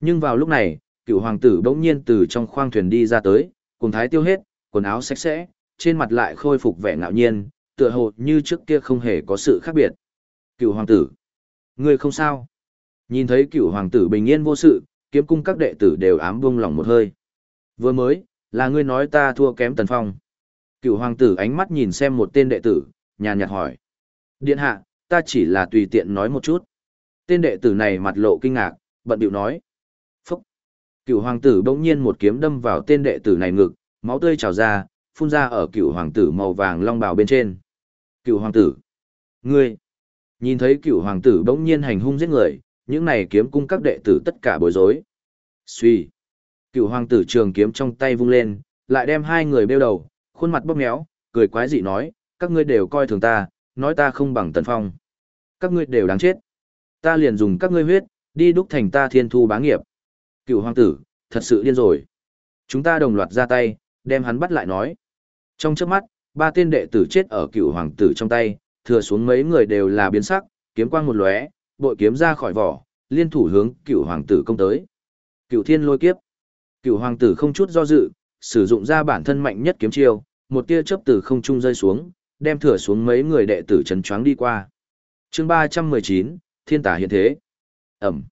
Nhưng vào lúc này, cựu hoàng tử bỗng nhiên từ trong khoang thuyền đi ra tới, cùng thái tiêu hết, quần áo sạch sẽ, trên mặt lại khôi phục vẻ ngạo nhiên, tựa hồ như trước kia không hề có sự khác biệt. Cựu hoàng tử, ngươi không sao? Nhìn thấy cựu hoàng tử bình yên vô sự, kiếm cung các đệ tử đều ám buông lòng một hơi. Vừa mới, là ngươi nói ta thua kém tần phong. Cựu hoàng tử ánh mắt nhìn xem một tên đệ tử, nhàn nhạt hỏi. Điện hạ, ta chỉ là tùy tiện nói một chút. Tên đệ tử này mặt lộ kinh ngạc, bận điệu nói. Cựu hoàng tử bỗng nhiên một kiếm đâm vào tên đệ tử này ngực, máu tươi trào ra, phun ra ở cựu hoàng tử màu vàng long bào bên trên. Cựu hoàng tử! Ngươi! Nhìn thấy cựu hoàng tử bỗng nhiên hành hung giết người, những này kiếm cung các đệ tử tất cả bối rối. Suy! Cựu hoàng tử trường kiếm trong tay vung lên, lại đem hai người bêu đầu, khuôn mặt bóp méo, cười quái dị nói, các ngươi đều coi thường ta, nói ta không bằng tần phong. Các ngươi đều đáng chết. Ta liền dùng các ngươi huyết, đi đúc thành ta thiên thu bá nghiệp. Cựu hoàng tử, thật sự điên rồi. Chúng ta đồng loạt ra tay, đem hắn bắt lại nói. Trong trước mắt, ba tên đệ tử chết ở cựu hoàng tử trong tay, thừa xuống mấy người đều là biến sắc, kiếm quang một lóe, bội kiếm ra khỏi vỏ, liên thủ hướng cựu hoàng tử công tới. Cựu thiên lôi kiếp. Cựu hoàng tử không chút do dự, sử dụng ra bản thân mạnh nhất kiếm chiêu, một tia chớp từ không trung rơi xuống, đem thừa xuống mấy người đệ tử chấn choáng đi qua. Chương 319, Thiên tả hiện thế. Ẩm.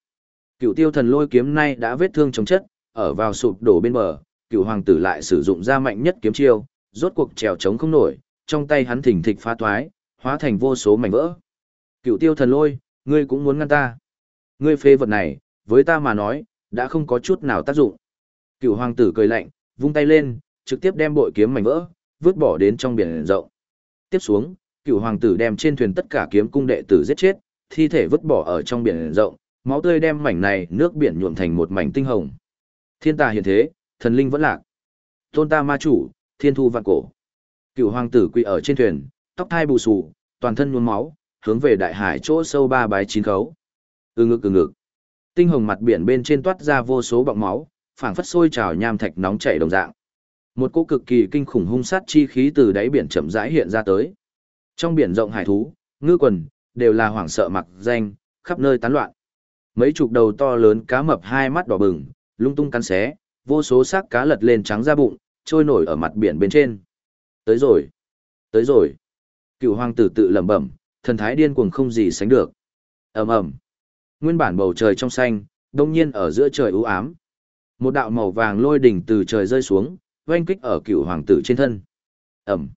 Cựu tiêu thần lôi kiếm nay đã vết thương chống chất, ở vào sụp đổ bên bờ, cựu hoàng tử lại sử dụng ra mạnh nhất kiếm chiêu, rốt cuộc trèo chống không nổi, trong tay hắn thỉnh thịch phá toái, hóa thành vô số mảnh vỡ. Cựu tiêu thần lôi, ngươi cũng muốn ngăn ta. Ngươi phê vật này, với ta mà nói, đã không có chút nào tác dụng. Cựu hoàng tử cười lạnh, vung tay lên, trực tiếp đem bội kiếm mảnh vỡ, vứt bỏ đến trong biển rộng. Tiếp xuống, cựu hoàng tử đem trên thuyền tất cả kiếm cung đệ tử giết chết, thi thể vứt bỏ ở trong biển rộng, máu tươi đem mảnh này nước biển nhuộm thành một mảnh tinh hồng. Thiên tà hiện thế, thần linh vẫn lạc. Tôn ta ma chủ, thiên thu vạn cổ. Cựu hoàng tử quỳ ở trên thuyền, tóc thai bù xù, toàn thân nhuốm máu, hướng về đại hải chỗ sâu ba bái chín khấu. Ừ ngực ừ ngực. Tinh hồng mặt biển bên trên toát ra vô số bọng máu, phảng phất sôi trào nham thạch nóng chảy đồng dạng. Một cỗ cực kỳ kinh khủng hung sát chi khí từ đáy biển chậm rãi hiện ra tới. Trong biển rộng hải thú, ngư quần, đều là hoảng sợ mặc danh, khắp nơi tán loạn. Mấy chục đầu to lớn cá mập hai mắt đỏ bừng, lung tung cắn xé, vô số xác cá lật lên trắng ra bụng, trôi nổi ở mặt biển bên trên. Tới rồi, tới rồi. Cựu hoàng tử tự lẩm bẩm, thần thái điên cuồng không gì sánh được. ầm ầm, nguyên bản bầu trời trong xanh, đông nhiên ở giữa trời u ám. Một đạo màu vàng lôi đỉnh từ trời rơi xuống, oanh kích ở cựu hoàng tử trên thân. ầm,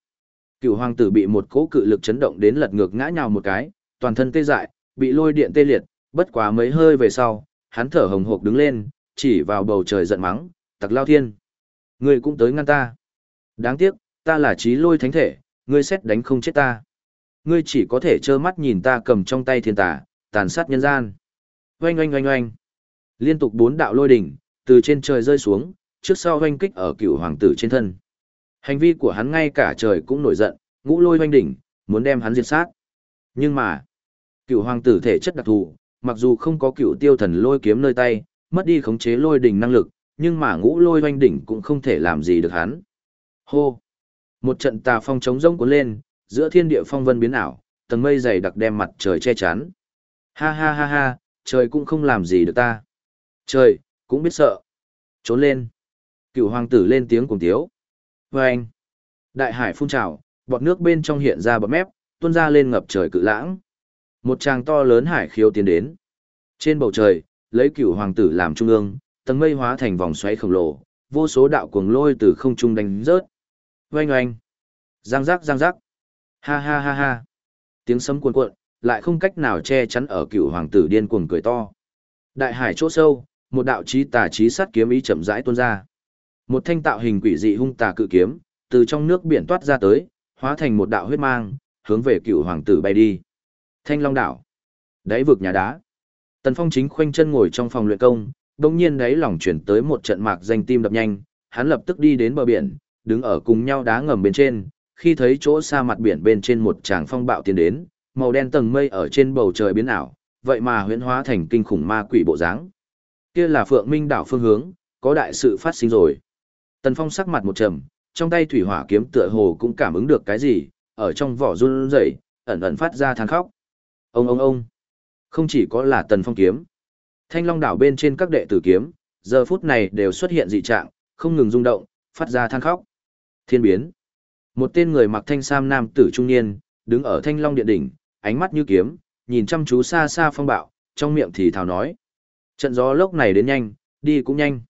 cựu hoàng tử bị một cỗ cự lực chấn động đến lật ngược ngã nhào một cái, toàn thân tê dại, bị lôi điện tê liệt, bất quá mấy hơi về sau, hắn thở hồng hộc đứng lên, chỉ vào bầu trời giận mắng, tặc lao thiên. Ngươi cũng tới ngăn ta. Đáng tiếc, ta là trí lôi thánh thể, ngươi xét đánh không chết ta. Ngươi chỉ có thể trơ mắt nhìn ta cầm trong tay thiên tà, tàn sát nhân gian. Oanh oanh oanh oanh. Liên tục bốn đạo lôi đỉnh, từ trên trời rơi xuống, trước sau oanh kích ở cựu hoàng tử trên thân. Hành vi của hắn ngay cả trời cũng nổi giận, ngũ lôi oanh đỉnh, muốn đem hắn diệt sát. Nhưng mà, cựu hoàng tử thể chất đặc thù, mặc dù không có cựu tiêu thần lôi kiếm nơi tay, mất đi khống chế lôi đỉnh năng lực, nhưng mà ngũ lôi oanh đỉnh cũng không thể làm gì được hắn. Hô! Một trận tà phong trống rông cuốn lên, giữa thiên địa phong vân biến ảo, tầng mây dày đặc đem mặt trời che chắn. Ha ha ha ha, trời cũng không làm gì được ta. Trời, cũng biết sợ. Trốn lên. Cựu hoàng tử lên tiếng cùng tiếu. Và anh. Đại hải phun trào, bọt nước bên trong hiện ra bọt mép, tuôn ra lên ngập trời cự lãng. Một tràng to lớn hải khiếu tiến đến. Trên bầu trời, lấy cửu hoàng tử làm trung ương, tầng mây hóa thành vòng xoáy khổng lồ, vô số đạo cuồng lôi từ không trung đánh rớt. Oanh oanh. Giang giác giang giác. Ha ha ha ha. Tiếng sấm cuồn cuộn, lại không cách nào che chắn ở cửu hoàng tử điên cuồng cười to. Đại hải chỗ sâu, một đạo chí tà chí sát kiếm ý chậm rãi tuôn ra. Một thanh tạo hình quỷ dị hung tà cự kiếm, từ trong nước biển toát ra tới, hóa thành một đạo huyết mang, hướng về cựu hoàng tử bay đi. Thanh Long đảo. Đáy vực nhà đá. Tần Phong chính khoanh chân ngồi trong phòng luyện công, đồng nhiên đáy lòng chuyển tới một trận mạc danh tim đập nhanh, hắn lập tức đi đến bờ biển, đứng ở cùng nhau đá ngầm bên trên, khi thấy chỗ xa mặt biển bên trên một tràng phong bạo tiến đến, màu đen tầng mây ở trên bầu trời biến ảo, vậy mà huyễn hóa thành kinh khủng ma quỷ bộ dáng. Kia là Phượng Minh đảo phương hướng, có đại sự phát sinh rồi. Tần Phong sắc mặt một trầm, trong tay thủy hỏa kiếm tựa hồ cũng cảm ứng được cái gì, ở trong vỏ run rẩy, ẩn ẩn phát ra than khóc. Ông ông ông. Không chỉ có là Tần Phong kiếm. Thanh Long đảo bên trên các đệ tử kiếm, giờ phút này đều xuất hiện dị trạng, không ngừng rung động, phát ra than khóc. Thiên biến. Một tên người mặc thanh sam nam tử trung niên, đứng ở Thanh Long điện đỉnh, ánh mắt như kiếm, nhìn chăm chú xa xa phong bạo, trong miệng thì thào nói. Trận gió lốc này đến nhanh, đi cũng nhanh.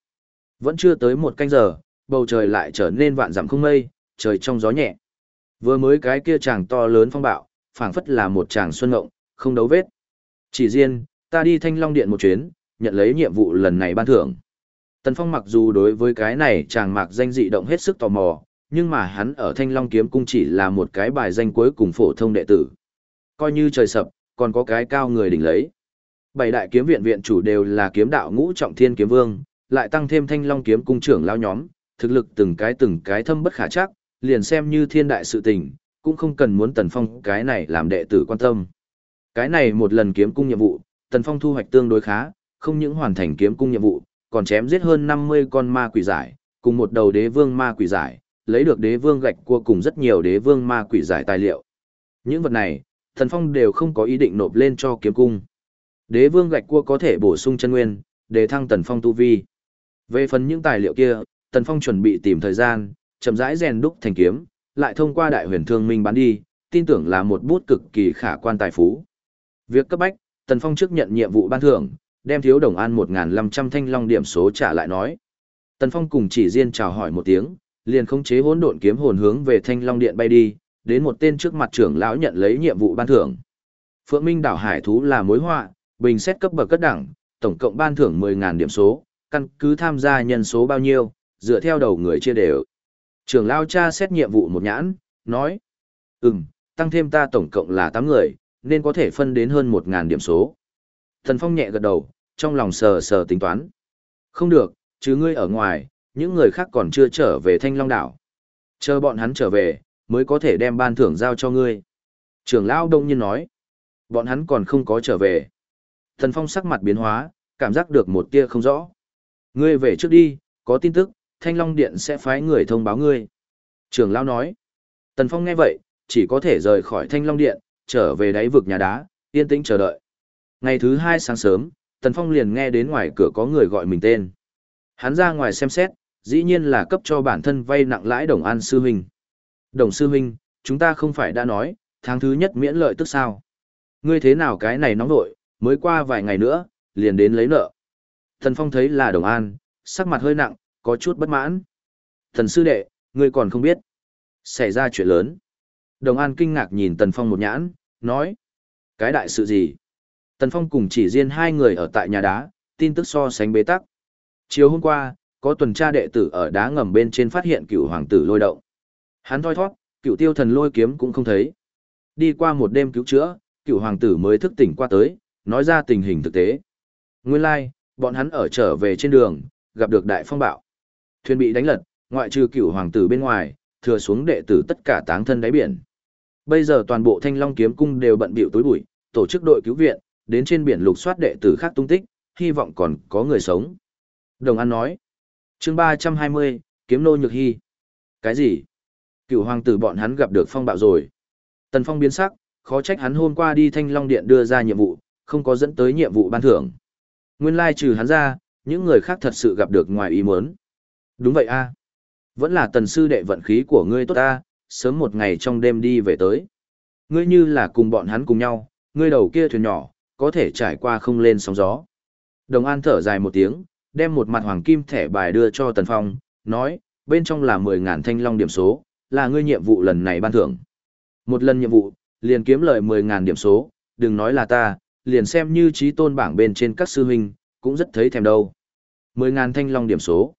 Vẫn chưa tới một canh giờ, bầu trời lại trở nên vạn dặm không mây, trời trong gió nhẹ. Vừa mới cái kia chàng to lớn phong bạo, phảng phất là một chàng xuân ngộng, không đấu vết. Chỉ riêng, ta đi Thanh Long Điện một chuyến, nhận lấy nhiệm vụ lần này ban thưởng. Tần Phong mặc dù đối với cái này chàng mạc danh dị động hết sức tò mò, nhưng mà hắn ở Thanh Long Kiếm Cung chỉ là một cái bài danh cuối cùng phổ thông đệ tử. Coi như trời sập, còn có cái cao người đỉnh lấy. Bảy đại kiếm viện viện chủ đều là kiếm đạo ngũ trọng thiên kiếm vương, lại tăng thêm Thanh Long Kiếm Cung trưởng lao nhóm, thực lực từng cái từng cái thâm bất khả chắc, liền xem như thiên đại sự tình, cũng không cần muốn Tần Phong cái này làm đệ tử quan tâm. Cái này một lần kiếm cung nhiệm vụ, Tần Phong thu hoạch tương đối khá, không những hoàn thành kiếm cung nhiệm vụ, còn chém giết hơn 50 con ma quỷ giải, cùng một đầu đế vương ma quỷ giải, lấy được đế vương gạch cua cùng rất nhiều đế vương ma quỷ giải tài liệu. Những vật này, Tần Phong đều không có ý định nộp lên cho kiếm cung. Đế vương gạch cua có thể bổ sung chân nguyên, để thăng Tần Phong tu vi. Về phần những tài liệu kia, Tần Phong chuẩn bị tìm thời gian, chậm rãi rèn đúc thành kiếm, lại thông qua đại huyền thương minh bán đi, tin tưởng là một bút cực kỳ khả quan tài phú. Việc cấp bách, Tần Phong trước nhận nhiệm vụ ban thưởng, đem thiếu đồng an 1.500 thanh long điểm số trả lại nói. Tần Phong cùng chỉ riêng chào hỏi một tiếng, liền khống chế hỗn độn kiếm hồn hướng về thanh long điện bay đi, đến một tên trước mặt trưởng lão nhận lấy nhiệm vụ ban thưởng. Phượng Minh đảo hải thú là mối họa, bình xét cấp bậc cất đẳng, tổng cộng ban thưởng 10.000 điểm số, căn cứ tham gia nhân số bao nhiêu, dựa theo đầu người chia đều. Trưởng Lão cha xét nhiệm vụ một nhãn, nói. Ừm, tăng thêm ta tổng cộng là 8 người, nên có thể phân đến hơn 1.000 điểm số. Thần Phong nhẹ gật đầu, trong lòng sờ sờ tính toán. Không được, chứ ngươi ở ngoài, những người khác còn chưa trở về Thanh Long Đảo. Chờ bọn hắn trở về, mới có thể đem ban thưởng giao cho ngươi. Trưởng lão đông nhiên nói. Bọn hắn còn không có trở về. Thần Phong sắc mặt biến hóa, cảm giác được một tia không rõ. Ngươi về trước đi, có tin tức, Thanh Long Điện sẽ phái người thông báo ngươi. Trường Lão nói. Tần Phong nghe vậy, chỉ có thể rời khỏi Thanh Long Điện, trở về đáy vực nhà đá, yên tĩnh chờ đợi. Ngày thứ hai sáng sớm, Tần Phong liền nghe đến ngoài cửa có người gọi mình tên. Hắn ra ngoài xem xét, dĩ nhiên là cấp cho bản thân vay nặng lãi Đồng An Sư Huynh. Đồng Sư Huynh, chúng ta không phải đã nói, tháng thứ nhất miễn lợi tức sao. Ngươi thế nào cái này nóng nội, mới qua vài ngày nữa, liền đến lấy nợ. Tần Phong thấy là Đồng An, sắc mặt hơi nặng, có chút bất mãn. Thần sư đệ, ngươi còn không biết. Xảy ra chuyện lớn. Đồng An kinh ngạc nhìn Tần Phong một nhãn, nói. Cái đại sự gì? Tần Phong cùng chỉ riêng hai người ở tại nhà đá, tin tức so sánh bế tắc. Chiều hôm qua, có tuần tra đệ tử ở đá ngầm bên trên phát hiện cựu hoàng tử lôi động. Hắn thoi thoát, cựu tiêu thần lôi kiếm cũng không thấy. Đi qua một đêm cứu chữa, cựu hoàng tử mới thức tỉnh qua tới, nói ra tình hình thực tế. Nguyên lai, like, bọn hắn ở trở về trên đường, gặp được đại phong bạo. Thuyền bị đánh lật, ngoại trừ cựu hoàng tử bên ngoài, thừa xuống đệ tử tất cả táng thân đáy biển. Bây giờ toàn bộ Thanh Long kiếm cung đều bận bịu tối bụi, tổ chức đội cứu viện, đến trên biển lục soát đệ tử khác tung tích, hy vọng còn có người sống. Đồng An nói. chương 320, kiếm nô nhược hy. Cái gì? Cựu hoàng tử bọn hắn gặp được phong bạo rồi. Tần Phong biến sắc, khó trách hắn hôm qua đi Thanh Long Điện đưa ra nhiệm vụ, không có dẫn tới nhiệm vụ ban thưởng. Nguyên lai trừ hắn ra, những người khác thật sự gặp được ngoài ý muốn. Đúng vậy a Vẫn là tần sư đệ vận khí của ngươi tốt ta, sớm một ngày trong đêm đi về tới. Ngươi như là cùng bọn hắn cùng nhau, ngươi đầu kia thuyền nhỏ, có thể trải qua không lên sóng gió. Đồng An thở dài một tiếng, đem một mặt hoàng kim thẻ bài đưa cho Tần Phong, nói, bên trong là 10.000 thanh long điểm số, là ngươi nhiệm vụ lần này ban thưởng. Một lần nhiệm vụ, liền kiếm lợi 10.000 điểm số, đừng nói là ta, liền xem như trí tôn bảng bên trên các sư huynh, cũng rất thấy thèm đâu. 10.000 thanh long điểm số.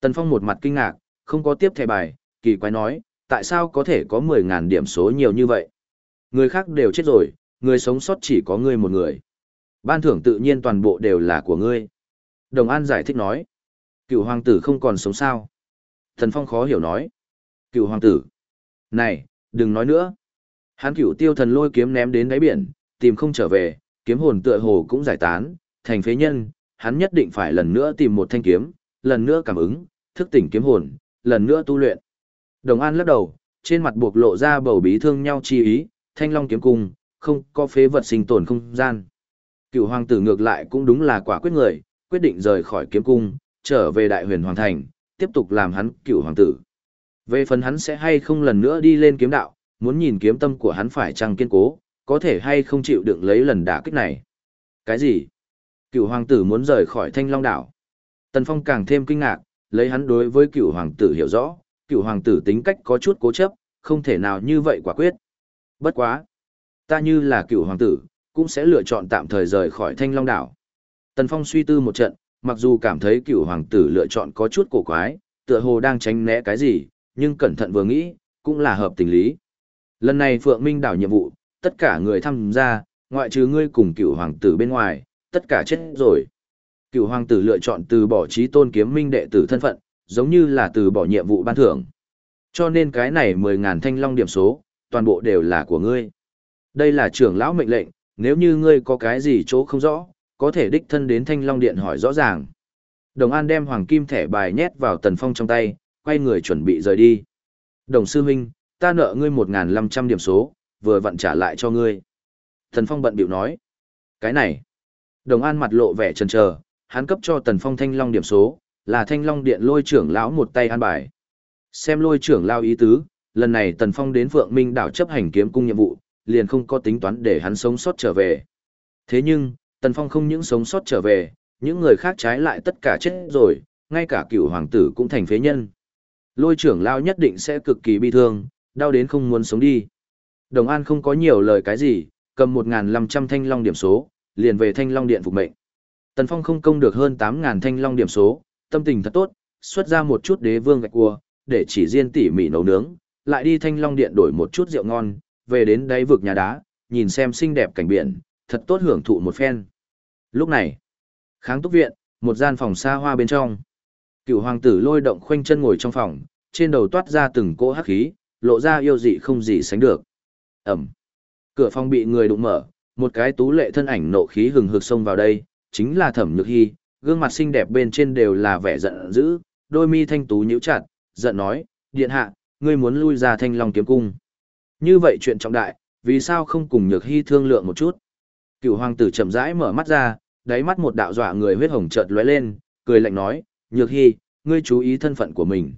Tần Phong một mặt kinh ngạc, không có tiếp thẻ bài, kỳ quái nói, tại sao có thể có 10.000 điểm số nhiều như vậy? Người khác đều chết rồi, người sống sót chỉ có ngươi một người. Ban thưởng tự nhiên toàn bộ đều là của ngươi. Đồng An giải thích nói. Cựu hoàng tử không còn sống sao. Thần Phong khó hiểu nói. Cựu hoàng tử. Này, đừng nói nữa. Hắn cựu tiêu thần lôi kiếm ném đến đáy biển, tìm không trở về, kiếm hồn tựa hồ cũng giải tán, thành phế nhân, hắn nhất định phải lần nữa tìm một thanh kiếm, lần nữa cảm ứng, thức tỉnh kiếm hồn, lần nữa tu luyện. Đồng An lắc đầu, trên mặt buộc lộ ra bầu bí thương nhau chi ý, thanh long kiếm cung, không có phế vật sinh tồn không gian. Cựu hoàng tử ngược lại cũng đúng là quả quyết người, quyết định rời khỏi kiếm cung, trở về đại huyền hoàng thành, tiếp tục làm hắn cựu hoàng tử. Về phần hắn sẽ hay không lần nữa đi lên kiếm đạo, muốn nhìn kiếm tâm của hắn phải chăng kiên cố, có thể hay không chịu đựng lấy lần đả kích này. Cái gì? Cựu hoàng tử muốn rời khỏi thanh long đảo. Tần Phong càng thêm kinh ngạc, lấy hắn đối với cựu hoàng tử hiểu rõ, cựu hoàng tử tính cách có chút cố chấp, không thể nào như vậy quả quyết. Bất quá. Ta như là cựu hoàng tử, cũng sẽ lựa chọn tạm thời rời khỏi thanh long đảo. Tần Phong suy tư một trận, mặc dù cảm thấy cựu hoàng tử lựa chọn có chút cổ quái, tựa hồ đang tránh né cái gì, nhưng cẩn thận vừa nghĩ, cũng là hợp tình lý. Lần này Phượng Minh đảo nhiệm vụ, tất cả người tham gia, ngoại trừ ngươi cùng cựu hoàng tử bên ngoài, tất cả chết rồi. Cựu hoàng tử lựa chọn từ bỏ trí tôn kiếm minh đệ tử thân phận, giống như là từ bỏ nhiệm vụ ban thưởng. Cho nên cái này 10.000 thanh long điểm số, toàn bộ đều là của ngươi. Đây là trưởng lão mệnh lệnh, nếu như ngươi có cái gì chỗ không rõ, có thể đích thân đến thanh long điện hỏi rõ ràng. Đồng An đem hoàng kim thẻ bài nhét vào tần phong trong tay, quay người chuẩn bị rời đi. Đồng sư huynh, ta nợ ngươi 1.500 điểm số, vừa vặn trả lại cho ngươi. Tần phong bận biểu nói. Cái này. Đồng An mặt lộ vẻ chần chờ, hắn cấp cho tần phong thanh long điểm số, là thanh long điện lôi trưởng lão một tay an bài. Xem lôi trưởng lao ý tứ, lần này tần phong đến Phượng Minh đảo chấp hành kiếm cung nhiệm vụ, liền không có tính toán để hắn sống sót trở về. Thế nhưng, tần phong không những sống sót trở về, những người khác trái lại tất cả chết rồi, ngay cả cựu hoàng tử cũng thành phế nhân. Lôi trưởng lao nhất định sẽ cực kỳ bi thương, đau đến không muốn sống đi. Đồng An không có nhiều lời cái gì, cầm 1.500 thanh long điểm số, liền về thanh long điện phục mệnh. Tần Phong không công được hơn 8.000 thanh long điểm số, tâm tình thật tốt, xuất ra một chút đế vương gạch cua, để chỉ riêng tỉ mỉ nấu nướng, lại đi thanh long điện đổi một chút rượu ngon, về đến đáy vực nhà đá, nhìn xem xinh đẹp cảnh biển, thật tốt hưởng thụ một phen. Lúc này, kháng túc viện, một gian phòng xa hoa bên trong. Cựu hoàng tử lôi động khoanh chân ngồi trong phòng, trên đầu toát ra từng cỗ hắc khí, lộ ra yêu dị không gì sánh được. Ẩm. Cửa phòng bị người đụng mở, một cái tú lệ thân ảnh nộ khí hừng hực xông vào đây, chính là Thẩm Nhược Hy, gương mặt xinh đẹp bên trên đều là vẻ giận dữ, đôi mi thanh tú nhíu chặt, giận nói, điện hạ, ngươi muốn lui ra thanh long kiếm cung. Như vậy chuyện trọng đại, vì sao không cùng Nhược Hy thương lượng một chút? Cựu hoàng tử chậm rãi mở mắt ra, đáy mắt một đạo dọa người huyết hồng chợt lóe lên, cười lạnh nói, Nhược Hy, ngươi chú ý thân phận của mình.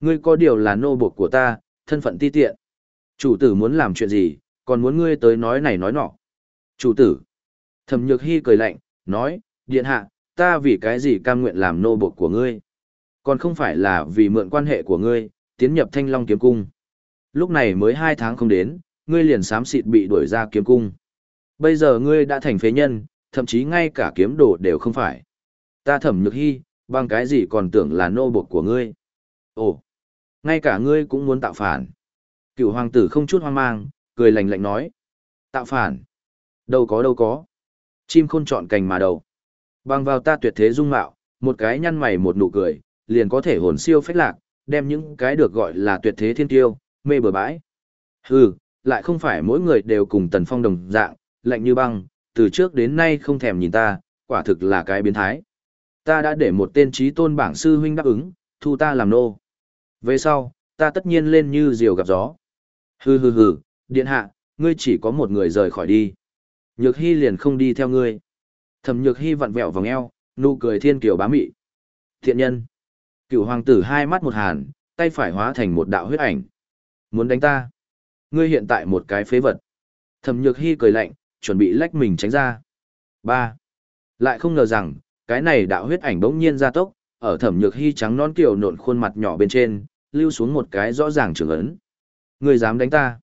Ngươi có điều là nô buộc của ta, thân phận ti tiện. Chủ tử muốn làm chuyện gì, còn muốn ngươi tới nói này nói nọ. Chủ tử. Thẩm Nhược Hy cười lạnh, nói, điện hạ, ta vì cái gì cam nguyện làm nô bộc của ngươi? Còn không phải là vì mượn quan hệ của ngươi, tiến nhập thanh long kiếm cung. Lúc này mới hai tháng không đến, ngươi liền xám xịt bị đuổi ra kiếm cung. Bây giờ ngươi đã thành phế nhân, thậm chí ngay cả kiếm đồ đều không phải. Ta thẩm nhược hy, bằng cái gì còn tưởng là nô bộc của ngươi. Ồ, ngay cả ngươi cũng muốn tạo phản. Cựu hoàng tử không chút hoang mang, cười lạnh lạnh nói. Tạo phản? Đâu có đâu có. Chim khôn chọn cành mà đầu. Bằng vào ta tuyệt thế dung mạo, một cái nhăn mày một nụ cười, liền có thể hồn siêu phách lạc, đem những cái được gọi là tuyệt thế thiên tiêu, mê bờ bãi. Hừ, lại không phải mỗi người đều cùng tần phong đồng dạng, lạnh như băng, từ trước đến nay không thèm nhìn ta, quả thực là cái biến thái. Ta đã để một tên trí tôn bảng sư huynh đáp ứng, thu ta làm nô. Về sau, ta tất nhiên lên như diều gặp gió. Hừ hừ hừ, điện hạ, ngươi chỉ có một người rời khỏi đi. Nhược hy liền không đi theo ngươi. Thẩm nhược hy vặn vẹo vòng eo, nụ cười thiên kiều bá mị. Thiện nhân. Cựu hoàng tử hai mắt một hàn, tay phải hóa thành một đạo huyết ảnh. Muốn đánh ta? Ngươi hiện tại một cái phế vật. Thẩm Nhược Hi cười lạnh, chuẩn bị lách mình tránh ra. Ba. Lại không ngờ rằng, cái này đạo huyết ảnh bỗng nhiên ra tốc, ở Thẩm Nhược Hi trắng non kiều nộn khuôn mặt nhỏ bên trên, lưu xuống một cái rõ ràng trường ấn. Ngươi dám đánh ta?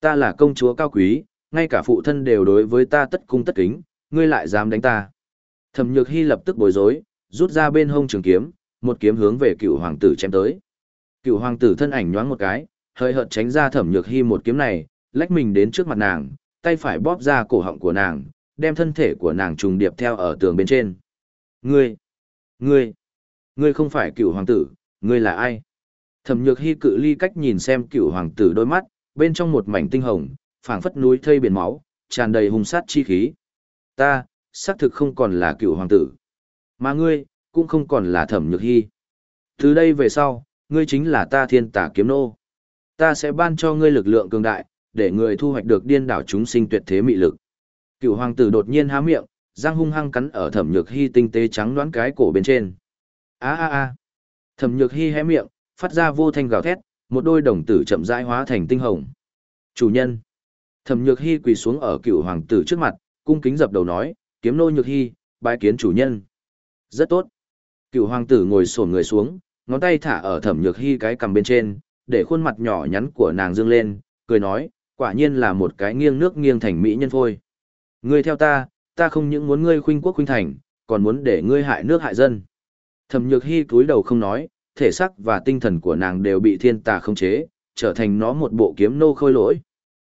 Ta là công chúa cao quý, ngay cả phụ thân đều đối với ta tất cung tất kính, ngươi lại dám đánh ta? Thẩm Nhược Hi lập tức bối rối, rút ra bên hông trường kiếm, một kiếm hướng về cựu hoàng tử chém tới. Cựu hoàng tử thân ảnh nhoáng một cái, hơi hợt tránh ra thẩm nhược hy một kiếm này, lách mình đến trước mặt nàng, tay phải bóp ra cổ họng của nàng, đem thân thể của nàng trùng điệp theo ở tường bên trên. Ngươi, ngươi, ngươi không phải cựu hoàng tử, ngươi là ai? Thẩm nhược hy cự ly cách nhìn xem cựu hoàng tử đôi mắt, bên trong một mảnh tinh hồng, phảng phất núi thây biển máu, tràn đầy hung sát chi khí. Ta, xác thực không còn là cựu hoàng tử. Mà ngươi, cũng không còn là thẩm nhược hy. Từ đây về sau, ngươi chính là ta thiên tả kiếm nô. Ta sẽ ban cho ngươi lực lượng cường đại, để ngươi thu hoạch được điên đảo chúng sinh tuyệt thế mị lực. Cựu hoàng tử đột nhiên há miệng, răng hung hăng cắn ở thẩm nhược hy tinh tế trắng đoán cái cổ bên trên. a a a Thẩm nhược hy hé miệng, phát ra vô thanh gào thét, một đôi đồng tử chậm rãi hóa thành tinh hồng. Chủ nhân. Thẩm nhược hy quỳ xuống ở cựu hoàng tử trước mặt, cung kính dập đầu nói, kiếm nô nhược hy, bái kiến chủ nhân. Rất tốt. Cựu hoàng tử ngồi sổn người xuống, ngón tay thả ở thẩm nhược hy cái cằm bên trên, để khuôn mặt nhỏ nhắn của nàng dương lên, cười nói, quả nhiên là một cái nghiêng nước nghiêng thành mỹ nhân phôi. Ngươi theo ta, ta không những muốn ngươi khuynh quốc khuynh thành, còn muốn để ngươi hại nước hại dân. Thẩm nhược hy cúi đầu không nói, thể sắc và tinh thần của nàng đều bị thiên tà khống chế, trở thành nó một bộ kiếm nô khôi lỗi.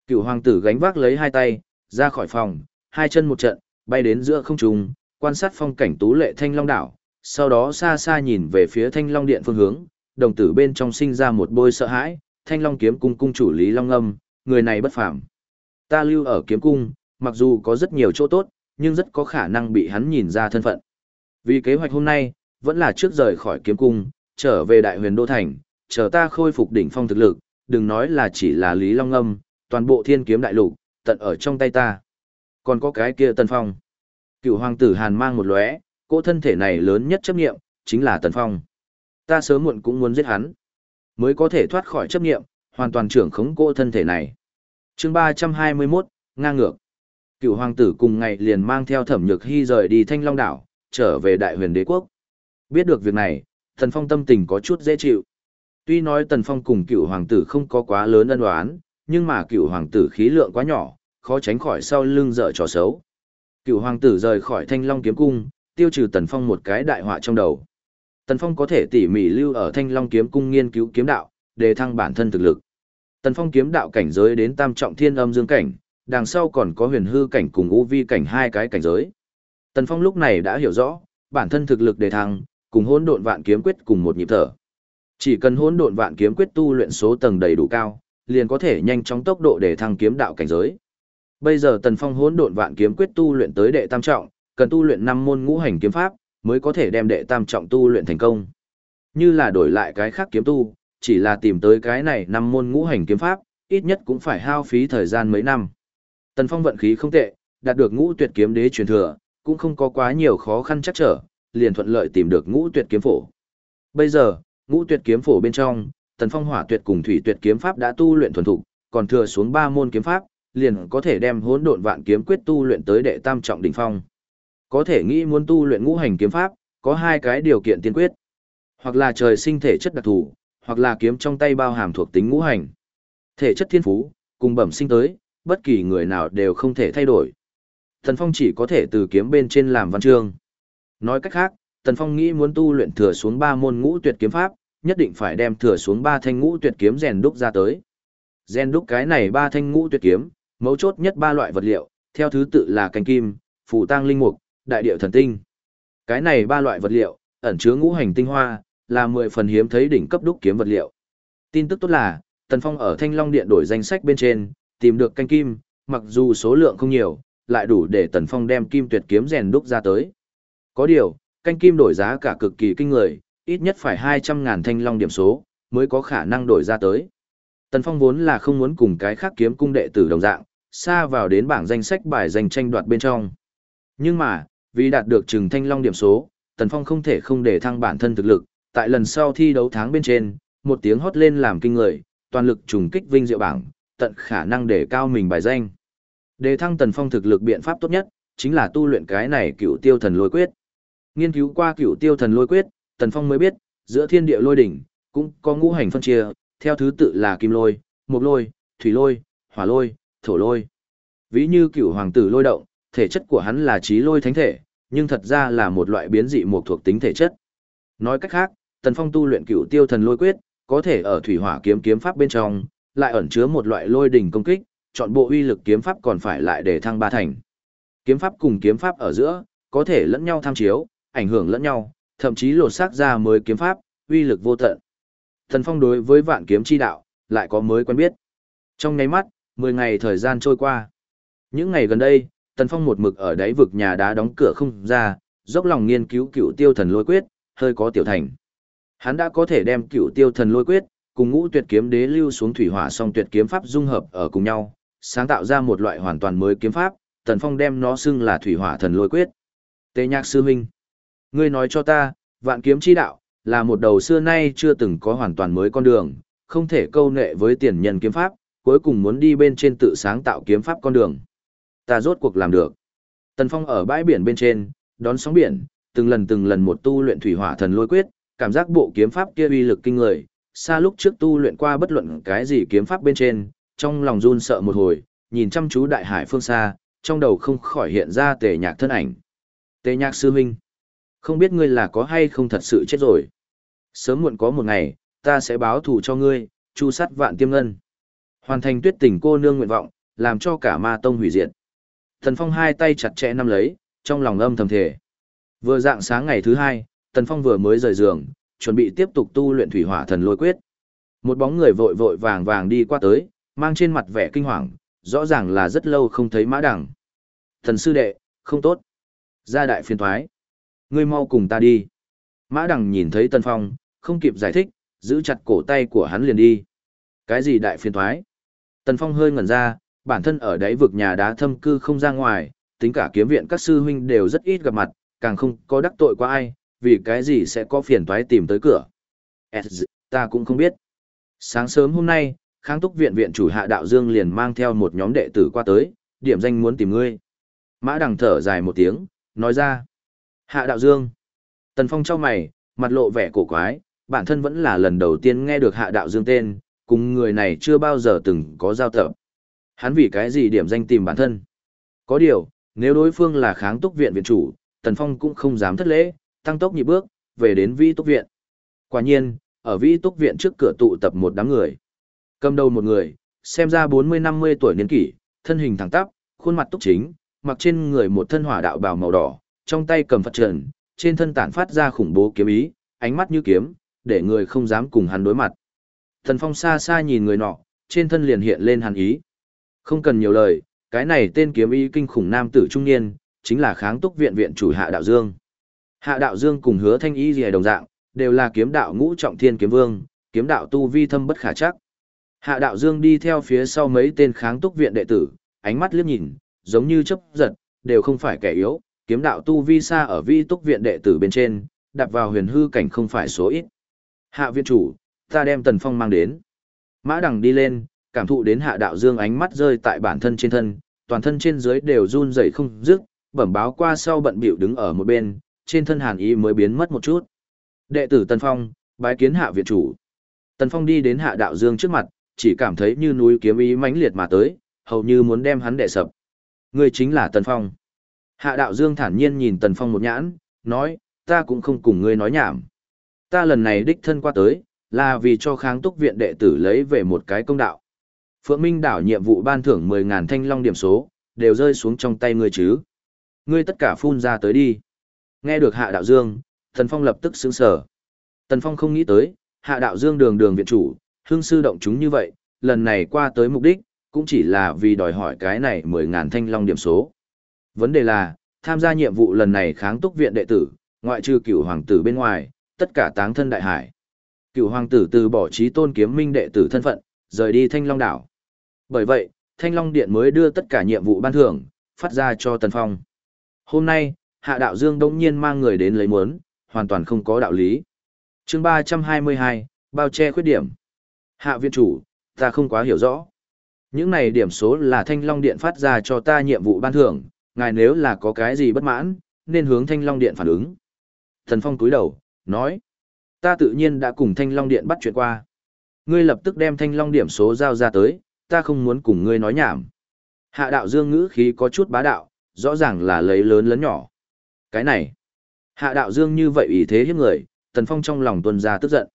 Cựu hoàng tử gánh vác lấy hai tay, ra khỏi phòng, hai chân một trận, bay đến giữa không trung, quan sát phong cảnh tú lệ thanh long đảo, sau đó xa xa nhìn về phía thanh long điện phương hướng, đồng tử bên trong sinh ra một bôi sợ hãi, thanh long kiếm cung cung chủ lý long âm, người này bất phàm. Ta lưu ở kiếm cung, mặc dù có rất nhiều chỗ tốt, nhưng rất có khả năng bị hắn nhìn ra thân phận. Vì kế hoạch hôm nay, vẫn là trước rời khỏi kiếm cung, trở về đại huyền đô thành, chờ ta khôi phục đỉnh phong thực lực, đừng nói là chỉ là Lý Long Âm, toàn bộ thiên kiếm đại lục, tận ở trong tay ta. Còn có cái kia Tần Phong. Cựu hoàng tử Hàn mang một lóe, cỗ thân thể này lớn nhất chấp nghiệm, chính là Tần Phong. Ta sớm muộn cũng muốn giết hắn, mới có thể thoát khỏi chấp nghiệm, hoàn toàn trưởng khống cỗ thân thể này. chương 321, ngang ngược. Cựu hoàng tử cùng ngày liền mang theo thẩm nhược hy rời đi Thanh Long Đảo, trở về đại huyền đế quốc. Biết được việc này, Tần Phong tâm tình có chút dễ chịu. Tuy nói Tần Phong cùng cựu hoàng tử không có quá lớn ân oán, nhưng mà cựu hoàng tử khí lượng quá nhỏ, khó tránh khỏi sau lưng dở trò xấu. Cựu hoàng tử rời khỏi Thanh Long kiếm cung, tiêu trừ Tần Phong một cái đại họa trong đầu. Tần Phong có thể tỉ mỉ lưu ở Thanh Long kiếm cung nghiên cứu kiếm đạo, để thăng bản thân thực lực. Tần Phong kiếm đạo cảnh giới đến tam trọng thiên âm dương cảnh, đằng sau còn có huyền hư cảnh cùng u vi cảnh hai cái cảnh giới. Tần Phong lúc này đã hiểu rõ, bản thân thực lực đề thăng, cùng hỗn độn vạn kiếm quyết cùng một nhịp thở. Chỉ cần hỗn độn vạn kiếm quyết tu luyện số tầng đầy đủ cao, liền có thể nhanh chóng tốc độ để thăng kiếm đạo cảnh giới. Bây giờ Tần Phong hỗn độn vạn kiếm quyết tu luyện tới đệ tam trọng, cần tu luyện năm môn ngũ hành kiếm pháp, mới có thể đem đệ tam trọng tu luyện thành công. Như là đổi lại cái khác kiếm tu, chỉ là tìm tới cái này năm môn ngũ hành kiếm pháp, ít nhất cũng phải hao phí thời gian mấy năm. Tần Phong vận khí không tệ, đạt được ngũ tuyệt kiếm đế truyền thừa, cũng không có quá nhiều khó khăn chắc trở, liền thuận lợi tìm được ngũ tuyệt kiếm phổ. Bây giờ, ngũ tuyệt kiếm phổ bên trong, Tần Phong hỏa tuyệt cùng thủy tuyệt kiếm pháp đã tu luyện thuần thục, còn thừa xuống ba môn kiếm pháp, liền có thể đem hỗn độn vạn kiếm quyết tu luyện tới đệ tam trọng đỉnh phong. Có thể nghĩ muốn tu luyện ngũ hành kiếm pháp, có hai cái điều kiện tiên quyết. Hoặc là trời sinh thể chất đặc thù, hoặc là kiếm trong tay bao hàm thuộc tính ngũ hành. Thể chất thiên phú, cùng bẩm sinh tới, bất kỳ người nào đều không thể thay đổi. Thần Phong chỉ có thể từ kiếm bên trên làm văn chương. Nói cách khác, Tần Phong nghĩ muốn tu luyện thừa xuống ba môn ngũ tuyệt kiếm pháp, nhất định phải đem thừa xuống ba thanh ngũ tuyệt kiếm rèn đúc ra tới. Rèn đúc cái này ba thanh ngũ tuyệt kiếm, mấu chốt nhất ba loại vật liệu, theo thứ tự là canh kim, phù tang linh mục, đại điệu thần tinh. Cái này ba loại vật liệu, ẩn chứa ngũ hành tinh hoa, là mười phần hiếm thấy đỉnh cấp đúc kiếm vật liệu. Tin tức tốt là, Tần Phong ở Thanh Long Điện đổi danh sách bên trên, tìm được canh kim, mặc dù số lượng không nhiều, lại đủ để Tần Phong đem kim tuyệt kiếm rèn đúc ra tới. Có điều, canh kim đổi giá cả cực kỳ kinh người, ít nhất phải 200.000 thanh long điểm số, mới có khả năng đổi ra tới. Tần Phong vốn là không muốn cùng cái khác kiếm cung đệ tử đồng dạng, xa vào đến bảng danh sách bài giành tranh đoạt bên trong. Nhưng mà, vì đạt được trừng thanh long điểm số, Tần Phong không thể không để thăng bản thân thực lực, tại lần sau thi đấu tháng bên trên, một tiếng hót lên làm kinh người, toàn lực trùng kích vinh diệu bảng, tận khả năng để cao mình bài danh. Để thăng Tần Phong thực lực biện pháp tốt nhất, chính là tu luyện cái này cựu tiêu thần lôi quyết. Nghiên cứu qua cựu tiêu thần lôi quyết, Tần Phong mới biết, giữa thiên địa lôi đỉnh, cũng có ngũ hành phân chia, theo thứ tự là kim lôi, mộc lôi, thủy lôi, hỏa lôi, thổ lôi. Ví như cựu hoàng tử lôi động, thể chất của hắn là trí lôi thánh thể, nhưng thật ra là một loại biến dị một thuộc tính thể chất. Nói cách khác, Tần Phong tu luyện cựu tiêu thần lôi quyết, có thể ở thủy hỏa kiếm kiếm pháp bên trong, lại ẩn chứa một loại lôi đỉnh công kích, chọn bộ uy lực kiếm pháp còn phải lại để thăng ba thành. Kiếm pháp cùng kiếm pháp ở giữa, có thể lẫn nhau tham chiếu, ảnh hưởng lẫn nhau, thậm chí lột xác ra mới kiếm pháp, uy lực vô tận. Thần Phong đối với vạn kiếm chi đạo, lại có mới quen biết. Trong nháy mắt, 10 ngày thời gian trôi qua. Những ngày gần đây, Tần Phong một mực ở đáy vực nhà đá đóng cửa không ra, dốc lòng nghiên cứu cựu tiêu thần lôi quyết, hơi có tiểu thành. Hắn đã có thể đem cựu tiêu thần lôi quyết, cùng ngũ tuyệt kiếm đế lưu xuống thủy hỏa song tuyệt kiếm pháp dung hợp ở cùng nhau, sáng tạo ra một loại hoàn toàn mới kiếm pháp, Tần Phong đem nó xưng là thủy hỏa thần lôi quyết. Tề nhạc sư huynh. Ngươi nói cho ta, vạn kiếm chi đạo, là một đầu xưa nay chưa từng có hoàn toàn mới con đường, không thể câu nệ với tiền nhân kiếm pháp, cuối cùng muốn đi bên trên tự sáng tạo kiếm pháp con đường. Ta rốt cuộc làm được. Tần Phong ở bãi biển bên trên, đón sóng biển, từng lần từng lần một tu luyện thủy hỏa thần lôi quyết, cảm giác bộ kiếm pháp kia uy lực kinh người, xa lúc trước tu luyện qua bất luận cái gì kiếm pháp bên trên, trong lòng run sợ một hồi, nhìn chăm chú đại hải phương xa, trong đầu không khỏi hiện ra tề nhạc thân ảnh. Tề nhạc sư huynh, không biết ngươi là có hay không thật sự chết rồi. Sớm muộn có một ngày, ta sẽ báo thù cho ngươi, chu sát vạn tiêm ngân. Hoàn thành tuyết tình cô nương nguyện vọng, làm cho cả ma tông hủy diệt. Thần Phong hai tay chặt chẽ nắm lấy, trong lòng âm thầm thể. Vừa dạng sáng ngày thứ hai, Tần Phong vừa mới rời giường, chuẩn bị tiếp tục tu luyện thủy hỏa thần lôi quyết. Một bóng người vội vội vàng vàng đi qua tới, mang trên mặt vẻ kinh hoàng, rõ ràng là rất lâu không thấy mã đẳng. Thần sư đệ, không tốt. Gia đại phiền thoái. Ngươi mau cùng ta đi. Mã đẳng nhìn thấy Tần Phong, không kịp giải thích, giữ chặt cổ tay của hắn liền đi. Cái gì đại phiền thoái? Tần Phong hơi ngẩn ra, bản thân ở đáy vực nhà đá thâm cư không ra ngoài, tính cả kiếm viện các sư huynh đều rất ít gặp mặt, càng không có đắc tội qua ai, vì cái gì sẽ có phiền toái tìm tới cửa. Ta cũng không biết. Sáng sớm hôm nay, kháng túc viện viện chủ hạ đạo dương liền mang theo một nhóm đệ tử qua tới, điểm danh muốn tìm ngươi. Mã đằng thở dài một tiếng, nói ra. Hạ đạo dương. Tần Phong trao mày, mặt lộ vẻ cổ quái, bản thân vẫn là lần đầu tiên nghe được hạ đạo dương tên, cùng người này chưa bao giờ từng có giao tập. Hắn vì cái gì điểm danh tìm bản thân? Có điều, nếu đối phương là kháng túc viện viện chủ, Tần Phong cũng không dám thất lễ, tăng tốc nhịp bước, về đến vi túc viện. Quả nhiên, ở vi túc viện trước cửa tụ tập một đám người. Cầm đầu một người, xem ra 40-50 tuổi niên kỷ, thân hình thẳng tắp, khuôn mặt túc chính, mặc trên người một thân hỏa đạo bào màu đỏ, trong tay cầm Phật trần, trên thân tản phát ra khủng bố kiếm ý, ánh mắt như kiếm, để người không dám cùng hắn đối mặt. Tần Phong xa xa nhìn người nọ, trên thân liền hiện lên hàn ý. Không cần nhiều lời, cái này tên kiếm ý kinh khủng nam tử trung niên, chính là kháng túc viện viện chủ Hạ Đạo Dương. Hạ Đạo Dương cùng hứa thanh ý gì đồng dạng, đều là kiếm đạo ngũ trọng thiên kiếm vương, kiếm đạo tu vi thâm bất khả chắc. Hạ Đạo Dương đi theo phía sau mấy tên kháng túc viện đệ tử, ánh mắt liếc nhìn, giống như chấp giật, đều không phải kẻ yếu, kiếm đạo tu vi xa ở vi túc viện đệ tử bên trên, đặt vào huyền hư cảnh không phải số ít. Hạ viện chủ, ta đem Tần Phong mang đến. Mã Đằng đi lên, cảm thụ đến Hạ Đạo Dương ánh mắt rơi tại bản thân trên thân, toàn thân trên dưới đều run rẩy không dứt, bẩm báo qua sau bận bịu đứng ở một bên, trên thân hàn ý mới biến mất một chút. Đệ tử Tần Phong, bái kiến Hạ viện chủ. Tần Phong đi đến Hạ Đạo Dương trước mặt, chỉ cảm thấy như núi kiếm ý mãnh liệt mà tới, hầu như muốn đem hắn đè sập. Ngươi chính là Tần Phong. Hạ Đạo Dương thản nhiên nhìn Tần Phong một nhãn, nói, ta cũng không cùng ngươi nói nhảm. Ta lần này đích thân qua tới, là vì cho kháng túc viện đệ tử lấy về một cái công đạo. Phượng Minh đảo nhiệm vụ ban thưởng 10.000 thanh long điểm số, đều rơi xuống trong tay ngươi chứ. Ngươi tất cả phun ra tới đi. Nghe được Hạ Đạo Dương, Tần Phong lập tức sững sờ. Tần Phong không nghĩ tới, Hạ Đạo Dương đường đường viện chủ, hương sư động chúng như vậy, lần này qua tới mục đích, cũng chỉ là vì đòi hỏi cái này 10.000 thanh long điểm số. Vấn đề là, tham gia nhiệm vụ lần này kháng túc viện đệ tử, ngoại trừ cửu hoàng tử bên ngoài, tất cả táng thân đại hải. Cựu hoàng tử từ bỏ trí tôn kiếm minh đệ tử thân phận, rời đi thanh long đảo. Bởi vậy, thanh long điện mới đưa tất cả nhiệm vụ ban thưởng, phát ra cho Tần Phong. Hôm nay, hạ đạo dương đông nhiên mang người đến lấy muốn, hoàn toàn không có đạo lý. chương 322, bao che khuyết điểm. Hạ viện chủ, ta không quá hiểu rõ. Những này điểm số là thanh long điện phát ra cho ta nhiệm vụ ban thưởng, ngài nếu là có cái gì bất mãn, nên hướng thanh long điện phản ứng. Thần Phong cúi đầu, nói. Ta tự nhiên đã cùng thanh long điện bắt chuyện qua. Ngươi lập tức đem thanh long điểm số giao ra tới, ta không muốn cùng ngươi nói nhảm. Hạ đạo dương ngữ khí có chút bá đạo, rõ ràng là lấy lớn lớn nhỏ. Cái này, hạ đạo dương như vậy ý thế hiếp người, tần phong trong lòng tuân ra tức giận.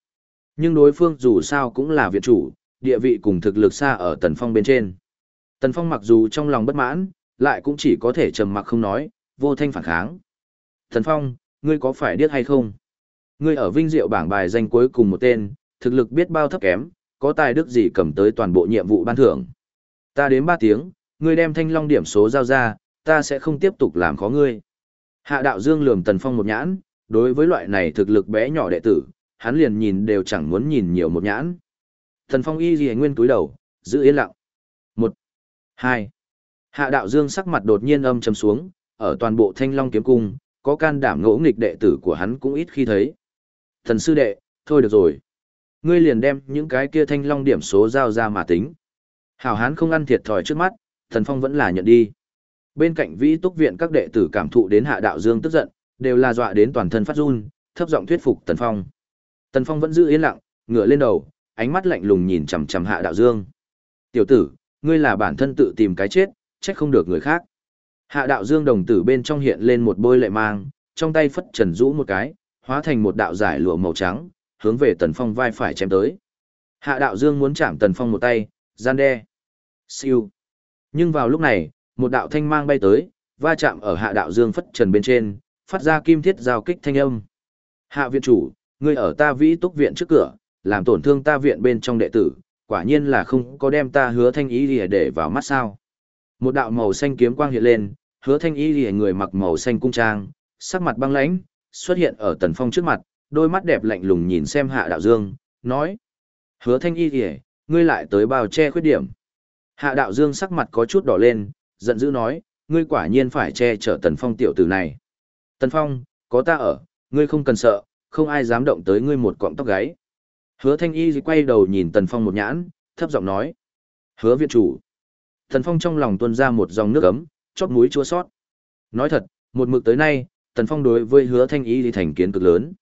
Nhưng đối phương dù sao cũng là viện chủ, địa vị cùng thực lực xa ở tần phong bên trên. Tần phong mặc dù trong lòng bất mãn, lại cũng chỉ có thể trầm mặc không nói, vô thanh phản kháng. Tần phong, ngươi có phải điếc hay không? Ngươi ở vinh diệu bảng bài danh cuối cùng một tên, thực lực biết bao thấp kém, có tài đức gì cầm tới toàn bộ nhiệm vụ ban thưởng. Ta đến ba tiếng, ngươi đem thanh long điểm số giao ra, ta sẽ không tiếp tục làm khó ngươi. Hạ đạo dương lườm tần phong một nhãn, đối với loại này thực lực bé nhỏ đệ tử, hắn liền nhìn đều chẳng muốn nhìn nhiều một nhãn. Tần phong y gì nguyên túi đầu, giữ yên lặng. Một, hai. Hạ đạo dương sắc mặt đột nhiên âm trầm xuống, ở toàn bộ thanh long kiếm cung, có can đảm ngỗ nghịch đệ tử của hắn cũng ít khi thấy. Thần sư đệ, thôi được rồi. Ngươi liền đem những cái kia thanh long điểm số giao ra mà tính. Hảo hán không ăn thiệt thòi trước mắt, thần phong vẫn là nhận đi. Bên cạnh vĩ túc viện các đệ tử cảm thụ đến hạ đạo dương tức giận, đều là dọa đến toàn thân phát run, thấp giọng thuyết phục tần phong. Tần phong vẫn giữ yên lặng, ngửa lên đầu, ánh mắt lạnh lùng nhìn chằm chằm hạ đạo dương. Tiểu tử, ngươi là bản thân tự tìm cái chết, trách không được người khác. Hạ đạo dương đồng tử bên trong hiện lên một bôi lệ mang, trong tay phất trần rũ một cái, hóa thành một đạo giải lụa màu trắng, hướng về tần phong vai phải chém tới. Hạ đạo dương muốn chạm tần phong một tay, gian đe. Siêu. Nhưng vào lúc này, một đạo thanh mang bay tới, va chạm ở hạ đạo dương phất trần bên trên, phát ra kim thiết giao kích thanh âm. Hạ viện chủ, ngươi ở ta vĩ túc viện trước cửa, làm tổn thương ta viện bên trong đệ tử, quả nhiên là không có đem ta hứa thanh ý lìa để vào mắt sao. Một đạo màu xanh kiếm quang hiện lên, hứa thanh ý lìa người mặc màu xanh cung trang, sắc mặt băng lãnh, xuất hiện ở tần phong trước mặt, đôi mắt đẹp lạnh lùng nhìn xem hạ đạo dương, nói. Hứa thanh y kìa, ngươi lại tới bao che khuyết điểm. Hạ đạo dương sắc mặt có chút đỏ lên, giận dữ nói, ngươi quả nhiên phải che chở tần phong tiểu tử này. Tần phong, có ta ở, ngươi không cần sợ, không ai dám động tới ngươi một cọng tóc gáy. Hứa thanh y quay đầu nhìn tần phong một nhãn, thấp giọng nói. Hứa viện chủ. Tần phong trong lòng tuôn ra một dòng nước ấm, chót mũi chua sót. Nói thật, một mực tới nay, tần phong đối với hứa thanh y thì thành kiến cực lớn.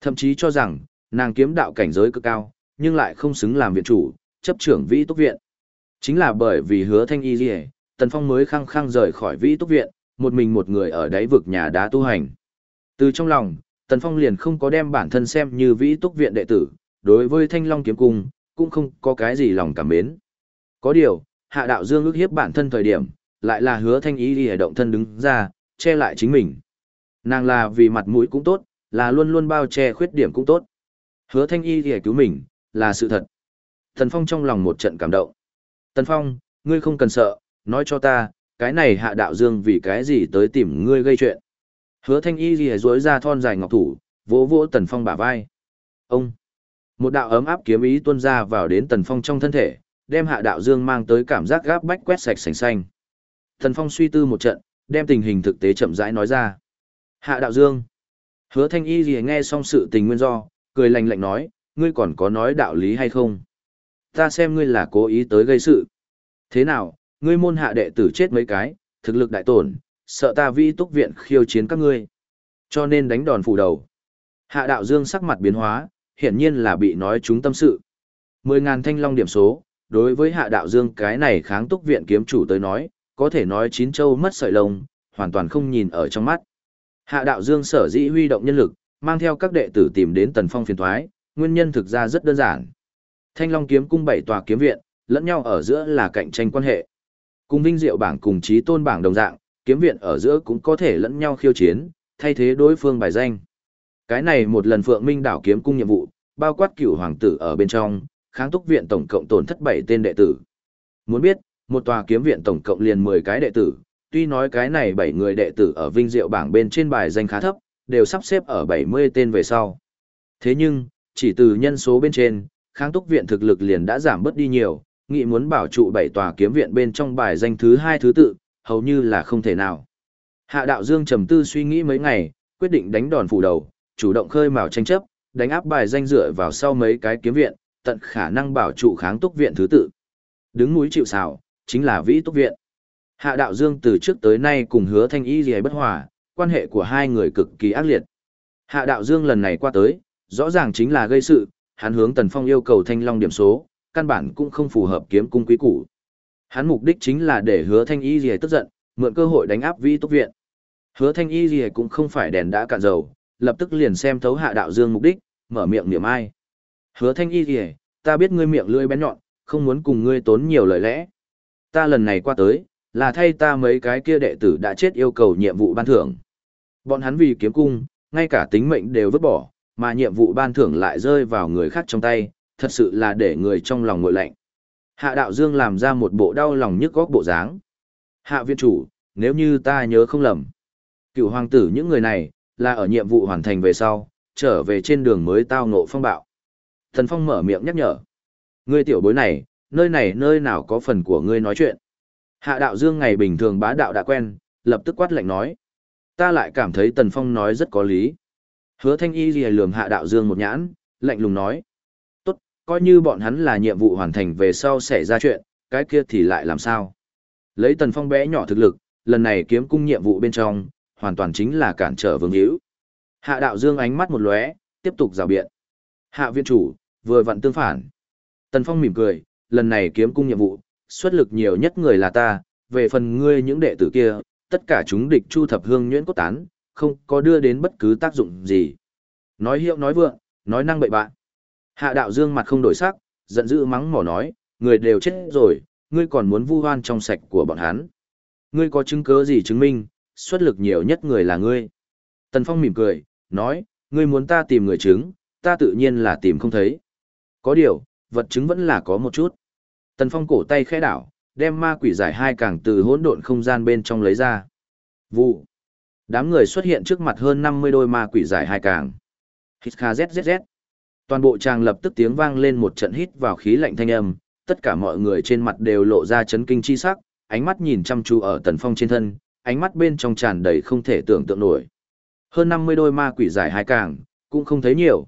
Thậm chí cho rằng, nàng kiếm đạo cảnh giới cực cao, nhưng lại không xứng làm viện chủ, chấp trưởng vĩ túc viện. Chính là bởi vì hứa thanh y gì Tần Phong mới khăng khăng rời khỏi vĩ túc viện, một mình một người ở đáy vực nhà đá tu hành. Từ trong lòng, Tần Phong liền không có đem bản thân xem như vĩ túc viện đệ tử, đối với thanh long kiếm cung, cũng không có cái gì lòng cảm mến. Có điều, hạ đạo dương ước hiếp bản thân thời điểm, lại là hứa thanh ý đi động thân đứng ra, che lại chính mình. Nàng là vì mặt mũi cũng tốt, là luôn luôn bao che khuyết điểm cũng tốt. Hứa thanh y thì cứu mình, là sự thật. Tần Phong trong lòng một trận cảm động. Tần Phong, ngươi không cần sợ, nói cho ta, cái này hạ đạo dương vì cái gì tới tìm ngươi gây chuyện. Hứa thanh y gì rối ra thon dài ngọc thủ, vỗ vỗ Tần Phong bả vai. Ông! Một đạo ấm áp kiếm ý tuôn ra vào đến Tần Phong trong thân thể, đem hạ đạo dương mang tới cảm giác gáp bách quét sạch sành xanh. Tần Phong suy tư một trận, đem tình hình thực tế chậm rãi nói ra. Hạ đạo dương! Hứa thanh y gì nghe xong sự tình nguyên do, cười lạnh lạnh nói, ngươi còn có nói đạo lý hay không? Ta xem ngươi là cố ý tới gây sự. Thế nào, ngươi môn hạ đệ tử chết mấy cái, thực lực đại tổn, sợ ta vi túc viện khiêu chiến các ngươi. Cho nên đánh đòn phủ đầu. Hạ đạo dương sắc mặt biến hóa, hiển nhiên là bị nói chúng tâm sự. Mười ngàn thanh long điểm số, đối với hạ đạo dương cái này kháng túc viện kiếm chủ tới nói, có thể nói chín châu mất sợi lông, hoàn toàn không nhìn ở trong mắt. Hạ đạo dương sở dĩ huy động nhân lực, mang theo các đệ tử tìm đến tần phong phiền thoái, nguyên nhân thực ra rất đơn giản. Thanh Long kiếm cung bảy tòa kiếm viện, lẫn nhau ở giữa là cạnh tranh quan hệ. Cùng vinh diệu bảng cùng trí tôn bảng đồng dạng, kiếm viện ở giữa cũng có thể lẫn nhau khiêu chiến, thay thế đối phương bài danh. Cái này một lần Phượng Minh đảo kiếm cung nhiệm vụ, bao quát cửu hoàng tử ở bên trong, kháng túc viện tổng cộng tổn thất 7 tên đệ tử. Muốn biết, một tòa kiếm viện tổng cộng liền 10 cái đệ tử, tuy nói cái này 7 người đệ tử ở vinh diệu bảng bên trên bài danh khá thấp, đều sắp xếp ở 70 tên về sau. Thế nhưng, chỉ từ nhân số bên trên, kháng túc viện thực lực liền đã giảm bớt đi nhiều, nghị muốn bảo trụ bảy tòa kiếm viện bên trong bài danh thứ hai thứ tự, hầu như là không thể nào. Hạ đạo dương trầm tư suy nghĩ mấy ngày, quyết định đánh đòn phủ đầu, chủ động khơi mào tranh chấp, đánh áp bài danh dựa vào sau mấy cái kiếm viện, tận khả năng bảo trụ kháng túc viện thứ tự. Đứng núi chịu xào, chính là vĩ túc viện. Hạ đạo dương từ trước tới nay cùng hứa thanh y gì bất hòa, quan hệ của hai người cực kỳ ác liệt. Hạ đạo dương lần này qua tới, rõ ràng chính là gây sự, hắn hướng Tần Phong yêu cầu thanh long điểm số, căn bản cũng không phù hợp kiếm cung quý củ. Hắn mục đích chính là để hứa thanh y gì tức giận, mượn cơ hội đánh áp vi túc viện. Hứa thanh y gì cũng không phải đèn đã cạn dầu, lập tức liền xem thấu hạ đạo dương mục đích, mở miệng niệm ai. Hứa thanh y gì, ta biết ngươi miệng lưỡi bén nhọn, không muốn cùng ngươi tốn nhiều lời lẽ. Ta lần này qua tới, là thay ta mấy cái kia đệ tử đã chết yêu cầu nhiệm vụ ban thưởng. Bọn hắn vì kiếm cung, ngay cả tính mệnh đều vứt bỏ, mà nhiệm vụ ban thưởng lại rơi vào người khác trong tay, thật sự là để người trong lòng ngội lạnh. Hạ đạo dương làm ra một bộ đau lòng nhức góc bộ dáng. Hạ viên chủ, nếu như ta nhớ không lầm. Cựu hoàng tử những người này, là ở nhiệm vụ hoàn thành về sau, trở về trên đường mới tao ngộ phong bạo. Thần phong mở miệng nhắc nhở. Ngươi tiểu bối này, nơi này nơi nào có phần của ngươi nói chuyện. Hạ đạo dương ngày bình thường bá đạo đã quen, lập tức quát lạnh nói. Ta lại cảm thấy Tần Phong nói rất có lý. Hứa Thanh Y lìa lườm hạ đạo dương một nhãn, lạnh lùng nói. Tốt, coi như bọn hắn là nhiệm vụ hoàn thành về sau xảy ra chuyện, cái kia thì lại làm sao? Lấy Tần Phong bé nhỏ thực lực, lần này kiếm cung nhiệm vụ bên trong, hoàn toàn chính là cản trở vương hữu. Hạ đạo dương ánh mắt một lóe, tiếp tục rào biện. Hạ viên chủ, vừa vặn tương phản. Tần Phong mỉm cười, lần này kiếm cung nhiệm vụ, xuất lực nhiều nhất người là ta, về phần ngươi những đệ tử kia, tất cả chúng địch chu thập hương nhuyễn cốt tán, không có đưa đến bất cứ tác dụng gì. Nói hiệu nói vượng, nói năng bậy bạn. Hạ đạo dương mặt không đổi sắc, giận dữ mắng mỏ nói, người đều chết rồi, ngươi còn muốn vu hoan trong sạch của bọn hắn. Ngươi có chứng cứ gì chứng minh, xuất lực nhiều nhất người là ngươi. Tần Phong mỉm cười, nói, ngươi muốn ta tìm người chứng, ta tự nhiên là tìm không thấy. Có điều, vật chứng vẫn là có một chút. Tần Phong cổ tay khẽ đảo, đem ma quỷ giải hai càng từ hỗn độn không gian bên trong lấy ra. Vụ. Đám người xuất hiện trước mặt hơn 50 đôi ma quỷ giải hai càng. Hít kha zzz. Toàn bộ tràng lập tức tiếng vang lên một trận hít vào khí lạnh thanh âm, tất cả mọi người trên mặt đều lộ ra chấn kinh chi sắc, ánh mắt nhìn chăm chú ở Tần Phong trên thân, ánh mắt bên trong tràn đầy không thể tưởng tượng nổi. Hơn 50 đôi ma quỷ giải hai càng, cũng không thấy nhiều.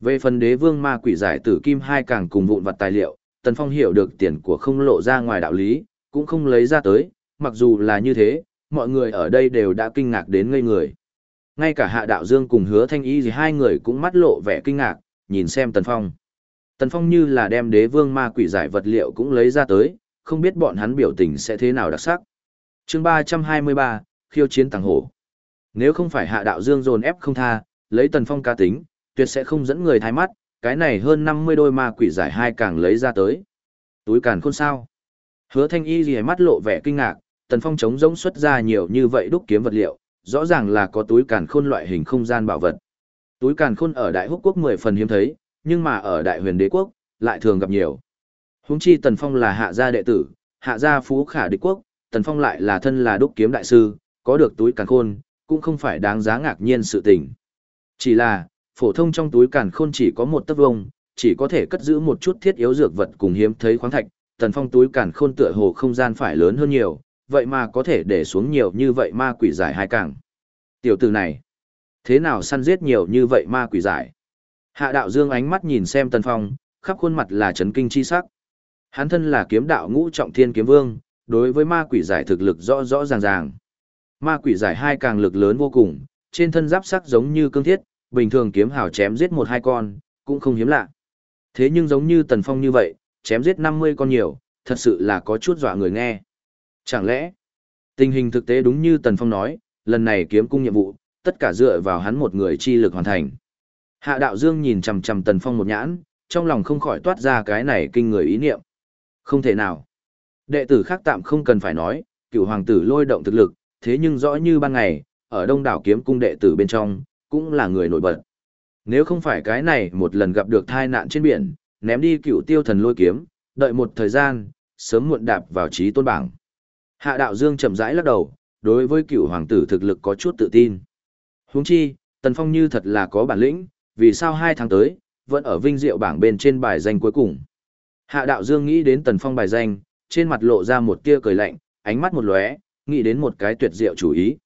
Về phần đế vương ma quỷ giải tử kim hai càng cùng vụn vật tài liệu, Tần Phong hiểu được tiền của không lộ ra ngoài đạo lý, cũng không lấy ra tới, mặc dù là như thế, mọi người ở đây đều đã kinh ngạc đến ngây người. Ngay cả hạ đạo dương cùng hứa thanh y thì hai người cũng mắt lộ vẻ kinh ngạc, nhìn xem Tần Phong. Tần Phong như là đem đế vương ma quỷ giải vật liệu cũng lấy ra tới, không biết bọn hắn biểu tình sẽ thế nào đặc sắc. chương 323, khiêu chiến tàng hổ. Nếu không phải hạ đạo dương dồn ép không tha, lấy Tần Phong ca tính, tuyệt sẽ không dẫn người thái mắt, cái này hơn 50 đôi ma quỷ giải hai càng lấy ra tới. Túi càn khôn sao. Hứa thanh y gì mắt lộ vẻ kinh ngạc, Tần Phong chống giống xuất ra nhiều như vậy đúc kiếm vật liệu, rõ ràng là có túi càn khôn loại hình không gian bảo vật. Túi càn khôn ở Đại Húc quốc 10 phần hiếm thấy, nhưng mà ở Đại Huyền Đế quốc lại thường gặp nhiều. Húng chi Tần Phong là hạ gia đệ tử, hạ gia phú khả địch quốc, Tần Phong lại là thân là đúc kiếm đại sư, có được túi càn khôn, cũng không phải đáng giá ngạc nhiên sự tình. Chỉ là, phổ thông trong túi càn khôn chỉ có một tấc vông, chỉ có thể cất giữ một chút thiết yếu dược vật cùng hiếm thấy khoáng thạch, Tần Phong túi càn khôn tựa hồ không gian phải lớn hơn nhiều, vậy mà có thể để xuống nhiều như vậy ma quỷ giải hai càng. Tiểu tử này, thế nào săn giết nhiều như vậy ma quỷ giải? Hạ đạo dương ánh mắt nhìn xem Tần Phong, khắp khuôn mặt là chấn kinh chi sắc. Hắn thân là kiếm đạo ngũ trọng thiên kiếm vương, đối với ma quỷ giải thực lực rõ rõ ràng ràng. Ma quỷ giải hai càng lực lớn vô cùng, trên thân giáp sắc giống như cương thiết, bình thường kiếm hào chém giết một hai con, cũng không hiếm lạ. Thế nhưng giống như Tần Phong như vậy, chém giết 50 con nhiều, thật sự là có chút dọa người nghe. Chẳng lẽ, tình hình thực tế đúng như Tần Phong nói, lần này kiếm cung nhiệm vụ, tất cả dựa vào hắn một người chi lực hoàn thành. Hạ đạo dương nhìn chằm chằm Tần Phong một nhãn, trong lòng không khỏi toát ra cái này kinh người ý niệm. Không thể nào. Đệ tử khác tạm không cần phải nói, cựu hoàng tử lôi động thực lực, thế nhưng rõ như ban ngày, ở đông đảo kiếm cung đệ tử bên trong, cũng là người nổi bật. Nếu không phải cái này một lần gặp được thai nạn trên biển, ném đi cựu tiêu thần lôi kiếm, đợi một thời gian, sớm muộn đạp vào trí tôn bảng. Hạ đạo dương chậm rãi lắc đầu, đối với cựu hoàng tử thực lực có chút tự tin. Huống chi, Tần Phong như thật là có bản lĩnh, vì sao hai tháng tới, vẫn ở vinh diệu bảng bên trên bài danh cuối cùng. Hạ đạo dương nghĩ đến Tần Phong bài danh, trên mặt lộ ra một tia cười lạnh, ánh mắt một lóe, nghĩ đến một cái tuyệt diệu chủ ý.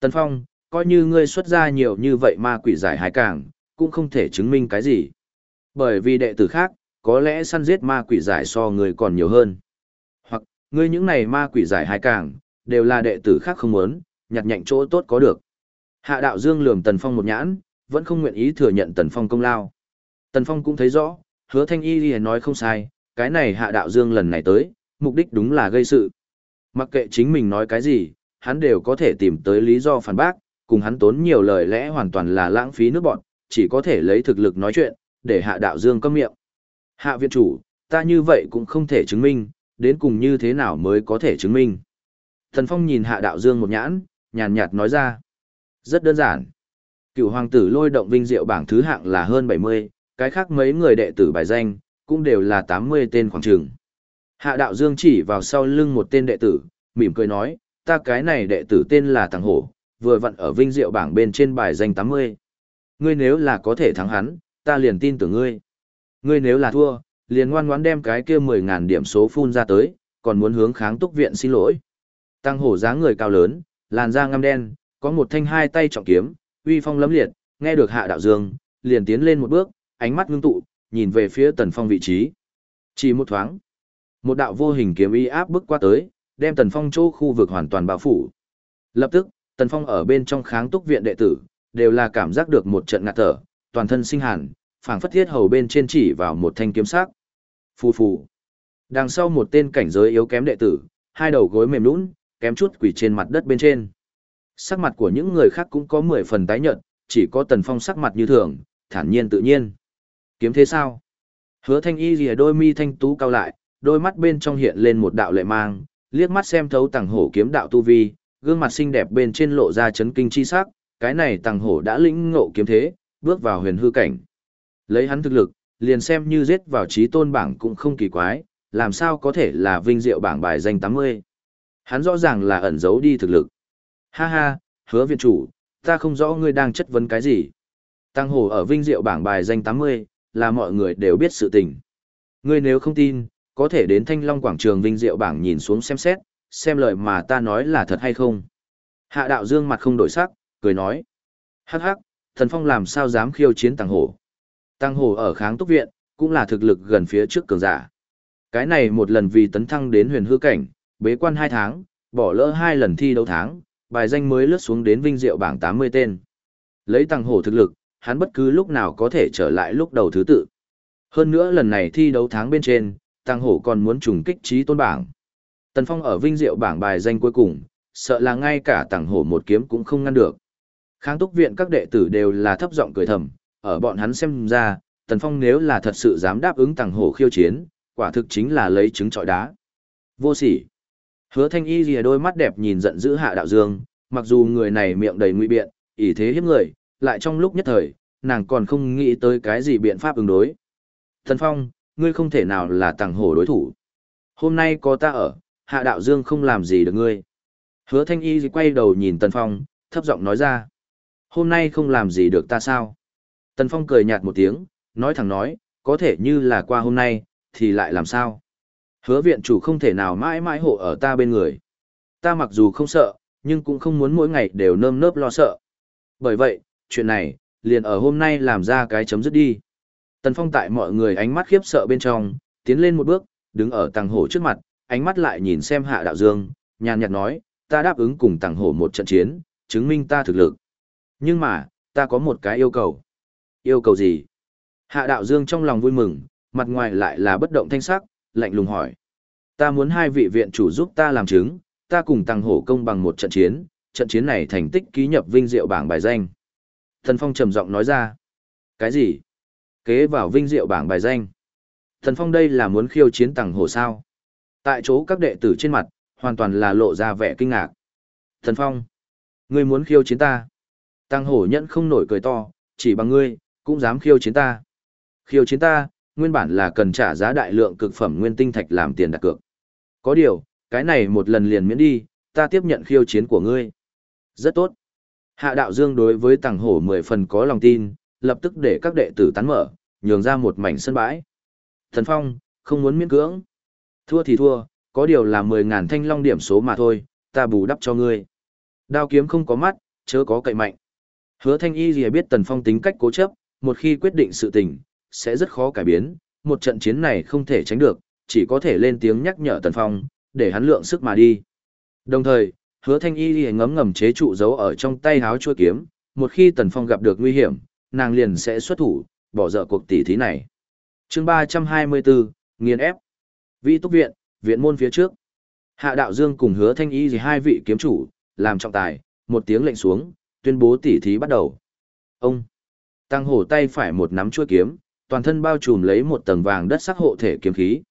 Tần Phong, coi như ngươi xuất ra nhiều như vậy ma quỷ giải hải càng, cũng không thể chứng minh cái gì. Bởi vì đệ tử khác, có lẽ săn giết ma quỷ giải so người còn nhiều hơn. Hoặc, ngươi những này ma quỷ giải hải càng, đều là đệ tử khác không muốn, nhặt nhạnh chỗ tốt có được. Hạ đạo dương lườm Tần Phong một nhãn, vẫn không nguyện ý thừa nhận Tần Phong công lao. Tần Phong cũng thấy rõ, hứa thanh y thì nói không sai, cái này hạ đạo dương lần này tới, mục đích đúng là gây sự. Mặc kệ chính mình nói cái gì, hắn đều có thể tìm tới lý do phản bác, cùng hắn tốn nhiều lời lẽ hoàn toàn là lãng phí nước bọn, chỉ có thể lấy thực lực nói chuyện, để hạ đạo dương câm miệng. Hạ viện chủ, ta như vậy cũng không thể chứng minh, đến cùng như thế nào mới có thể chứng minh. Thần Phong nhìn hạ đạo dương một nhãn, nhàn nhạt nói ra. Rất đơn giản. Cựu hoàng tử lôi động vinh diệu bảng thứ hạng là hơn 70, cái khác mấy người đệ tử bài danh, cũng đều là 80 tên khoảng trường. Hạ đạo dương chỉ vào sau lưng một tên đệ tử, mỉm cười nói, ta cái này đệ tử tên là Tàng Hổ, vừa vặn ở vinh diệu bảng bên trên bài danh 80. Ngươi nếu là có thể thắng hắn, ta liền tin tưởng ngươi. Ngươi nếu là thua, liền ngoan ngoãn đem cái kia 10.000 điểm số phun ra tới, còn muốn hướng kháng túc viện xin lỗi. Tăng hổ dáng người cao lớn, làn da ngăm đen, có một thanh hai tay trọng kiếm, uy phong lấm liệt, nghe được Hạ Đạo Dương, liền tiến lên một bước, ánh mắt ngưng tụ, nhìn về phía Tần Phong vị trí. Chỉ một thoáng, một đạo vô hình kiếm y áp bước qua tới, đem Tần Phong chỗ khu vực hoàn toàn bao phủ. Lập tức, Tần Phong ở bên trong kháng túc viện đệ tử, đều là cảm giác được một trận ngạt thở, toàn thân sinh hàn, phảng phất thiết hầu bên trên chỉ vào một thanh kiếm sắc. Phù phù. Đằng sau một tên cảnh giới yếu kém đệ tử, hai đầu gối mềm nhũn, kém chút quỳ trên mặt đất bên trên. Sắc mặt của những người khác cũng có mười phần tái nhợt, chỉ có Tần Phong sắc mặt như thường, thản nhiên tự nhiên. Kiếm thế sao? Hứa Thanh Y lìa đôi mi thanh tú cao lại, đôi mắt bên trong hiện lên một đạo lệ mang, liếc mắt xem thấu tầng hổ kiếm đạo tu vi, gương mặt xinh đẹp bên trên lộ ra chấn kinh chi sắc, cái này tàng hổ đã lĩnh ngộ kiếm thế, bước vào huyền hư cảnh. Lấy hắn thực lực, liền xem như giết vào trí tôn bảng cũng không kỳ quái, làm sao có thể là vinh diệu bảng bài danh 80. Hắn rõ ràng là ẩn giấu đi thực lực. Ha ha, hứa viện chủ, ta không rõ ngươi đang chất vấn cái gì. Tăng hổ ở vinh diệu bảng bài danh 80, là mọi người đều biết sự tình. Ngươi nếu không tin, có thể đến Thanh Long quảng trường vinh diệu bảng nhìn xuống xem xét, xem lời mà ta nói là thật hay không. Hạ đạo dương mặt không đổi sắc, cười nói. Hắc hắc, thần phong làm sao dám khiêu chiến tăng hổ. Tăng hổ ở kháng túc viện, cũng là thực lực gần phía trước cường giả. Cái này một lần vì tấn thăng đến huyền hư cảnh, bế quan hai tháng, bỏ lỡ hai lần thi đấu tháng, bài danh mới lướt xuống đến vinh diệu bảng 80 tên. Lấy tăng hổ thực lực, hắn bất cứ lúc nào có thể trở lại lúc đầu thứ tự. Hơn nữa lần này thi đấu tháng bên trên, tăng hổ còn muốn trùng kích trí tôn bảng. Tần Phong ở vinh diệu bảng bài danh cuối cùng, sợ là ngay cả Tàng hổ một kiếm cũng không ngăn được. Kháng túc viện các đệ tử đều là thấp giọng cười thầm, ở bọn hắn xem ra, Tần Phong nếu là thật sự dám đáp ứng Tàng hổ khiêu chiến, quả thực chính là lấy trứng trọi đá. Vô sỉ. Hứa thanh y lìa đôi mắt đẹp nhìn giận dữ hạ đạo dương, mặc dù người này miệng đầy nguy biện, ỷ thế hiếp người, lại trong lúc nhất thời, nàng còn không nghĩ tới cái gì biện pháp ứng đối. Tần Phong, ngươi không thể nào là tàng hổ đối thủ. Hôm nay có ta ở, hạ đạo dương không làm gì được ngươi. Hứa thanh y quay đầu nhìn Tần Phong, thấp giọng nói ra. Hôm nay không làm gì được ta sao? Tần Phong cười nhạt một tiếng, nói thẳng nói, có thể như là qua hôm nay, thì lại làm sao? Hứa viện chủ không thể nào mãi mãi hộ ở ta bên người. Ta mặc dù không sợ, nhưng cũng không muốn mỗi ngày đều nơm nớp lo sợ. Bởi vậy, chuyện này, liền ở hôm nay làm ra cái chấm dứt đi. Tần Phong tại mọi người ánh mắt khiếp sợ bên trong, tiến lên một bước, đứng ở tàng hổ trước mặt, ánh mắt lại nhìn xem hạ đạo dương, nhàn nhạt nói, ta đáp ứng cùng tàng hổ một trận chiến, chứng minh ta thực lực. Nhưng mà, ta có một cái yêu cầu. Yêu cầu gì? Hạ đạo dương trong lòng vui mừng, mặt ngoài lại là bất động thanh sắc, lạnh lùng hỏi. Ta muốn hai vị viện chủ giúp ta làm chứng, ta cùng Tàng hổ công bằng một trận chiến, trận chiến này thành tích ký nhập vinh diệu bảng bài danh. Thần Phong trầm giọng nói ra. Cái gì? Kế vào vinh diệu bảng bài danh. Thần Phong đây là muốn khiêu chiến Tàng hổ sao? Tại chỗ các đệ tử trên mặt, hoàn toàn là lộ ra vẻ kinh ngạc. Thần Phong, ngươi muốn khiêu chiến ta. Tăng hổ nhẫn không nổi cười to, chỉ bằng ngươi, cũng dám khiêu chiến ta. Khiêu chiến ta, nguyên bản là cần trả giá đại lượng cực phẩm nguyên tinh thạch làm tiền đặt cược. Có điều, cái này một lần liền miễn đi, ta tiếp nhận khiêu chiến của ngươi. Rất tốt. Hạ đạo dương đối với tàng hổ mười phần có lòng tin, lập tức để các đệ tử tán mở, nhường ra một mảnh sân bãi. Thần Phong, không muốn miễn cưỡng. Thua thì thua, có điều là mười ngàn thanh long điểm số mà thôi, ta bù đắp cho ngươi. Đao kiếm không có mắt, chớ có cậy mạnh. Hứa thanh y gì biết Tần Phong tính cách cố chấp, một khi quyết định sự tình, sẽ rất khó cải biến, một trận chiến này không thể tránh được, chỉ có thể lên tiếng nhắc nhở Tần Phong, để hắn lượng sức mà đi. Đồng thời, hứa thanh y gì ngấm ngầm chế trụ giấu ở trong tay háo chua kiếm, một khi Tần Phong gặp được nguy hiểm, nàng liền sẽ xuất thủ, bỏ dở cuộc tỷ thí này. chương 324, nghiền ép. Vị túc viện, viện môn phía trước. Hạ đạo dương cùng hứa thanh y gì hai vị kiếm chủ, làm trọng tài, một tiếng lệnh xuống, tuyên bố tỷ thí bắt đầu. Ông, tăng hổ tay phải một nắm chuôi kiếm, toàn thân bao trùm lấy một tầng vàng đất sắc hộ thể kiếm khí.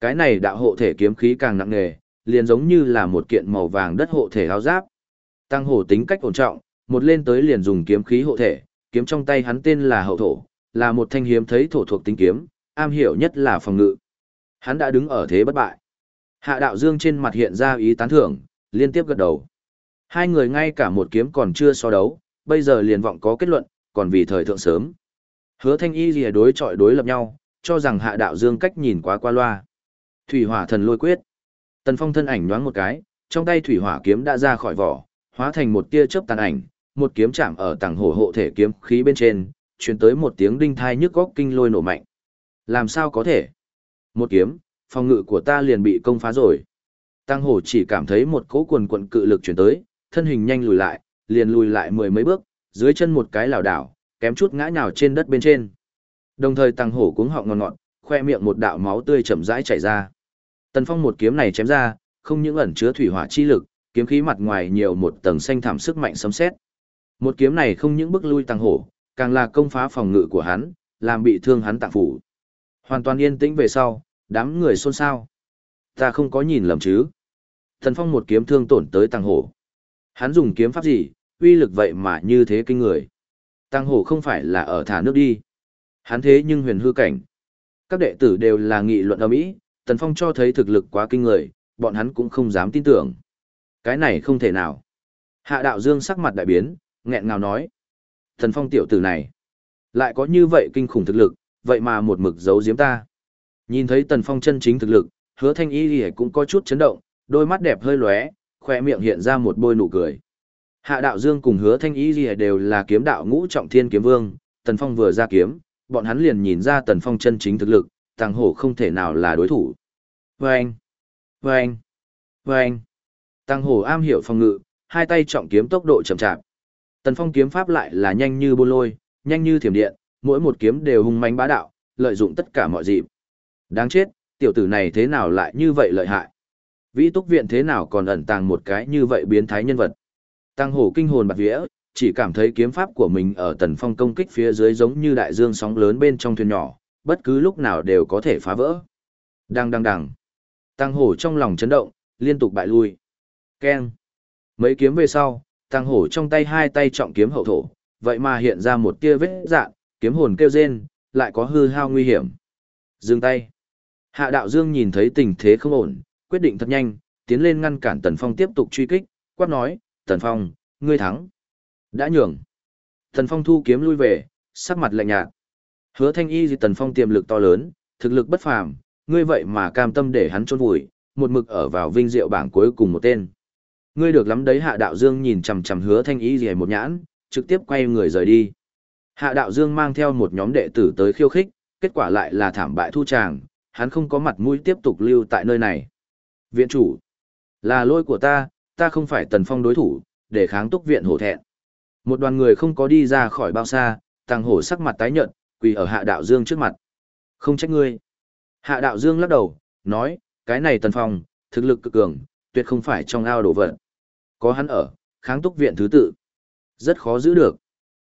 Cái này đạo hộ thể kiếm khí càng nặng nề, liền giống như là một kiện màu vàng đất hộ thể áo giáp. Tăng hổ tính cách ổn trọng, một lên tới liền dùng kiếm khí hộ thể, kiếm trong tay hắn tên là hậu thổ, là một thanh hiếm thấy thổ thuộc tính kiếm, am hiểu nhất là phòng ngự. Hắn đã đứng ở thế bất bại. Hạ đạo dương trên mặt hiện ra ý tán thưởng, liên tiếp gật đầu. Hai người ngay cả một kiếm còn chưa so đấu, bây giờ liền vọng có kết luận, còn vì thời thượng sớm. Hứa thanh y rìa đối chọi đối lập nhau, cho rằng hạ đạo dương cách nhìn quá qua loa. Thủy hỏa thần lôi quyết. Tần phong thân ảnh nhoáng một cái, trong tay thủy hỏa kiếm đã ra khỏi vỏ, hóa thành một tia chớp tàn ảnh, một kiếm chạm ở tầng hổ hộ thể kiếm khí bên trên, truyền tới một tiếng đinh thai nhức góc kinh lôi nổ mạnh. Làm sao có thể? Một kiếm, phòng ngự của ta liền bị công phá rồi. Tăng hổ chỉ cảm thấy một cỗ quần quận cự lực chuyển tới, thân hình nhanh lùi lại, liền lùi lại mười mấy bước, dưới chân một cái lảo đảo, kém chút ngã nhào trên đất bên trên. Đồng thời tăng hổ cuống họng ngọt ngọt, khoe miệng một đạo máu tươi chậm rãi chảy ra. Tần Phong một kiếm này chém ra, không những ẩn chứa thủy hỏa chi lực, kiếm khí mặt ngoài nhiều một tầng xanh thảm sức mạnh sấm sét. Một kiếm này không những bức lui tăng hổ, càng là công phá phòng ngự của hắn, làm bị thương hắn tạng phủ. Hoàn toàn yên tĩnh về sau, đám người xôn xao. Ta không có nhìn lầm chứ. Thần Phong một kiếm thương tổn tới tăng hổ. Hắn dùng kiếm pháp gì, uy lực vậy mà như thế kinh người. Tăng hổ không phải là ở thả nước đi. Hắn thế nhưng huyền hư cảnh. Các đệ tử đều là nghị luận âm ý, Tần Phong cho thấy thực lực quá kinh người, bọn hắn cũng không dám tin tưởng. Cái này không thể nào. Hạ đạo dương sắc mặt đại biến, nghẹn ngào nói. Tần Phong tiểu tử này, lại có như vậy kinh khủng thực lực, vậy mà một mực giấu giếm ta. Nhìn thấy Tần Phong chân chính thực lực, hứa thanh y cũng có chút chấn động, đôi mắt đẹp hơi lóe, khoe miệng hiện ra một bôi nụ cười. Hạ đạo dương cùng hứa thanh y đều là kiếm đạo ngũ trọng thiên kiếm vương, Tần Phong vừa ra kiếm, bọn hắn liền nhìn ra Tần Phong chân chính thực lực, tàng hổ không thể nào là đối thủ. Vâng! Vâng! Vâng! Tàng hổ am hiểu phòng ngự, hai tay trọng kiếm tốc độ chậm chạp. Tần Phong kiếm pháp lại là nhanh như bô lôi, nhanh như thiểm điện, mỗi một kiếm đều hung manh bá đạo, lợi dụng tất cả mọi dịp. Đáng chết, tiểu tử này thế nào lại như vậy lợi hại? Vĩ túc viện thế nào còn ẩn tàng một cái như vậy biến thái nhân vật? Tăng hổ kinh hồn bạc vía, chỉ cảm thấy kiếm pháp của mình ở tần phong công kích phía dưới giống như đại dương sóng lớn bên trong thuyền nhỏ, bất cứ lúc nào đều có thể phá vỡ. Đang đang đằng. Tăng hổ trong lòng chấn động, liên tục bại lui. Keng. Mấy kiếm về sau, tăng hổ trong tay hai tay trọng kiếm hậu thổ, vậy mà hiện ra một tia vết dạn, kiếm hồn kêu rên, lại có hư hao nguy hiểm. Dừng tay. Hạ đạo dương nhìn thấy tình thế không ổn, quyết định thật nhanh, tiến lên ngăn cản Tần Phong tiếp tục truy kích, quát nói, Tần Phong, ngươi thắng. Đã nhường. Tần Phong thu kiếm lui về, sắc mặt lạnh nhạt. Hứa thanh y gì Tần Phong tiềm lực to lớn, thực lực bất phàm, ngươi vậy mà cam tâm để hắn trốn vùi, một mực ở vào vinh diệu bảng cuối cùng một tên. Ngươi được lắm đấy hạ đạo dương nhìn chằm chằm hứa thanh y gì một nhãn, trực tiếp quay người rời đi. Hạ đạo dương mang theo một nhóm đệ tử tới khiêu khích, kết quả lại là thảm bại thu tràng, hắn không có mặt mũi tiếp tục lưu tại nơi này. Viện chủ, là lôi của ta, ta không phải tần phong đối thủ, để kháng túc viện hổ thẹn. Một đoàn người không có đi ra khỏi bao xa, tàng hổ sắc mặt tái nhợt, quỳ ở hạ đạo dương trước mặt. Không trách ngươi. Hạ đạo dương lắc đầu, nói, cái này tần phong, thực lực cực cường, tuyệt không phải trong ao đổ vật. Có hắn ở, kháng túc viện thứ tự. Rất khó giữ được.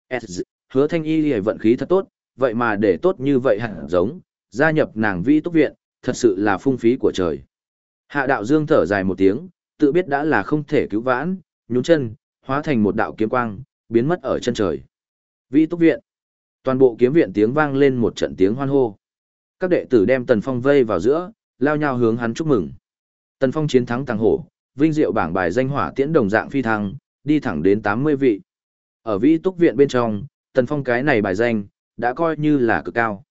S, hứa thanh y hề vận khí thật tốt, vậy mà để tốt như vậy hẳn giống, gia nhập nàng vi túc viện, thật sự là phung phí của trời. Hạ đạo dương thở dài một tiếng, tự biết đã là không thể cứu vãn, nhún chân, hóa thành một đạo kiếm quang, biến mất ở chân trời. Vi túc viện. Toàn bộ kiếm viện tiếng vang lên một trận tiếng hoan hô. Các đệ tử đem Tần Phong vây vào giữa, lao nhau hướng hắn chúc mừng. Tần Phong chiến thắng Tàng Hổ, vinh diệu bảng bài danh hỏa tiễn đồng dạng phi thăng, đi thẳng đến 80 vị. Ở Vi túc viện bên trong, Tần Phong cái này bài danh, đã coi như là cực cao.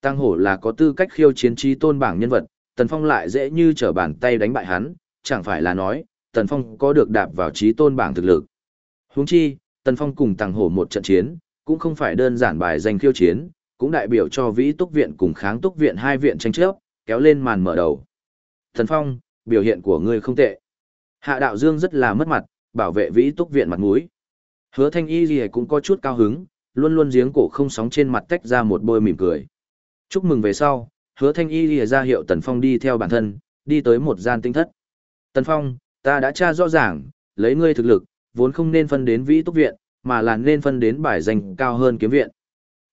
Tăng hổ là có tư cách khiêu chiến trí tôn bảng nhân vật, Tần Phong lại dễ như trở bàn tay đánh bại hắn, chẳng phải là nói, Tần Phong có được đạp vào trí tôn bảng thực lực. Huống chi, Tần Phong cùng Tăng hổ một trận chiến, cũng không phải đơn giản bài danh khiêu chiến, cũng đại biểu cho vĩ túc viện cùng kháng túc viện hai viện tranh chấp, kéo lên màn mở đầu. Tần Phong, biểu hiện của ngươi không tệ. Hạ đạo dương rất là mất mặt, bảo vệ vĩ túc viện mặt mũi. Hứa thanh y Lì cũng có chút cao hứng, luôn luôn giếng cổ không sóng trên mặt tách ra một bôi mỉm cười. Chúc mừng về sau, hứa thanh y lìa ra hiệu Tần Phong đi theo bản thân, đi tới một gian tinh thất. Tần Phong, ta đã tra rõ ràng, lấy ngươi thực lực, vốn không nên phân đến vĩ túc viện, mà là nên phân đến bài danh cao hơn kiếm viện.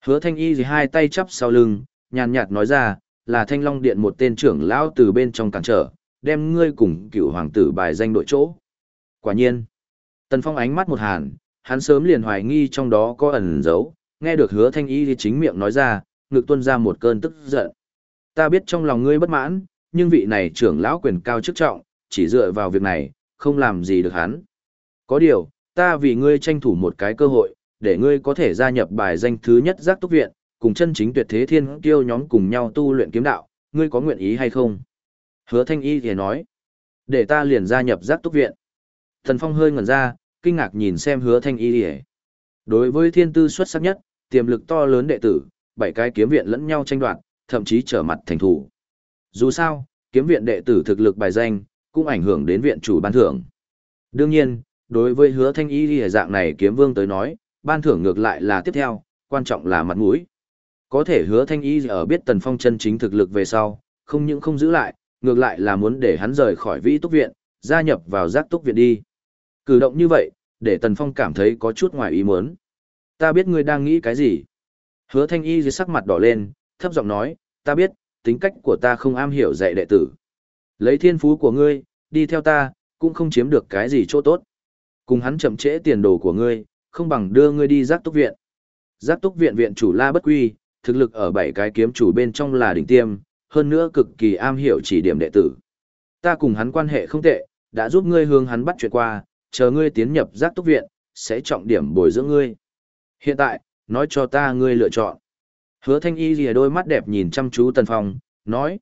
Hứa thanh y gì hai tay chắp sau lưng, nhàn nhạt nói ra, là thanh long điện một tên trưởng lão từ bên trong cản trở, đem ngươi cùng cựu hoàng tử bài danh đội chỗ. Quả nhiên, Tần Phong ánh mắt một hàn, hắn sớm liền hoài nghi trong đó có ẩn giấu, nghe được hứa thanh y thì chính miệng nói ra, ngực tuân ra một cơn tức giận. Ta biết trong lòng ngươi bất mãn, nhưng vị này trưởng lão quyền cao chức trọng, chỉ dựa vào việc này, không làm gì được hắn. Có điều, ta vì ngươi tranh thủ một cái cơ hội, để ngươi có thể gia nhập bài danh thứ nhất giác túc viện, cùng chân chính tuyệt thế thiên kiêu nhóm cùng nhau tu luyện kiếm đạo, ngươi có nguyện ý hay không? Hứa thanh y thì nói, để ta liền gia nhập giác túc viện. Thần Phong hơi ngẩn ra, kinh ngạc nhìn xem hứa thanh y ỉa đối với thiên tư xuất sắc nhất, tiềm lực to lớn đệ tử, bảy cái kiếm viện lẫn nhau tranh đoạt, thậm chí trở mặt thành thủ. Dù sao, kiếm viện đệ tử thực lực bài danh, cũng ảnh hưởng đến viện chủ ban thưởng. Đương nhiên, đối với hứa thanh y ỉa dạng này kiếm vương tới nói, ban thưởng ngược lại là tiếp theo, quan trọng là mặt mũi. Có thể hứa thanh y ở biết tần phong chân chính thực lực về sau, không những không giữ lại, ngược lại là muốn để hắn rời khỏi vĩ túc viện, gia nhập vào giác túc viện đi. Cử động như vậy, để Tần Phong cảm thấy có chút ngoài ý muốn. Ta biết ngươi đang nghĩ cái gì. Hứa thanh y dưới sắc mặt đỏ lên, thấp giọng nói, ta biết, tính cách của ta không am hiểu dạy đệ tử. Lấy thiên phú của ngươi, đi theo ta, cũng không chiếm được cái gì chỗ tốt. Cùng hắn chậm trễ tiền đồ của ngươi, không bằng đưa ngươi đi giác túc viện. Giác túc viện viện chủ La Bất Quy, thực lực ở bảy cái kiếm chủ bên trong là đỉnh tiêm, hơn nữa cực kỳ am hiểu chỉ điểm đệ tử. Ta cùng hắn quan hệ không tệ, đã giúp ngươi hướng hắn bắt chuyện qua, chờ ngươi tiến nhập giác túc viện, sẽ trọng điểm bồi dưỡng ngươi. Hiện tại, nói cho ta ngươi lựa chọn. Hứa thanh y lìa đôi mắt đẹp nhìn chăm chú tần phong, nói.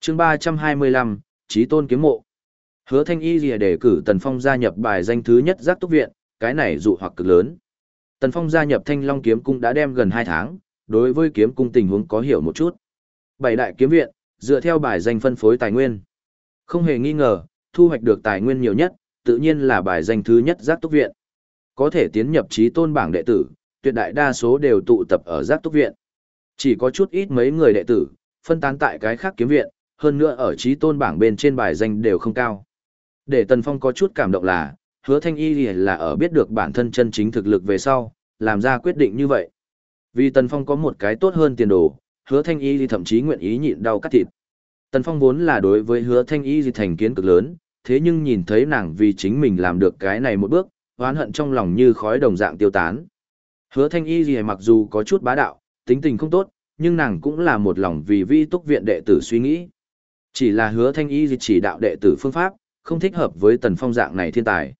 chương 325, trí tôn kiếm mộ. Hứa thanh y lìa đề cử tần phong gia nhập bài danh thứ nhất giác túc viện, cái này dụ hoặc cực lớn. Tần phong gia nhập thanh long kiếm cung đã đem gần 2 tháng, đối với kiếm cung tình huống có hiểu một chút. Bảy đại kiếm viện, dựa theo bài danh phân phối tài nguyên. Không hề nghi ngờ, thu hoạch được tài nguyên nhiều nhất, tự nhiên là bài danh thứ nhất giác túc viện. Có thể tiến nhập trí tôn bảng đệ tử, tuyệt đại đa số đều tụ tập ở giác túc viện. Chỉ có chút ít mấy người đệ tử, phân tán tại cái khác kiếm viện, hơn nữa ở trí tôn bảng bên trên bài danh đều không cao. Để Tần Phong có chút cảm động là, hứa thanh y là ở biết được bản thân chân chính thực lực về sau, làm ra quyết định như vậy. Vì Tần Phong có một cái tốt hơn tiền đồ, hứa thanh y thậm chí nguyện ý nhịn đau cắt thịt. Tần Phong vốn là đối với hứa thanh y thành kiến cực lớn, thế nhưng nhìn thấy nàng vì chính mình làm được cái này một bước, oán hận trong lòng như khói đồng dạng tiêu tán. Hứa thanh y gì mặc dù có chút bá đạo, tính tình không tốt, nhưng nàng cũng là một lòng vì vi túc viện đệ tử suy nghĩ. Chỉ là hứa thanh y gì chỉ đạo đệ tử phương pháp, không thích hợp với tần phong dạng này thiên tài.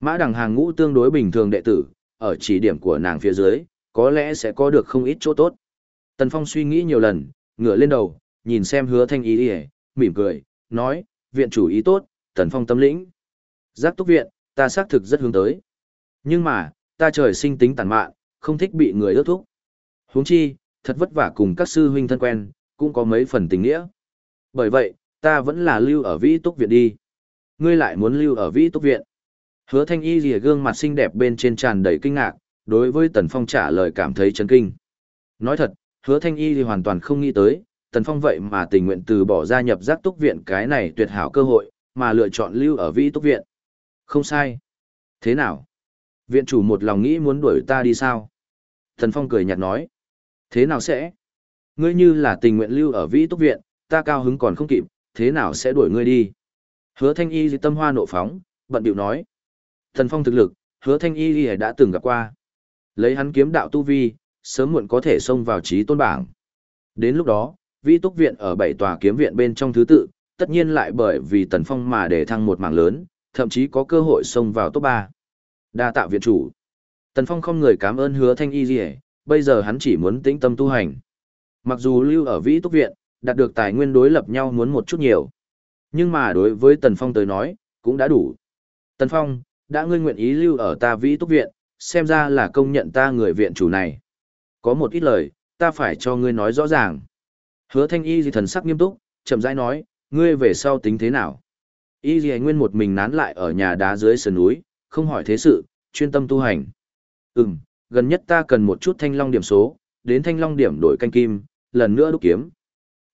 Mã đằng hàng ngũ tương đối bình thường đệ tử, ở chỉ điểm của nàng phía dưới, có lẽ sẽ có được không ít chỗ tốt. Tần phong suy nghĩ nhiều lần, ngửa lên đầu, nhìn xem hứa thanh y gì, mỉm cười, nói, viện chủ ý tốt, Tần Phong tâm lĩnh. Giác túc viện, ta xác thực rất hướng tới. Nhưng mà, ta trời sinh tính tàn mạn, không thích bị người ước thúc. Huống chi, thật vất vả cùng các sư huynh thân quen, cũng có mấy phần tình nghĩa. Bởi vậy, ta vẫn là lưu ở vĩ túc viện đi. Ngươi lại muốn lưu ở vĩ túc viện. Hứa thanh y rìa gương mặt xinh đẹp bên trên tràn đầy kinh ngạc, đối với Tần Phong trả lời cảm thấy chấn kinh. Nói thật, hứa thanh y thì hoàn toàn không nghĩ tới, Tần Phong vậy mà tình nguyện từ bỏ gia nhập giác túc viện cái này tuyệt hảo cơ hội, mà lựa chọn lưu ở vĩ túc viện. Không sai. Thế nào? Viện chủ một lòng nghĩ muốn đuổi ta đi sao? Thần Phong cười nhạt nói. Thế nào sẽ? Ngươi như là tình nguyện lưu ở vĩ túc viện, ta cao hứng còn không kịp, thế nào sẽ đuổi ngươi đi? Hứa thanh y dị tâm hoa nộ phóng, bận điệu nói. Thần Phong thực lực, hứa thanh y di đã từng gặp qua. Lấy hắn kiếm đạo tu vi, sớm muộn có thể xông vào trí tôn bảng. Đến lúc đó, vĩ túc viện ở bảy tòa kiếm viện bên trong thứ tự, tất nhiên lại bởi vì Tần Phong mà để thăng một mảng lớn, thậm chí có cơ hội xông vào top 3. Đa tạ viện chủ. Tần Phong không người cảm ơn hứa thanh y gì bây giờ hắn chỉ muốn tĩnh tâm tu hành. Mặc dù lưu ở vĩ túc viện, đạt được tài nguyên đối lập nhau muốn một chút nhiều. Nhưng mà đối với Tần Phong tới nói, cũng đã đủ. Tần Phong, đã ngươi nguyện ý lưu ở ta vĩ túc viện, xem ra là công nhận ta người viện chủ này. Có một ít lời, ta phải cho ngươi nói rõ ràng. Hứa thanh y gì thần sắc nghiêm túc, chậm rãi nói, ngươi về sau tính thế nào? Y Ghi Nguyên một mình nán lại ở nhà đá dưới sườn núi, không hỏi thế sự, chuyên tâm tu hành. Ừm, gần nhất ta cần một chút thanh long điểm số, đến thanh long điểm đổi canh kim, lần nữa đúc kiếm.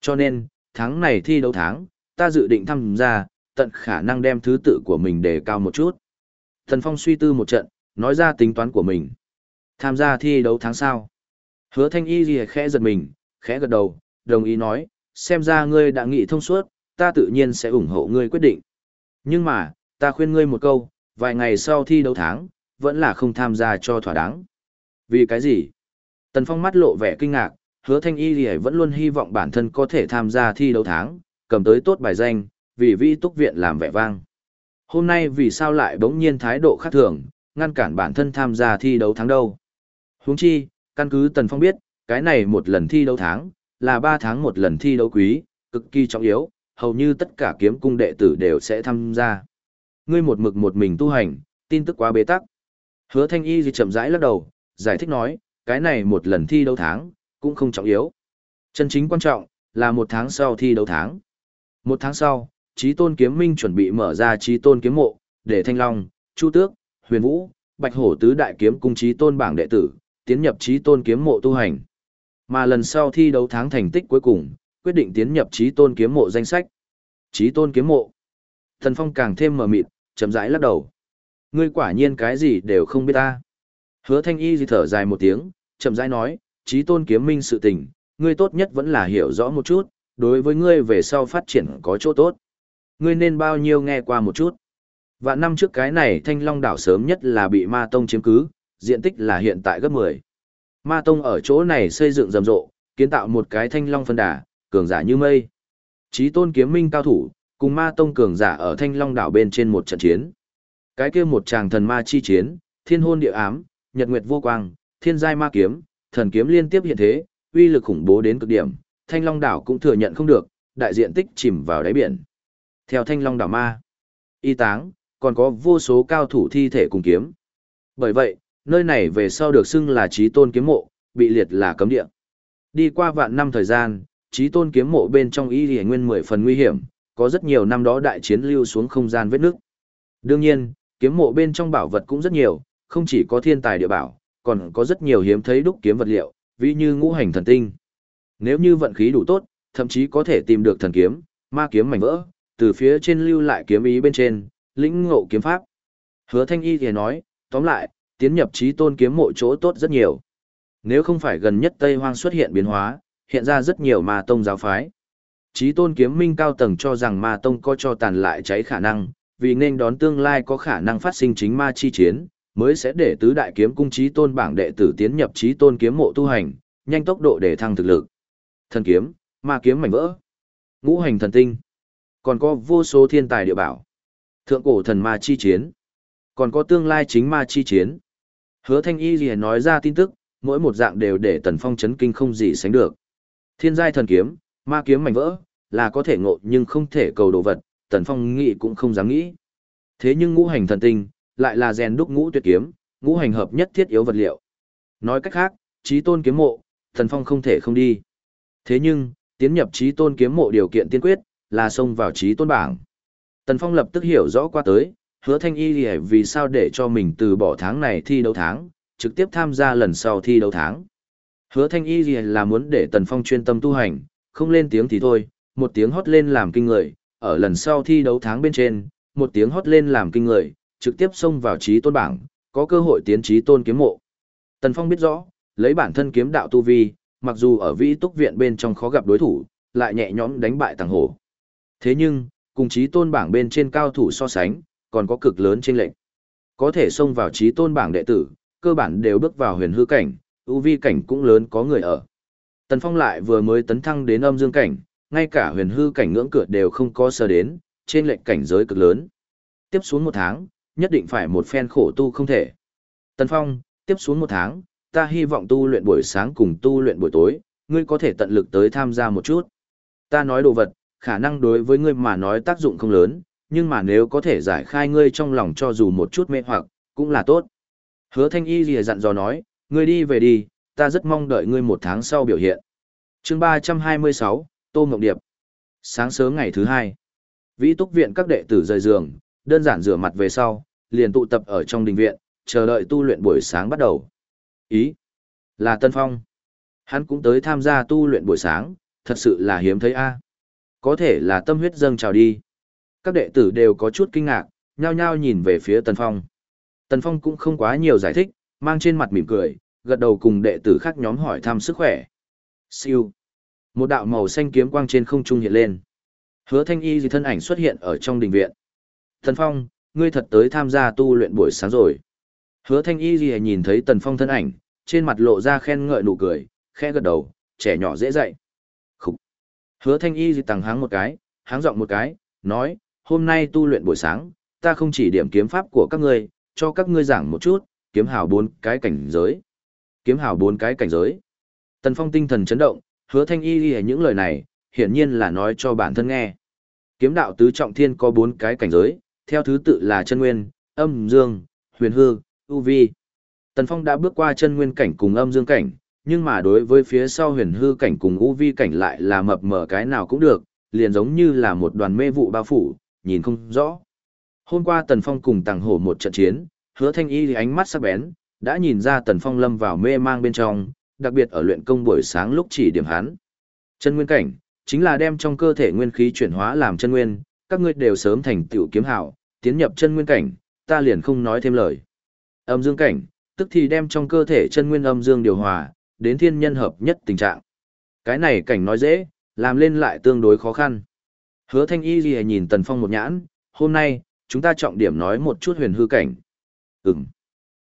Cho nên, tháng này thi đấu tháng, ta dự định tham gia, tận khả năng đem thứ tự của mình đề cao một chút. Thần Phong suy tư một trận, nói ra tính toán của mình. Tham gia thi đấu tháng sau. Hứa thanh y gì khẽ giật mình, khẽ gật đầu, đồng ý nói, xem ra ngươi đã nghĩ thông suốt, ta tự nhiên sẽ ủng hộ ngươi quyết định. Nhưng mà, ta khuyên ngươi một câu, vài ngày sau thi đấu tháng, vẫn là không tham gia cho thỏa đáng. Vì cái gì? Tần Phong mắt lộ vẻ kinh ngạc, hứa thanh y thì vẫn luôn hy vọng bản thân có thể tham gia thi đấu tháng, cầm tới tốt bài danh, vì vi túc viện làm vẻ vang. Hôm nay vì sao lại bỗng nhiên thái độ khác thường, ngăn cản bản thân tham gia thi đấu tháng đâu? Huống chi, căn cứ Tần Phong biết, cái này một lần thi đấu tháng, là 3 tháng một lần thi đấu quý, cực kỳ trọng yếu, hầu như tất cả kiếm cung đệ tử đều sẽ tham gia. Ngươi một mực một mình tu hành, tin tức quá bế tắc. Hứa Thanh Y thì chậm rãi lắc đầu, giải thích nói, cái này một lần thi đấu tháng, cũng không trọng yếu. Chân chính quan trọng, là một tháng sau thi đấu tháng. Một tháng sau, Chí Tôn Kiếm Minh chuẩn bị mở ra Chí Tôn Kiếm Mộ, để Thanh Long, Chu Tước, Huyền Vũ, Bạch Hổ tứ đại kiếm cung Chí Tôn bảng đệ tử, tiến nhập Chí Tôn Kiếm Mộ tu hành. Mà lần sau thi đấu tháng thành tích cuối cùng, quyết định tiến nhập Chí Tôn Kiếm Mộ danh sách. Chí Tôn Kiếm Mộ. Thần Phong càng thêm mờ mịt, chậm rãi lắc đầu. Ngươi quả nhiên cái gì đều không biết ta. Hứa Thanh Y thì thở dài một tiếng, chậm rãi nói, Chí Tôn Kiếm Minh sự tình, ngươi tốt nhất vẫn là hiểu rõ một chút, đối với ngươi về sau phát triển có chỗ tốt. Ngươi nên bao nhiêu nghe qua một chút. Vạn năm trước cái này Thanh Long đảo sớm nhất là bị Ma Tông chiếm cứ, diện tích là hiện tại gấp 10. Ma Tông ở chỗ này xây dựng rầm rộ, kiến tạo một cái Thanh Long phân đà, cường giả như mây. Chí tôn kiếm minh cao thủ, cùng Ma Tông cường giả ở Thanh Long đảo bên trên một trận chiến. Cái kia một tràng thần ma chi chiến, thiên hôn địa ám, nhật nguyệt vô quang, thiên giai ma kiếm, thần kiếm liên tiếp hiện thế, uy lực khủng bố đến cực điểm, Thanh Long đảo cũng thừa nhận không được, đại diện tích chìm vào đáy biển. Theo Thanh Long đảo ma, y táng, còn có vô số cao thủ thi thể cùng kiếm. Bởi vậy, nơi này về sau được xưng là trí tôn kiếm mộ, bị liệt là cấm địa. Đi qua vạn năm thời gian, trí tôn kiếm mộ bên trong y lì nguyên mười phần nguy hiểm, có rất nhiều năm đó đại chiến lưu xuống không gian vết nước. Đương nhiên, kiếm mộ bên trong bảo vật cũng rất nhiều, không chỉ có thiên tài địa bảo, còn có rất nhiều hiếm thấy đúc kiếm vật liệu, ví như ngũ hành thần tinh. Nếu như vận khí đủ tốt, thậm chí có thể tìm được thần kiếm, ma kiếm mảnh vỡ, từ phía trên lưu lại kiếm ý bên trên, lĩnh ngộ kiếm pháp. Hứa Thanh Y thì nói, tóm lại, tiến nhập trí tôn kiếm mộ chỗ tốt rất nhiều. Nếu không phải gần nhất Tây Hoang xuất hiện biến hóa, hiện ra rất nhiều ma tông giáo phái. Trí tôn kiếm minh cao tầng cho rằng ma tông có cho tàn lại cháy khả năng, vì nên đón tương lai có khả năng phát sinh chính ma chi chiến, mới sẽ để tứ đại kiếm cung trí tôn bảng đệ tử tiến nhập trí tôn kiếm mộ tu hành, nhanh tốc độ để thăng thực lực. Thần kiếm, ma kiếm mảnh vỡ, ngũ hành thần tinh, còn có vô số thiên tài địa bảo. Thượng cổ thần ma chi chiến, còn có tương lai chính ma chi chiến. Hứa Thanh Y liền nói ra tin tức, mỗi một dạng đều để Tần Phong chấn kinh không gì sánh được. Thiên giai thần kiếm, ma kiếm mảnh vỡ, là có thể ngộ nhưng không thể cầu đồ vật, Tần Phong nghĩ cũng không dám nghĩ. Thế nhưng ngũ hành thần tinh, lại là rèn đúc ngũ tuyệt kiếm, ngũ hành hợp nhất thiết yếu vật liệu. Nói cách khác, trí tôn kiếm mộ, Tần Phong không thể không đi. Thế nhưng, tiến nhập trí tôn kiếm mộ điều kiện tiên quyết, là xông vào trí tôn bảng. Tần Phong lập tức hiểu rõ qua tới, hứa thanh y vì sao để cho mình từ bỏ tháng này thi đấu tháng, trực tiếp tham gia lần sau thi đấu tháng. Hứa thanh y là muốn để Tần Phong chuyên tâm tu hành, không lên tiếng thì thôi, một tiếng hót lên làm kinh người, ở lần sau thi đấu tháng bên trên, một tiếng hót lên làm kinh người, trực tiếp xông vào trí tôn bảng, có cơ hội tiến trí tôn kiếm mộ. Tần Phong biết rõ, lấy bản thân kiếm đạo tu vi, mặc dù ở vĩ túc viện bên trong khó gặp đối thủ, lại nhẹ nhõm đánh bại tàng hổ. Thế nhưng, cùng trí tôn bảng bên trên cao thủ so sánh, còn có cực lớn trên lệnh. Có thể xông vào trí tôn bảng đệ tử, cơ bản đều bước vào huyền hư cảnh, ưu vi cảnh cũng lớn có người ở. Tần Phong lại vừa mới tấn thăng đến âm dương cảnh, ngay cả huyền hư cảnh ngưỡng cửa đều không có sơ đến, trên lệnh cảnh giới cực lớn. Tiếp xuống một tháng, nhất định phải một phen khổ tu không thể. Tần Phong, tiếp xuống một tháng, ta hy vọng tu luyện buổi sáng cùng tu luyện buổi tối, ngươi có thể tận lực tới tham gia một chút. Ta nói đồ vật, khả năng đối với ngươi mà nói tác dụng không lớn, nhưng mà nếu có thể giải khai ngươi trong lòng cho dù một chút mê hoặc, cũng là tốt. Hứa thanh y gì dặn dò nói, ngươi đi về đi, ta rất mong đợi ngươi một tháng sau biểu hiện. chương 326, Tô Ngọc Điệp. Sáng sớm ngày thứ hai, vĩ túc viện các đệ tử rời giường, đơn giản rửa mặt về sau, liền tụ tập ở trong đình viện, chờ đợi tu luyện buổi sáng bắt đầu. Ý, là Tân Phong. Hắn cũng tới tham gia tu luyện buổi sáng, thật sự là hiếm thấy a. Có thể là tâm huyết dâng trào đi. Các đệ tử đều có chút kinh ngạc, nhao nhao nhìn về phía Tần Phong. Tần Phong cũng không quá nhiều giải thích, mang trên mặt mỉm cười, gật đầu cùng đệ tử khác nhóm hỏi thăm sức khỏe. Siêu. Một đạo màu xanh kiếm quang trên không trung hiện lên. Hứa Thanh Y gì thân ảnh xuất hiện ở trong đình viện. Tần Phong, ngươi thật tới tham gia tu luyện buổi sáng rồi. Hứa Thanh Y gì nhìn thấy Tần Phong thân ảnh, trên mặt lộ ra khen ngợi nụ cười, khẽ gật đầu, trẻ nhỏ dễ dạy. Khúc. Hứa Thanh Y gì tăng háng một cái, háng giọng một cái, nói, hôm nay tu luyện buổi sáng, ta không chỉ điểm kiếm pháp của các ngươi, cho các ngươi giảng một chút, kiếm hào bốn cái cảnh giới. Kiếm hào bốn cái cảnh giới. Tần Phong tinh thần chấn động, hứa thanh y ghi những lời này, hiển nhiên là nói cho bản thân nghe. Kiếm đạo tứ trọng thiên có bốn cái cảnh giới, theo thứ tự là chân nguyên, âm dương, huyền hư, u vi. Tần Phong đã bước qua chân nguyên cảnh cùng âm dương cảnh, nhưng mà đối với phía sau huyền hư cảnh cùng u vi cảnh lại là mập mờ cái nào cũng được, liền giống như là một đoàn mê vụ bao phủ, nhìn không rõ. Hôm qua Tần Phong cùng Tàng Hổ một trận chiến, hứa thanh y thì ánh mắt sắc bén, đã nhìn ra Tần Phong lâm vào mê mang bên trong, đặc biệt ở luyện công buổi sáng lúc chỉ điểm hắn. Chân nguyên cảnh, chính là đem trong cơ thể nguyên khí chuyển hóa làm chân nguyên, các ngươi đều sớm thành tiểu kiếm hảo, tiến nhập chân nguyên cảnh, ta liền không nói thêm lời. Âm dương cảnh, tức thì đem trong cơ thể chân nguyên âm dương điều hòa, đến thiên nhân hợp nhất tình trạng. Cái này cảnh nói dễ, làm lên lại tương đối khó khăn. Hứa thanh y gì nhìn tần phong một nhãn, hôm nay, chúng ta trọng điểm nói một chút huyền hư cảnh. Ừm.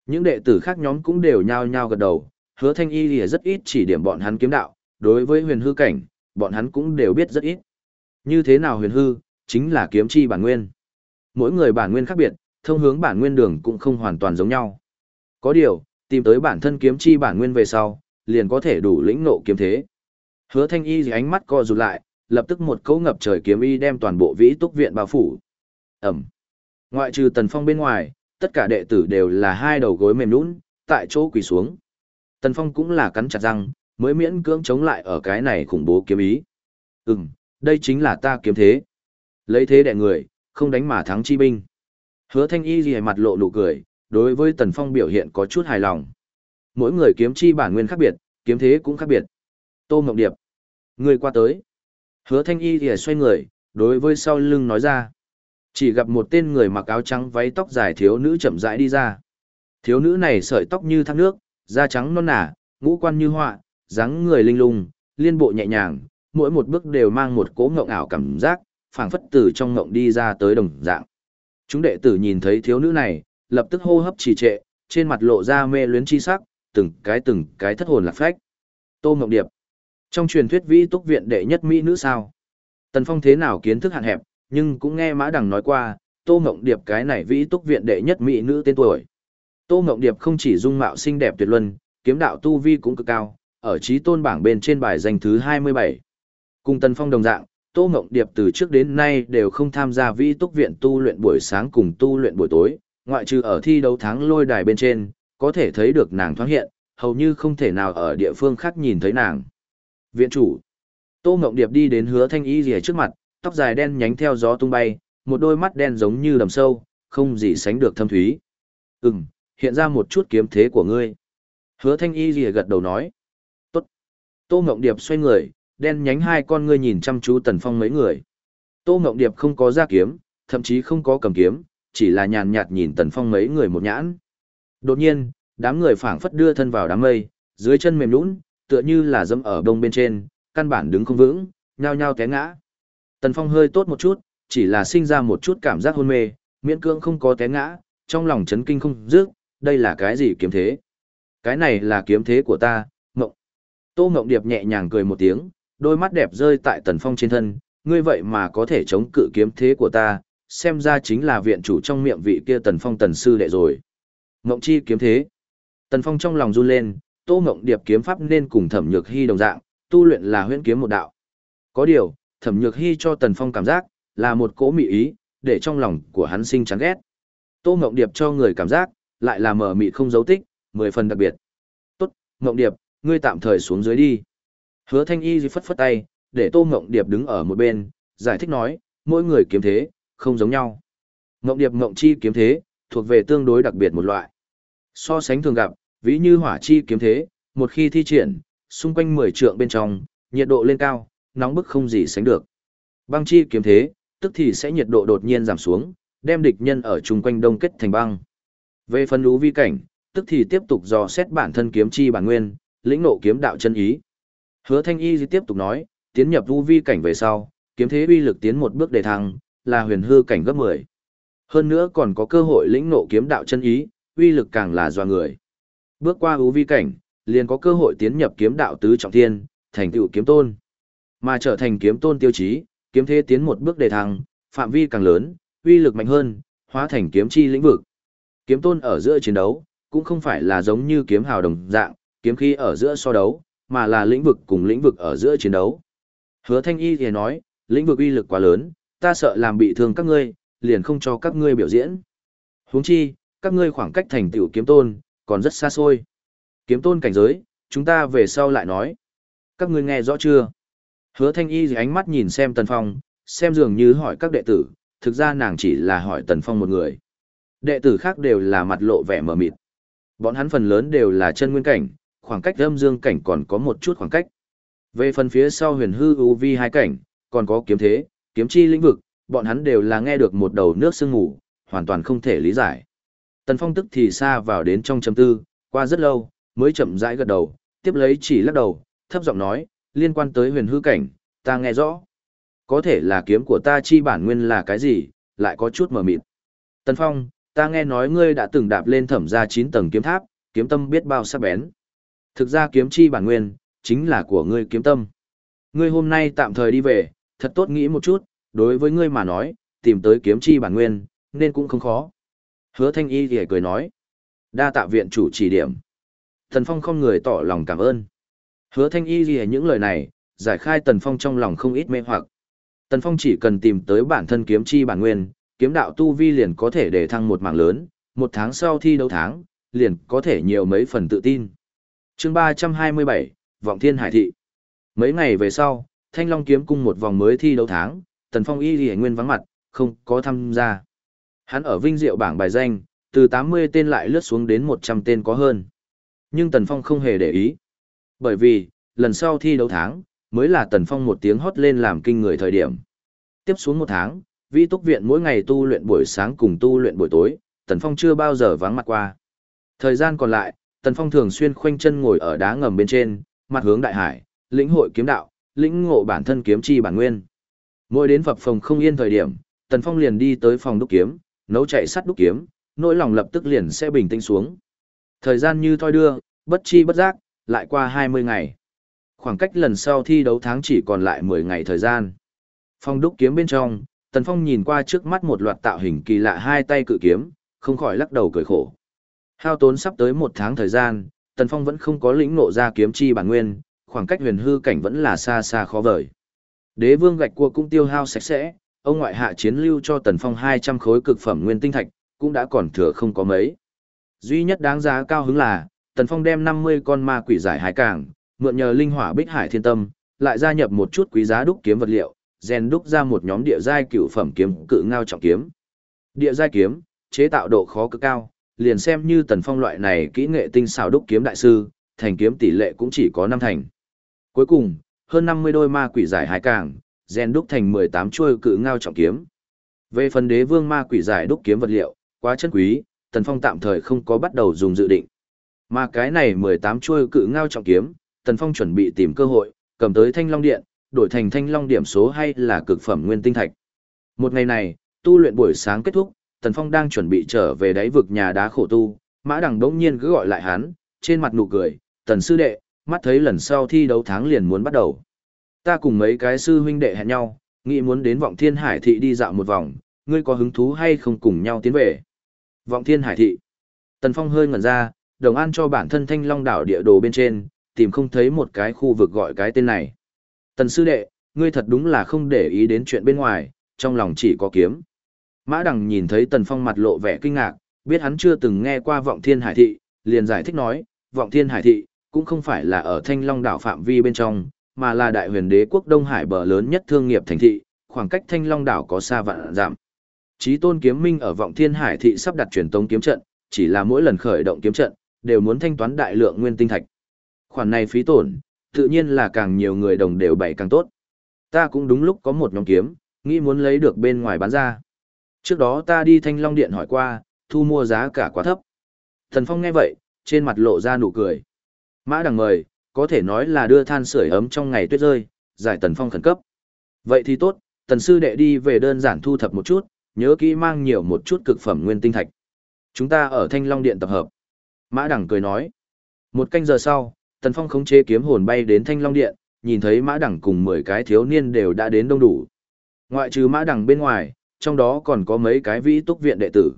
Những đệ tử khác nhóm cũng đều nhao nhao gật đầu, hứa thanh y thì rất ít chỉ điểm bọn hắn kiếm đạo, đối với huyền hư cảnh, bọn hắn cũng đều biết rất ít. Như thế nào huyền hư, chính là kiếm chi bản nguyên. Mỗi người bản nguyên khác biệt, thông hướng bản nguyên đường cũng không hoàn toàn giống nhau. Có điều, tìm tới bản thân kiếm chi bản nguyên về sau, liền có thể đủ lĩnh ngộ kiếm thế. Hứa Thanh Y ánh mắt co rụt lại, lập tức một cấu ngập trời kiếm y đem toàn bộ vĩ túc viện bao phủ. Ẩm. Ngoại trừ Tần Phong bên ngoài, tất cả đệ tử đều là hai đầu gối mềm nhũn, tại chỗ quỳ xuống. Tần Phong cũng là cắn chặt răng, mới miễn cưỡng chống lại ở cái này khủng bố kiếm ý. Ừm, đây chính là ta kiếm thế. Lấy thế đệ người, không đánh mà thắng chi binh. Hứa Thanh Y liễu mặt lộ nụ cười, đối với Tần Phong biểu hiện có chút hài lòng. Mỗi người kiếm chi bản nguyên khác biệt, kiếm thế cũng khác biệt. Tô Mộng Điệp, người qua tới. Hứa Thanh Y liễu xoay người, đối với sau lưng nói ra. Chỉ gặp một tên người mặc áo trắng váy tóc dài thiếu nữ chậm rãi đi ra. Thiếu nữ này sợi tóc như thác nước, da trắng non nả, ngũ quan như họa, dáng người linh lung, liên bộ nhẹ nhàng, mỗi một bước đều mang một cỗ ngộng ảo cảm giác, phảng phất từ trong ngộng đi ra tới đồng dạng. Chúng đệ tử nhìn thấy thiếu nữ này, lập tức hô hấp trì trệ, trên mặt lộ ra mê luyến chi sắc, từng cái từng cái thất hồn lạc phách. Tô Ngọc Điệp. Trong truyền thuyết vĩ túc viện đệ nhất mỹ nữ sao? Tần Phong thế nào kiến thức hạn hẹp, nhưng cũng nghe Mã Đằng nói qua, Tô Ngọc Điệp cái này vĩ túc viện đệ nhất mỹ nữ tên tuổi. Tô Ngọc Điệp không chỉ dung mạo xinh đẹp tuyệt luân, kiếm đạo tu vi cũng cực cao, ở trí tôn bảng bên trên bài danh thứ 27. Cùng Tần Phong đồng dạng, Tô Ngọc Điệp từ trước đến nay đều không tham gia vĩ túc viện tu luyện buổi sáng cùng tu luyện buổi tối, ngoại trừ ở thi đấu tháng lôi đài bên trên, có thể thấy được nàng thoáng hiện, hầu như không thể nào ở địa phương khác nhìn thấy nàng. Viện chủ Tô Ngọc Điệp đi đến hứa thanh y rìa trước mặt, tóc dài đen nhánh theo gió tung bay, một đôi mắt đen giống như đầm sâu, không gì sánh được thâm thúy. Ừm, hiện ra một chút kiếm thế của ngươi. Hứa thanh y rìa gật đầu nói. Tốt. Tô Ngộng Điệp xoay người, đen nhánh hai con ngươi nhìn chăm chú Tần Phong mấy người. Tô Ngộng Điệp không có ra kiếm, thậm chí không có cầm kiếm, chỉ là nhàn nhạt nhìn Tần Phong mấy người một nhãn. Đột nhiên, đám người phảng phất đưa thân vào đám mây, dưới chân mềm nhũn, tựa như là dẫm ở đông bên trên, căn bản đứng không vững, nhao nhao té ngã. Tần Phong hơi tốt một chút, chỉ là sinh ra một chút cảm giác hôn mê, miễn cưỡng không có té ngã, trong lòng chấn kinh không dứt, đây là cái gì kiếm thế? Cái này là kiếm thế của ta, Ngộng. Tô Ngộng Điệp nhẹ nhàng cười một tiếng, đôi mắt đẹp rơi tại Tần Phong trên thân, ngươi vậy mà có thể chống cự kiếm thế của ta, xem ra chính là viện chủ trong miệng vị kia Tần Phong tần sư đệ rồi. Ngộng chi kiếm thế. Tần Phong trong lòng run lên, Tô Ngộng Điệp kiếm pháp nên cùng Thẩm Nhược Hy đồng dạng, tu luyện là huyễn kiếm một đạo. Có điều, Thẩm Nhược Hy cho Tần Phong cảm giác là một cỗ mị ý, để trong lòng của hắn sinh chán ghét. Tô Ngộng Điệp cho người cảm giác lại là mở mị không dấu tích, mười phần đặc biệt. "Tốt, Ngộng Điệp, ngươi tạm thời xuống dưới đi." Hứa Thanh Y phất phất tay, để Tô Ngộng Điệp đứng ở một bên, giải thích nói, mỗi người kiếm thế, không giống nhau. Ngộng Điệp Ngộng Chi kiếm thế, thuộc về tương đối đặc biệt một loại. So sánh thường gặp, ví như hỏa chi kiếm thế, một khi thi triển, xung quanh 10 trượng bên trong, nhiệt độ lên cao, nóng bức không gì sánh được. Băng chi kiếm thế, tức thì sẽ nhiệt độ đột nhiên giảm xuống, đem địch nhân ở chung quanh đông kết thành băng. Về phân lũ vi cảnh, tức thì tiếp tục dò xét bản thân kiếm chi bản nguyên, lĩnh nộ kiếm đạo chân ý. Hứa Thanh Y tiếp tục nói, tiến nhập u vi cảnh về sau, kiếm thế uy lực tiến một bước đề thăng, là huyền hư cảnh gấp 10. Hơn nữa còn có cơ hội lĩnh nộ kiếm đạo chân ý, uy lực càng là doa người. Bước qua u vi cảnh, liền có cơ hội tiến nhập kiếm đạo tứ trọng thiên, thành tựu kiếm tôn. Mà trở thành kiếm tôn tiêu chí, kiếm thế tiến một bước đề thăng, phạm vi càng lớn, uy lực mạnh hơn, hóa thành kiếm chi lĩnh vực. Kiếm tôn ở giữa chiến đấu, cũng không phải là giống như kiếm hào đồng dạng, kiếm khí ở giữa so đấu, mà là lĩnh vực cùng lĩnh vực ở giữa chiến đấu. Hứa Thanh Y thì nói, lĩnh vực uy lực quá lớn, ta sợ làm bị thương các ngươi, liền không cho các ngươi biểu diễn. Huống chi, các ngươi khoảng cách thành tựu kiếm tôn, còn rất xa xôi. Kiếm tôn cảnh giới, chúng ta về sau lại nói. Các ngươi nghe rõ chưa? Hứa thanh y ánh mắt nhìn xem Tần Phong, xem dường như hỏi các đệ tử, thực ra nàng chỉ là hỏi Tần Phong một người. Đệ tử khác đều là mặt lộ vẻ mờ mịt. Bọn hắn phần lớn đều là chân nguyên cảnh, khoảng cách âm dương cảnh còn có một chút khoảng cách. Về phần phía sau huyền hư u vi hai cảnh, còn có kiếm thế, kiếm chi lĩnh vực, bọn hắn đều là nghe được một đầu nước sương ngủ, hoàn toàn không thể lý giải. Tần Phong tức thì xa vào đến trong chấm tư, qua rất lâu, mới chậm rãi gật đầu, tiếp lấy chỉ lắc đầu, thấp giọng nói, liên quan tới huyền hư cảnh, ta nghe rõ. Có thể là kiếm của ta chi bản nguyên là cái gì, lại có chút mờ mịt. Tần Phong, ta nghe nói ngươi đã từng đạp lên thẩm ra 9 tầng kiếm tháp, kiếm tâm biết bao sắc bén. Thực ra kiếm chi bản nguyên, chính là của ngươi kiếm tâm. Ngươi hôm nay tạm thời đi về, thật tốt nghĩ một chút, đối với ngươi mà nói, tìm tới kiếm chi bản nguyên, nên cũng không khó. Hứa thanh y thì cười nói. Đa tạ viện chủ chỉ điểm. thần Phong không người tỏ lòng cảm ơn. Hứa thanh y ghi những lời này, giải khai Tần Phong trong lòng không ít mê hoặc. Tần Phong chỉ cần tìm tới bản thân kiếm chi bản nguyên, kiếm đạo tu vi liền có thể để thăng một mảng lớn, một tháng sau thi đấu tháng, liền có thể nhiều mấy phần tự tin. chương 327, Vọng Thiên Hải Thị. Mấy ngày về sau, Thanh Long kiếm cung một vòng mới thi đấu tháng, Tần Phong y lì nguyên vắng mặt, không có tham gia. Hắn ở vinh diệu bảng bài danh, từ 80 tên lại lướt xuống đến 100 tên có hơn. Nhưng Tần Phong không hề để ý. Bởi vì, lần sau thi đấu tháng, mới là Tần Phong một tiếng hót lên làm kinh người thời điểm. Tiếp xuống một tháng, vi túc viện mỗi ngày tu luyện buổi sáng cùng tu luyện buổi tối, Tần Phong chưa bao giờ vắng mặt qua. Thời gian còn lại, Tần Phong thường xuyên khoanh chân ngồi ở đá ngầm bên trên, mặt hướng đại hải, lĩnh hội kiếm đạo, lĩnh ngộ bản thân kiếm chi bản nguyên. Mỗi đến phập phòng không yên thời điểm, Tần Phong liền đi tới phòng đúc kiếm, nấu chạy sắt đúc kiếm, nỗi lòng lập tức liền sẽ bình tĩnh xuống. Thời gian như thoi đưa, bất chi bất giác, lại qua 20 ngày. Khoảng cách lần sau thi đấu tháng chỉ còn lại 10 ngày thời gian. Phong đúc kiếm bên trong, Tần Phong nhìn qua trước mắt một loạt tạo hình kỳ lạ hai tay cự kiếm, không khỏi lắc đầu cười khổ. Hao tốn sắp tới một tháng thời gian, Tần Phong vẫn không có lĩnh ngộ ra kiếm chi bản nguyên, khoảng cách huyền hư cảnh vẫn là xa xa khó vời. Đế vương gạch cua cũng tiêu hao sạch sẽ, ông ngoại hạ chiến lưu cho Tần Phong 200 khối cực phẩm nguyên tinh thạch, cũng đã còn thừa không có mấy. Duy nhất đáng giá cao hứng là, Tần Phong đem 50 con ma quỷ giải hải cảng, mượn nhờ linh hỏa bích hải thiên tâm, lại gia nhập một chút quý giá đúc kiếm vật liệu, rèn đúc ra một nhóm địa giai cửu phẩm kiếm cự ngao trọng kiếm. Địa giai kiếm, chế tạo độ khó cực cao, liền xem như Tần Phong loại này kỹ nghệ tinh xảo đúc kiếm đại sư, thành kiếm tỷ lệ cũng chỉ có năm thành. Cuối cùng, hơn 50 đôi ma quỷ giải hải cảng, rèn đúc thành 18 chuôi cự ngao trọng kiếm. Về phần đế vương ma quỷ giải đúc kiếm vật liệu, quá chân quý, Tần Phong tạm thời không có bắt đầu dùng dự định. Mà cái này 18 chuôi cự ngao trọng kiếm, Tần Phong chuẩn bị tìm cơ hội, cầm tới Thanh Long Điện, đổi thành Thanh Long điểm số hay là cực phẩm nguyên tinh thạch. Một ngày này, tu luyện buổi sáng kết thúc, Tần Phong đang chuẩn bị trở về đáy vực nhà đá khổ tu, Mã Đằng đống nhiên cứ gọi lại hắn, trên mặt nụ cười, "Tần sư đệ, mắt thấy lần sau thi đấu tháng liền muốn bắt đầu. Ta cùng mấy cái sư huynh đệ hẹn nhau, nghĩ muốn đến Vọng Thiên Hải thị đi dạo một vòng, ngươi có hứng thú hay không cùng nhau tiến về?" Vọng Thiên Hải thị. Tần Phong hơi ngẩn ra, đồng an cho bản thân thanh long đảo địa đồ bên trên, tìm không thấy một cái khu vực gọi cái tên này. Tần sư đệ, ngươi thật đúng là không để ý đến chuyện bên ngoài, trong lòng chỉ có kiếm. Mã Đằng nhìn thấy Tần Phong mặt lộ vẻ kinh ngạc, biết hắn chưa từng nghe qua vọng thiên hải thị, liền giải thích nói, vọng thiên hải thị, cũng không phải là ở thanh long đảo phạm vi bên trong, mà là đại huyền đế quốc Đông Hải bờ lớn nhất thương nghiệp thành thị, khoảng cách thanh long đảo có xa vạn giảm. Chí tôn kiếm minh ở vọng thiên hải thị sắp đặt truyền tống kiếm trận, chỉ là mỗi lần khởi động kiếm trận, đều muốn thanh toán đại lượng nguyên tinh thạch. Khoản này phí tổn, tự nhiên là càng nhiều người đồng đều bày càng tốt. Ta cũng đúng lúc có một nhóm kiếm, nghĩ muốn lấy được bên ngoài bán ra. Trước đó ta đi Thanh Long Điện hỏi qua, thu mua giá cả quá thấp. Thần Phong nghe vậy, trên mặt lộ ra nụ cười. Mã đằng mời, có thể nói là đưa than sưởi ấm trong ngày tuyết rơi, giải Tần Phong khẩn cấp. Vậy thì tốt, Tần Sư Đệ đi về đơn giản thu thập một chút, nhớ kỹ mang nhiều một chút cực phẩm nguyên tinh thạch. Chúng ta ở Thanh Long Điện tập hợp. Mã Đằng cười nói. Một canh giờ sau, Tần Phong khống chế kiếm hồn bay đến Thanh Long Điện, nhìn thấy Mã Đằng cùng 10 cái thiếu niên đều đã đến đông đủ. Ngoại trừ Mã Đằng bên ngoài, trong đó còn có mấy cái vĩ túc viện đệ tử.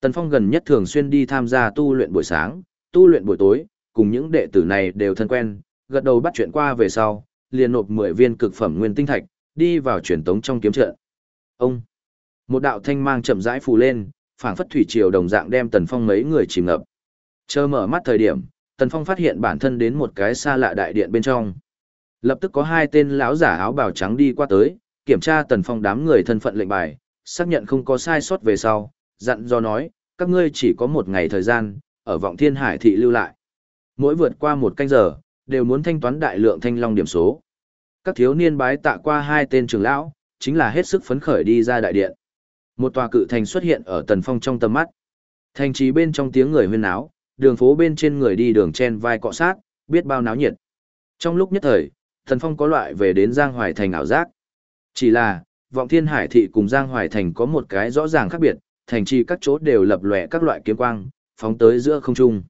Tần Phong gần nhất thường xuyên đi tham gia tu luyện buổi sáng, tu luyện buổi tối, cùng những đệ tử này đều thân quen, gật đầu bắt chuyện qua về sau, liền nộp 10 viên cực phẩm nguyên tinh thạch, đi vào truyền tống trong kiếm trận. Ông, một đạo thanh mang chậm rãi phù lên, phảng phất thủy triều đồng dạng đem Tần Phong mấy người chìm ngập. Chờ mở mắt thời điểm, Tần Phong phát hiện bản thân đến một cái xa lạ đại điện bên trong. Lập tức có hai tên lão giả áo bào trắng đi qua tới, kiểm tra Tần Phong đám người thân phận lệnh bài, xác nhận không có sai sót về sau, dặn do nói, các ngươi chỉ có một ngày thời gian, ở vọng thiên hải thị lưu lại. Mỗi vượt qua một canh giờ, đều muốn thanh toán đại lượng thanh long điểm số. Các thiếu niên bái tạ qua hai tên trưởng lão, chính là hết sức phấn khởi đi ra đại điện. Một tòa cự thành xuất hiện ở Tần Phong trong tầm mắt. Thành trì bên trong tiếng người huyên náo, đường phố bên trên người đi đường chen vai cọ sát, biết bao náo nhiệt. Trong lúc nhất thời, thần Phong có loại về đến Giang Hoài Thành ảo giác. Chỉ là, vọng thiên hải thị cùng Giang Hoài Thành có một cái rõ ràng khác biệt, thành trì các chỗ đều lập lòe các loại kiếm quang, phóng tới giữa không trung.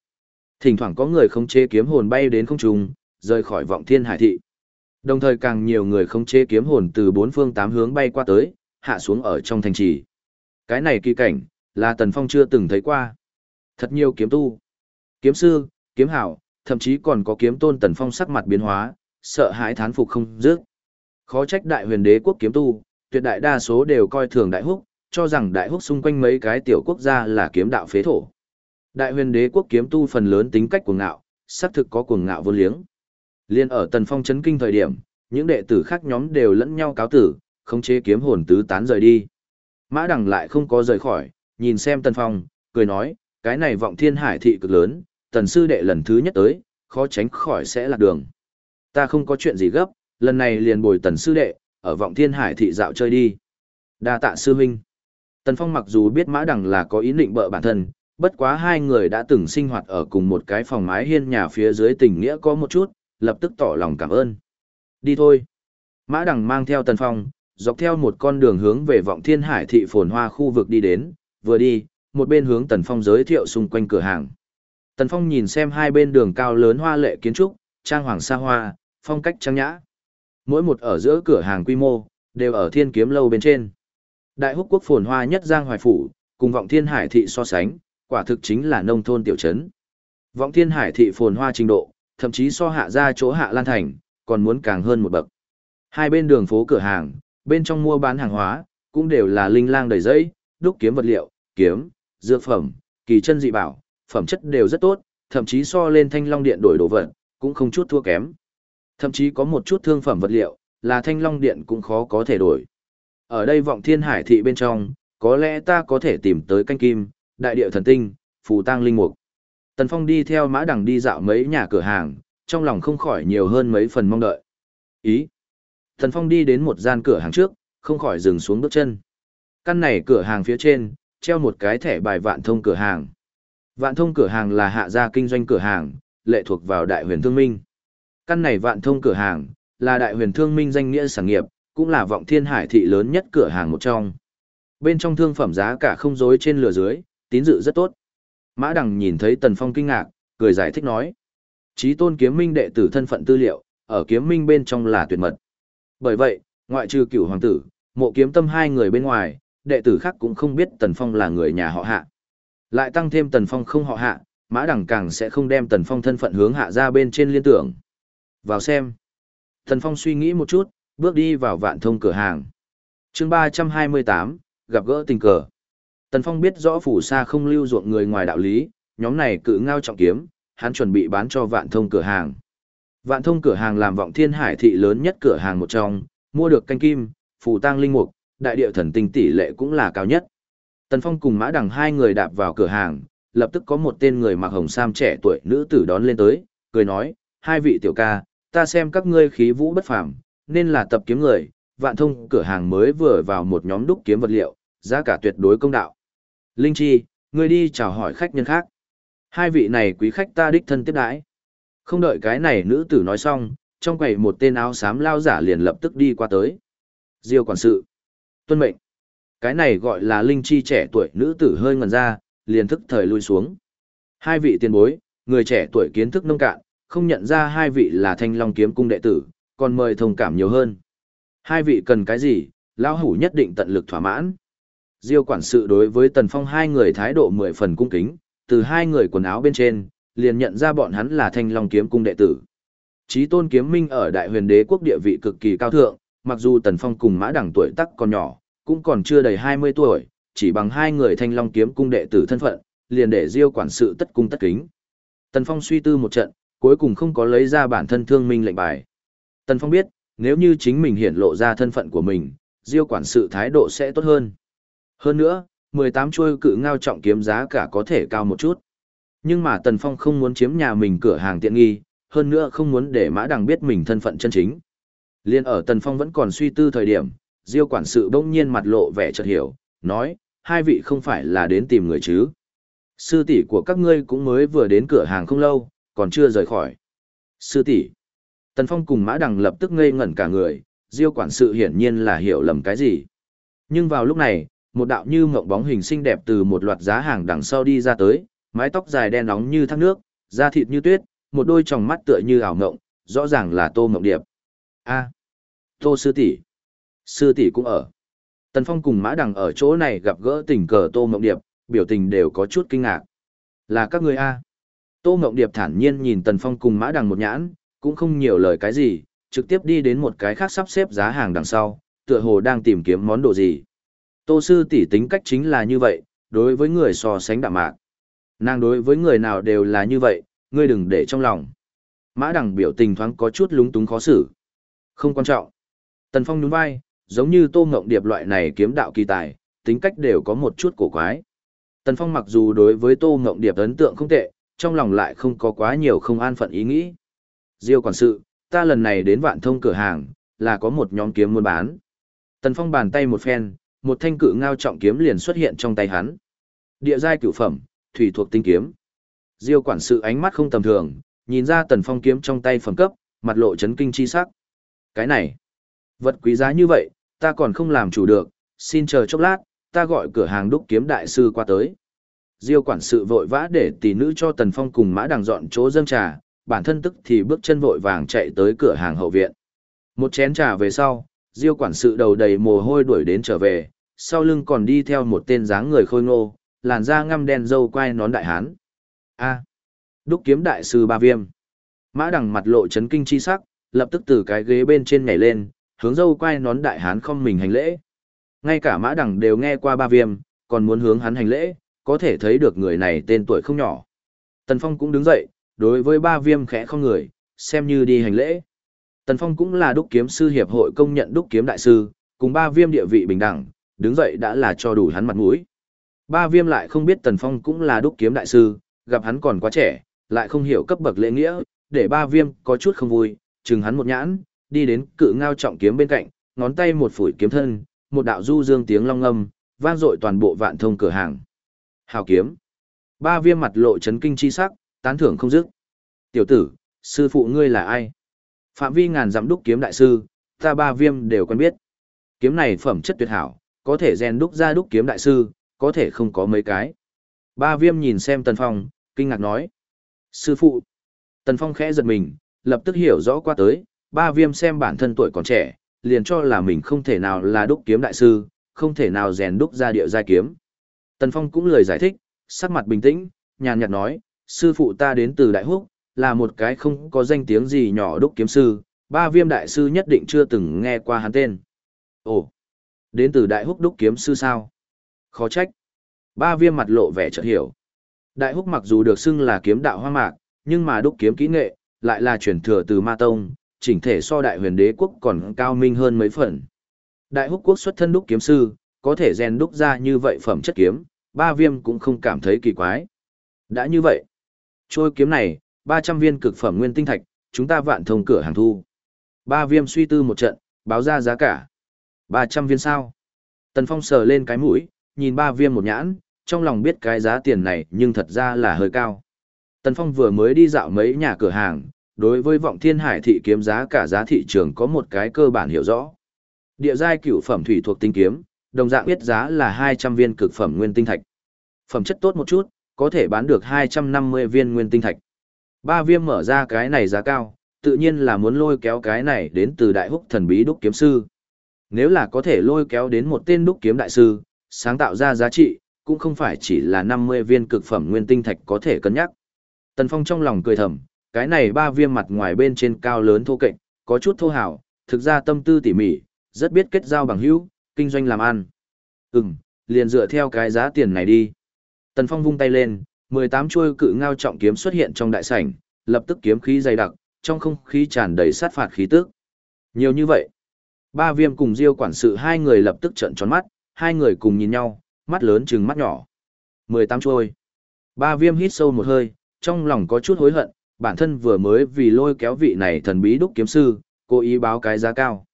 Thỉnh thoảng có người không chế kiếm hồn bay đến không trung, rời khỏi vọng thiên hải thị. Đồng thời càng nhiều người không chế kiếm hồn từ bốn phương tám hướng bay qua tới, hạ xuống ở trong thành trì. Cái này kỳ cảnh, là Tần Phong chưa từng thấy qua. Thật nhiều kiếm tu, kiếm sư, kiếm hảo, thậm chí còn có kiếm tôn Tần Phong sắc mặt biến hóa, sợ hãi thán phục không dứt. Khó trách đại huyền đế quốc kiếm tu, tuyệt đại đa số đều coi thường đại húc, cho rằng đại húc xung quanh mấy cái tiểu quốc gia là kiếm đạo phế thổ. Đại huyền đế quốc kiếm tu phần lớn tính cách cuồng ngạo, xác thực có cuồng ngạo vô liếng. Liên ở Tần Phong chấn kinh thời điểm, những đệ tử khác nhóm đều lẫn nhau cáo tử, không chế kiếm hồn tứ tán rời đi. Mã Đằng lại không có rời khỏi, nhìn xem Tần Phong, cười nói, cái này vọng thiên hải thị cực lớn, Tần sư đệ lần thứ nhất tới, khó tránh khỏi sẽ lạc đường. Ta không có chuyện gì gấp, lần này liền bồi Tần sư đệ, ở vọng thiên hải thị dạo chơi đi. Đa tạ sư huynh. Tần Phong mặc dù biết Mã Đằng là có ý định bợ bản thân, bất quá hai người đã từng sinh hoạt ở cùng một cái phòng mái hiên nhà phía dưới tình nghĩa có một chút, lập tức tỏ lòng cảm ơn. Đi thôi. Mã Đằng mang theo Tần Phong, dọc theo một con đường hướng về vọng thiên hải thị phồn hoa khu vực đi đến, vừa đi, một bên hướng Tần Phong giới thiệu xung quanh cửa hàng. Tần Phong nhìn xem hai bên đường cao lớn hoa lệ kiến trúc, trang hoàng xa hoa, phong cách trang nhã. Mỗi một ở giữa cửa hàng quy mô, đều ở thiên kiếm lâu bên trên. Đại húc quốc phồn hoa nhất Giang Hoài Phủ, cùng vọng thiên hải thị so sánh, quả thực chính là nông thôn tiểu trấn. Vọng thiên hải thị phồn hoa trình độ, thậm chí so hạ ra chỗ hạ lan thành, còn muốn càng hơn một bậc. Hai bên đường phố cửa hàng, bên trong mua bán hàng hóa, cũng đều là linh lang đầy giấy, đúc kiếm vật liệu, kiếm, dược phẩm, kỳ chân dị bảo, phẩm chất đều rất tốt, thậm chí so lên thanh long điện đổi đồ vật, cũng không chút thua kém. Thậm chí có một chút thương phẩm vật liệu, là thanh long điện cũng khó có thể đổi. Ở đây vọng thiên hải thị bên trong, có lẽ ta có thể tìm tới canh kim, đại địa thần tinh, phù tang linh mục. Tần Phong đi theo mã đằng đi dạo mấy nhà cửa hàng, trong lòng không khỏi nhiều hơn mấy phần mong đợi. Ý. Tần Phong đi đến một gian cửa hàng trước, không khỏi dừng xuống bước chân. Căn này cửa hàng phía trên, treo một cái thẻ bài vạn thông cửa hàng. Vạn thông cửa hàng là hạ gia kinh doanh cửa hàng, lệ thuộc vào đại huyền thương minh. Căn này vạn thông cửa hàng, là đại huyền thương minh danh nghĩa sản nghiệp, cũng là vọng thiên hải thị lớn nhất cửa hàng một trong. Bên trong thương phẩm giá cả không dối trên lửa dưới, tín dự rất tốt. Mã Đằng nhìn thấy Tần Phong kinh ngạc, cười giải thích nói. Chí tôn kiếm minh đệ tử thân phận tư liệu, ở kiếm minh bên trong là tuyệt mật. Bởi vậy, ngoại trừ cửu hoàng tử, mộ kiếm tâm hai người bên ngoài, đệ tử khác cũng không biết Tần Phong là người nhà họ hạ. Lại tăng thêm Tần Phong không họ hạ, Mã Đằng càng sẽ không đem Tần Phong thân phận hướng hạ ra bên trên liên tưởng. Vào xem. Tần Phong suy nghĩ một chút, bước đi vào vạn thông cửa hàng. chương ba trăm hai mươi tám gặp gỡ tình cờ. Tần Phong biết rõ phủ xa không lưu ruộng người ngoài đạo lý, nhóm này cự ngao trọng kiếm, hắn chuẩn bị bán cho vạn thông cửa hàng. Vạn thông cửa hàng làm vọng thiên hải thị lớn nhất cửa hàng một trong, mua được canh kim, phù tang linh mục, đại địa thần tinh tỷ lệ cũng là cao nhất. Tần Phong cùng Mã Đằng hai người đạp vào cửa hàng, lập tức có một tên người mặc hồng sam trẻ tuổi nữ tử đón lên tới, cười nói, hai vị tiểu ca, ta xem các ngươi khí vũ bất phàm, nên là tập kiếm người, vạn thông cửa hàng mới vừa vào một nhóm đúc kiếm vật liệu, giá cả tuyệt đối công đạo. Linh Chi, ngươi đi chào hỏi khách nhân khác. Hai vị này quý khách ta đích thân tiếp đãi. Không đợi cái này nữ tử nói xong, trong quầy một tên áo xám lao giả liền lập tức đi qua tới. Diêu quản sự. Tuân mệnh. Cái này gọi là Linh Chi trẻ tuổi nữ tử hơi ngần ra, liền thức thời lui xuống. Hai vị tiền bối, người trẻ tuổi kiến thức nông cạn, không nhận ra hai vị là thanh long kiếm cung đệ tử, còn mời thông cảm nhiều hơn. Hai vị cần cái gì, lão hủ nhất định tận lực thỏa mãn. Diêu quản sự đối với Tần Phong hai người thái độ mười phần cung kính, từ hai người quần áo bên trên, liền nhận ra bọn hắn là thanh long kiếm cung đệ tử. Chí tôn kiếm minh ở đại huyền đế quốc địa vị cực kỳ cao thượng, mặc dù Tần Phong cùng mã đẳng tuổi tắc còn nhỏ, cũng còn chưa đầy 20 tuổi, chỉ bằng hai người thanh long kiếm cung đệ tử thân phận, liền để Diêu quản sự tất cung tất kính. Tần Phong suy tư một trận, cuối cùng không có lấy ra bản thân thương minh lệnh bài. Tần Phong biết, nếu như chính mình hiển lộ ra thân phận của mình, Diêu quản sự thái độ sẽ tốt hơn. Hơn nữa, 18 chuôi cự ngao trọng kiếm giá cả có thể cao một chút. Nhưng mà Tần Phong không muốn chiếm nhà mình cửa hàng tiện nghi, hơn nữa không muốn để Mã Đằng biết mình thân phận chân chính. Liên ở Tần Phong vẫn còn suy tư thời điểm, Diêu quản sự bỗng nhiên mặt lộ vẻ chợt hiểu, nói, hai vị không phải là đến tìm người chứ. Sư tỷ của các ngươi cũng mới vừa đến cửa hàng không lâu, còn chưa rời khỏi. Sư tỷ. Tần Phong cùng Mã Đằng lập tức ngây ngẩn cả người, Diêu quản sự hiển nhiên là hiểu lầm cái gì. Nhưng vào lúc này, một đạo như mộng bóng hình xinh đẹp từ một loạt giá hàng đằng sau đi ra tới, mái tóc dài đen nóng như thác nước, da thịt như tuyết, một đôi tròng mắt tựa như ảo ngộng, rõ ràng là Tô ngọc Điệp. A, Tô sư tỷ, sư tỷ cũng ở. Tần Phong cùng Mã Đằng ở chỗ này gặp gỡ tình cờ Tô Mộng Điệp, biểu tình đều có chút kinh ngạc. Là các người a? Tô Mộng Điệp thản nhiên nhìn Tần Phong cùng Mã Đằng một nhãn, cũng không nhiều lời cái gì, trực tiếp đi đến một cái khác sắp xếp giá hàng đằng sau, tựa hồ đang tìm kiếm món đồ gì. Tô sư tỷ tính cách chính là như vậy, đối với người so sánh đạm mạc. Nàng đối với người nào đều là như vậy, ngươi đừng để trong lòng. Mã đằng biểu tình thoáng có chút lúng túng khó xử. Không quan trọng. Tần Phong nhún vai, giống như tô ngộng điệp loại này kiếm đạo kỳ tài, tính cách đều có một chút cổ quái. Tần Phong mặc dù đối với tô ngộng điệp ấn tượng không tệ, trong lòng lại không có quá nhiều không an phận ý nghĩ. Diêu quản sự, ta lần này đến vạn thông cửa hàng, là có một nhóm kiếm muốn bán. Tần Phong bàn tay một phen, một thanh cự ngao trọng kiếm liền xuất hiện trong tay hắn. Địa giai cửu phẩm, thủy thuộc tinh kiếm. Diêu quản sự ánh mắt không tầm thường, nhìn ra Tần Phong kiếm trong tay phẩm cấp, mặt lộ chấn kinh chi sắc. Cái này, vật quý giá như vậy, ta còn không làm chủ được, xin chờ chốc lát, ta gọi cửa hàng đúc kiếm đại sư qua tới. Diêu quản sự vội vã để tỷ nữ cho Tần Phong cùng mã đằng dọn chỗ dâng trà, bản thân tức thì bước chân vội vàng chạy tới cửa hàng hậu viện. Một chén trà về sau, Diêu quản sự đầu đầy mồ hôi đuổi đến trở về, sau lưng còn đi theo một tên dáng người khôi ngô, làn da ngăm đen dâu quai nón đại hán. A. đúc kiếm đại sư ba viêm. Mã đằng mặt lộ chấn kinh chi sắc, lập tức từ cái ghế bên trên nhảy lên, hướng dâu quay nón đại hán không mình hành lễ. Ngay cả mã đằng đều nghe qua ba viêm, còn muốn hướng hắn hành lễ, có thể thấy được người này tên tuổi không nhỏ. Tần Phong cũng đứng dậy, đối với ba viêm khẽ không người, xem như đi hành lễ. Tần Phong cũng là đúc kiếm sư hiệp hội công nhận đúc kiếm đại sư, cùng ba viêm địa vị bình đẳng, đứng dậy đã là cho đủ hắn mặt mũi. Ba viêm lại không biết Tần Phong cũng là đúc kiếm đại sư, gặp hắn còn quá trẻ, lại không hiểu cấp bậc lễ nghĩa, để ba viêm có chút không vui, chừng hắn một nhãn, đi đến cự ngao trọng kiếm bên cạnh, ngón tay một phủi kiếm thân, một đạo du dương tiếng long âm, vang dội toàn bộ vạn thông cửa hàng. Hào kiếm. Ba viêm mặt lộ chấn kinh chi sắc, tán thưởng không dứt. Tiểu tử, sư phụ ngươi là ai? Phạm vi ngàn dặm đúc kiếm đại sư, ta ba viêm đều quen biết. Kiếm này phẩm chất tuyệt hảo, có thể rèn đúc ra đúc kiếm đại sư, có thể không có mấy cái. Ba viêm nhìn xem Tần Phong, kinh ngạc nói. Sư phụ. Tần Phong khẽ giật mình, lập tức hiểu rõ qua tới, ba viêm xem bản thân tuổi còn trẻ, liền cho là mình không thể nào là đúc kiếm đại sư, không thể nào rèn đúc ra địa giai kiếm. Tần Phong cũng lời giải thích, sắc mặt bình tĩnh, nhàn nhạt nói, sư phụ ta đến từ Đại Húc, là một cái không có danh tiếng gì nhỏ đúc kiếm sư, ba viêm đại sư nhất định chưa từng nghe qua hắn tên. Ồ, đến từ Đại Húc đúc kiếm sư sao? Khó trách. Ba viêm mặt lộ vẻ chợt hiểu. Đại Húc mặc dù được xưng là kiếm đạo hoang mạc, nhưng mà đúc kiếm kỹ nghệ, lại là truyền thừa từ Ma Tông, chỉnh thể so đại huyền đế quốc còn cao minh hơn mấy phần. Đại Húc quốc xuất thân đúc kiếm sư, có thể rèn đúc ra như vậy phẩm chất kiếm, ba viêm cũng không cảm thấy kỳ quái. Đã như vậy, trôi kiếm này, 300 viên cực phẩm nguyên tinh thạch, chúng ta vạn thông cửa hàng thu. Ba viêm suy tư một trận, báo ra giá cả. 300 viên sao? Tần Phong sờ lên cái mũi, nhìn ba viêm một nhãn, trong lòng biết cái giá tiền này nhưng thật ra là hơi cao. Tần Phong vừa mới đi dạo mấy nhà cửa hàng, đối với vọng thiên hải thị kiếm giá cả giá thị trường có một cái cơ bản hiểu rõ. Địa giai cửu phẩm thủy thuộc tinh kiếm, đồng dạng biết giá là 200 viên cực phẩm nguyên tinh thạch. Phẩm chất tốt một chút, có thể bán được 250 viên nguyên tinh thạch. Ba viêm mở ra cái này giá cao, tự nhiên là muốn lôi kéo cái này đến từ đại húc thần bí đúc kiếm sư. Nếu là có thể lôi kéo đến một tên đúc kiếm đại sư, sáng tạo ra giá trị, cũng không phải chỉ là 50 viên cực phẩm nguyên tinh thạch có thể cân nhắc. Tần Phong trong lòng cười thầm, cái này ba viêm mặt ngoài bên trên cao lớn thô kệch, có chút thô hào, thực ra tâm tư tỉ mỉ, rất biết kết giao bằng hữu, kinh doanh làm ăn. Ừm, liền dựa theo cái giá tiền này đi. Tần Phong vung tay lên, 18 chuôi cự ngao trọng kiếm xuất hiện trong đại sảnh, lập tức kiếm khí dày đặc, trong không khí tràn đầy sát phạt khí tức. Nhiều như vậy. Ba viêm cùng Diêu quản sự hai người lập tức trợn tròn mắt, hai người cùng nhìn nhau, mắt lớn trừng mắt nhỏ. 18 chuôi. Ba viêm hít sâu một hơi, trong lòng có chút hối hận, bản thân vừa mới vì lôi kéo vị này thần bí đúc kiếm sư, cố ý báo cái giá cao.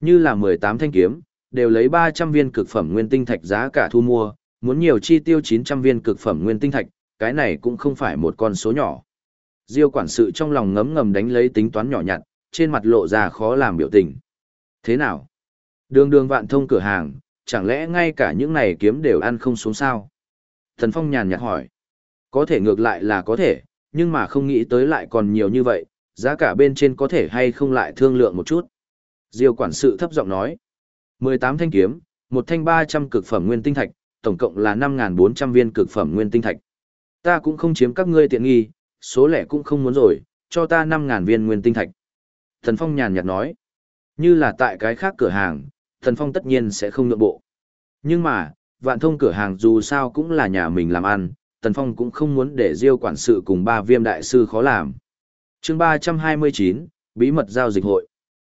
Như là 18 thanh kiếm, đều lấy 300 viên cực phẩm nguyên tinh thạch giá cả thu mua, muốn nhiều chi tiêu 900 viên cực phẩm nguyên tinh thạch, cái này cũng không phải một con số nhỏ. Diêu quản sự trong lòng ngấm ngầm đánh lấy tính toán nhỏ nhặt, trên mặt lộ ra khó làm biểu tình. Thế nào? Đường đường vạn thông cửa hàng, chẳng lẽ ngay cả những này kiếm đều ăn không xuống sao? Thần Phong nhàn nhạt hỏi. Có thể ngược lại là có thể, nhưng mà không nghĩ tới lại còn nhiều như vậy, giá cả bên trên có thể hay không lại thương lượng một chút. Diêu quản sự thấp giọng nói. 18 thanh kiếm, một thanh 300 cực phẩm nguyên tinh thạch, tổng cộng là 5.400 viên cực phẩm nguyên tinh thạch. Ta cũng không chiếm các ngươi tiện nghi, số lẻ cũng không muốn rồi, cho ta 5.000 viên nguyên tinh thạch. Thần Phong nhàn nhạt nói. Như là tại cái khác cửa hàng, Thần Phong tất nhiên sẽ không nhượng bộ. Nhưng mà, vạn thông cửa hàng dù sao cũng là nhà mình làm ăn, Tần Phong cũng không muốn để Diêu quản sự cùng ba viêm đại sư khó làm. chương 329, Bí mật giao dịch hội.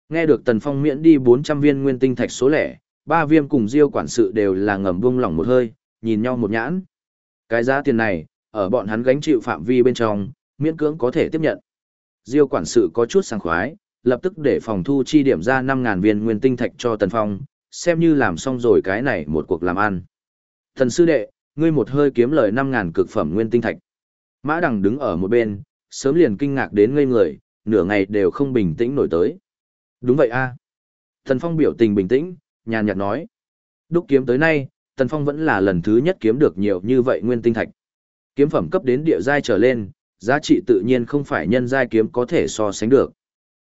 Nghe được Tần Phong miễn đi 400 viên nguyên tinh thạch số lẻ, ba viêm cùng Diêu quản sự đều là ngầm buông lỏng một hơi, nhìn nhau một nhãn. Cái giá tiền này, ở bọn hắn gánh chịu phạm vi bên trong, miễn cưỡng có thể tiếp nhận. Diêu quản sự có chút sảng khoái, lập tức để phòng thu chi điểm ra 5000 viên nguyên tinh thạch cho Tần Phong, xem như làm xong rồi cái này một cuộc làm ăn. Thần sư đệ, ngươi một hơi kiếm lời 5.000 cực phẩm nguyên tinh thạch. Mã Đằng đứng ở một bên, sớm liền kinh ngạc đến ngây người, nửa ngày đều không bình tĩnh nổi tới. Đúng vậy a. Tần Phong biểu tình bình tĩnh, nhàn nhạt nói. Đúc kiếm tới nay, Tần Phong vẫn là lần thứ nhất kiếm được nhiều như vậy nguyên tinh thạch. Kiếm phẩm cấp đến địa giai trở lên, giá trị tự nhiên không phải nhân giai kiếm có thể so sánh được.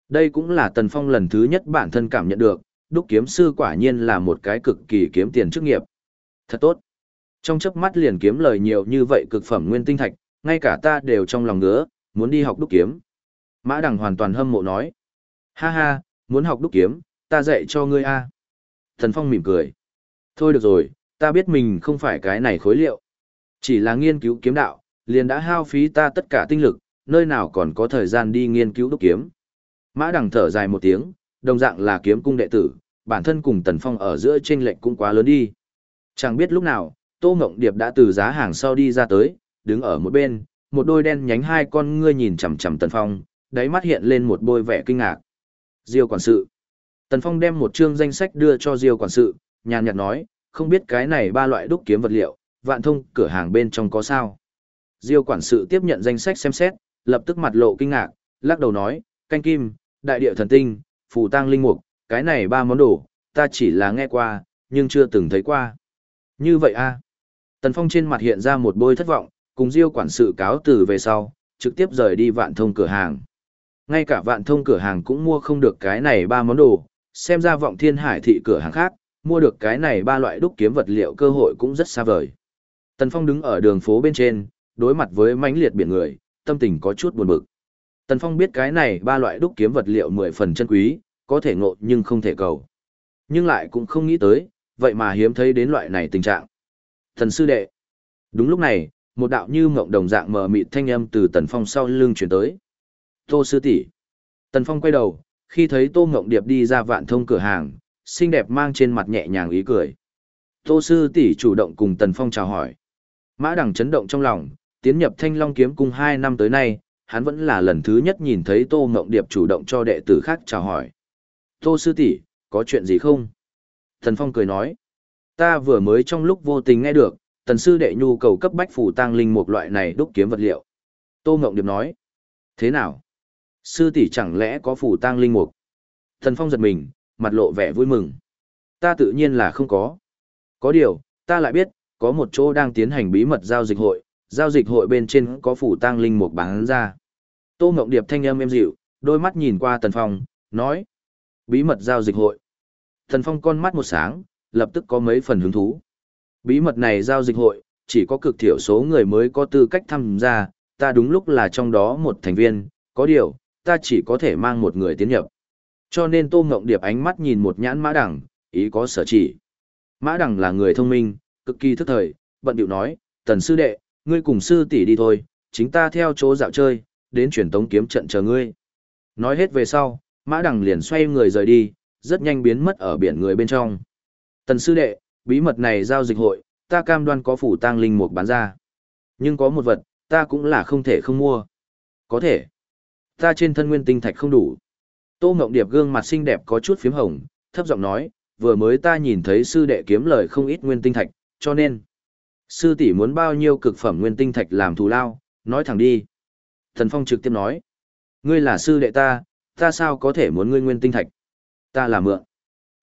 Đây cũng là Tần Phong lần thứ nhất bản thân cảm nhận được, đúc kiếm sư quả nhiên là một cái cực kỳ kiếm tiền chức nghiệp. Thật tốt. Trong chớp mắt liền kiếm lời nhiều như vậy cực phẩm nguyên tinh thạch, ngay cả ta đều trong lòng ngứa, muốn đi học đúc kiếm. Mã Đằng hoàn toàn hâm mộ nói. Ha ha, muốn học đúc kiếm, ta dạy cho ngươi a. Thần Phong mỉm cười. Thôi được rồi, ta biết mình không phải cái này khối liệu. Chỉ là nghiên cứu kiếm đạo, liền đã hao phí ta tất cả tinh lực, nơi nào còn có thời gian đi nghiên cứu đúc kiếm. Mã Đằng thở dài một tiếng, đồng dạng là kiếm cung đệ tử, bản thân cùng Tần Phong ở giữa chênh lệch cũng quá lớn đi. Chẳng biết lúc nào, Tô Ngộng Điệp đã từ giá hàng sau đi ra tới, đứng ở một bên, một đôi đen nhánh hai con ngươi nhìn chằm chằm Tần Phong, đáy mắt hiện lên một bôi vẻ kinh ngạc. Diêu quản sự. Tần Phong đem một chương danh sách đưa cho Diêu quản sự, nhàn nhạt nói, không biết cái này ba loại đúc kiếm vật liệu, vạn thông cửa hàng bên trong có sao. Diêu quản sự tiếp nhận danh sách xem xét, lập tức mặt lộ kinh ngạc, lắc đầu nói, canh kim, đại địa thần tinh, phù tang linh mục, cái này ba món đồ, ta chỉ là nghe qua, nhưng chưa từng thấy qua. Như vậy a Tần Phong trên mặt hiện ra một bôi thất vọng, cùng Diêu quản sự cáo từ về sau, trực tiếp rời đi vạn thông cửa hàng. Ngay cả vạn thông cửa hàng cũng mua không được cái này ba món đồ, xem ra vọng thiên hải thị cửa hàng khác, mua được cái này ba loại đúc kiếm vật liệu cơ hội cũng rất xa vời. Tần Phong đứng ở đường phố bên trên, đối mặt với mãnh liệt biển người, tâm tình có chút buồn bực. Tần Phong biết cái này ba loại đúc kiếm vật liệu mười phần chân quý, có thể ngộ nhưng không thể cầu. Nhưng lại cũng không nghĩ tới, vậy mà hiếm thấy đến loại này tình trạng. Thần sư đệ. Đúng lúc này, một đạo như mộng đồng dạng mờ mịt thanh âm từ Tần Phong sau lưng chuyển tới. Tô sư tỷ. Tần Phong quay đầu, khi thấy Tô Ngộng Điệp đi ra vạn thông cửa hàng, xinh đẹp mang trên mặt nhẹ nhàng ý cười. Tô sư tỷ chủ động cùng Tần Phong chào hỏi. Mã Đằng chấn động trong lòng, tiến nhập Thanh Long kiếm cung hai năm tới nay, hắn vẫn là lần thứ nhất nhìn thấy Tô Ngộng Điệp chủ động cho đệ tử khác chào hỏi. Tô sư tỷ, có chuyện gì không? Tần Phong cười nói. Ta vừa mới trong lúc vô tình nghe được, tần sư đệ nhu cầu cấp bách phủ tăng linh một loại này đúc kiếm vật liệu. Tô Ngộng Điệp nói. Thế nào? Sư tỷ chẳng lẽ có phủ tăng linh mục? Thần Phong giật mình, mặt lộ vẻ vui mừng. Ta tự nhiên là không có. Có điều, ta lại biết, có một chỗ đang tiến hành bí mật giao dịch hội, giao dịch hội bên trên có phủ tăng linh mục bán ra. Tô Ngộng Điệp thanh âm êm dịu, đôi mắt nhìn qua Tần Phong, nói. Bí mật giao dịch hội. Tần Phong con mắt một sáng, lập tức có mấy phần hứng thú. Bí mật này giao dịch hội, chỉ có cực thiểu số người mới có tư cách tham gia, ta đúng lúc là trong đó một thành viên, có điều, ta chỉ có thể mang một người tiến nhập. Cho nên Tô Ngộng Điệp ánh mắt nhìn một nhãn mã đẳng, ý có sở chỉ. Mã đẳng là người thông minh, cực kỳ thức thời, bận điệu nói, tần sư đệ, ngươi cùng sư tỷ đi thôi, chính ta theo chỗ dạo chơi, đến truyền tống kiếm trận chờ ngươi. Nói hết về sau, mã đằng liền xoay người rời đi, rất nhanh biến mất ở biển người bên trong. Tần sư đệ, bí mật này giao dịch hội, ta cam đoan có phủ tang linh mục bán ra. Nhưng có một vật, ta cũng là không thể không mua. Có thể. Ta trên thân nguyên tinh thạch không đủ. Tô Ngộng Điệp gương mặt xinh đẹp có chút phím hồng, thấp giọng nói, vừa mới ta nhìn thấy sư đệ kiếm lời không ít nguyên tinh thạch, cho nên sư tỷ muốn bao nhiêu cực phẩm nguyên tinh thạch làm thù lao, nói thẳng đi. Thần Phong trực tiếp nói, ngươi là sư đệ ta, ta sao có thể muốn ngươi nguyên tinh thạch? Ta là mượn.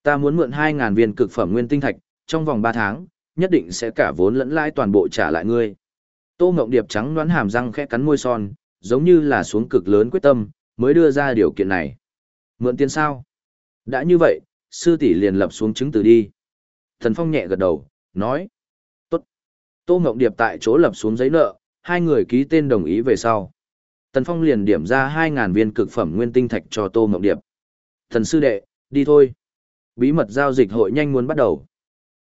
Ta muốn mượn 2.000 viên cực phẩm nguyên tinh thạch, trong vòng 3 tháng, nhất định sẽ cả vốn lẫn lãi toàn bộ trả lại ngươi. Tô Ngộng Điệp trắng đoán hàm răng khẽ cắn môi son, giống như là xuống cực lớn quyết tâm, mới đưa ra điều kiện này. Mượn tiền sao? Đã như vậy, sư tỷ liền lập xuống chứng từ đi. Thần Phong nhẹ gật đầu, nói. Tốt. Tô Ngộng Điệp tại chỗ lập xuống giấy nợ, hai người ký tên đồng ý về sau. Tần Phong liền điểm ra 2.000 viên cực phẩm nguyên tinh thạch cho Tô Ngộng Điệp. Thần sư đệ, đi thôi. Bí mật giao dịch hội nhanh muốn bắt đầu.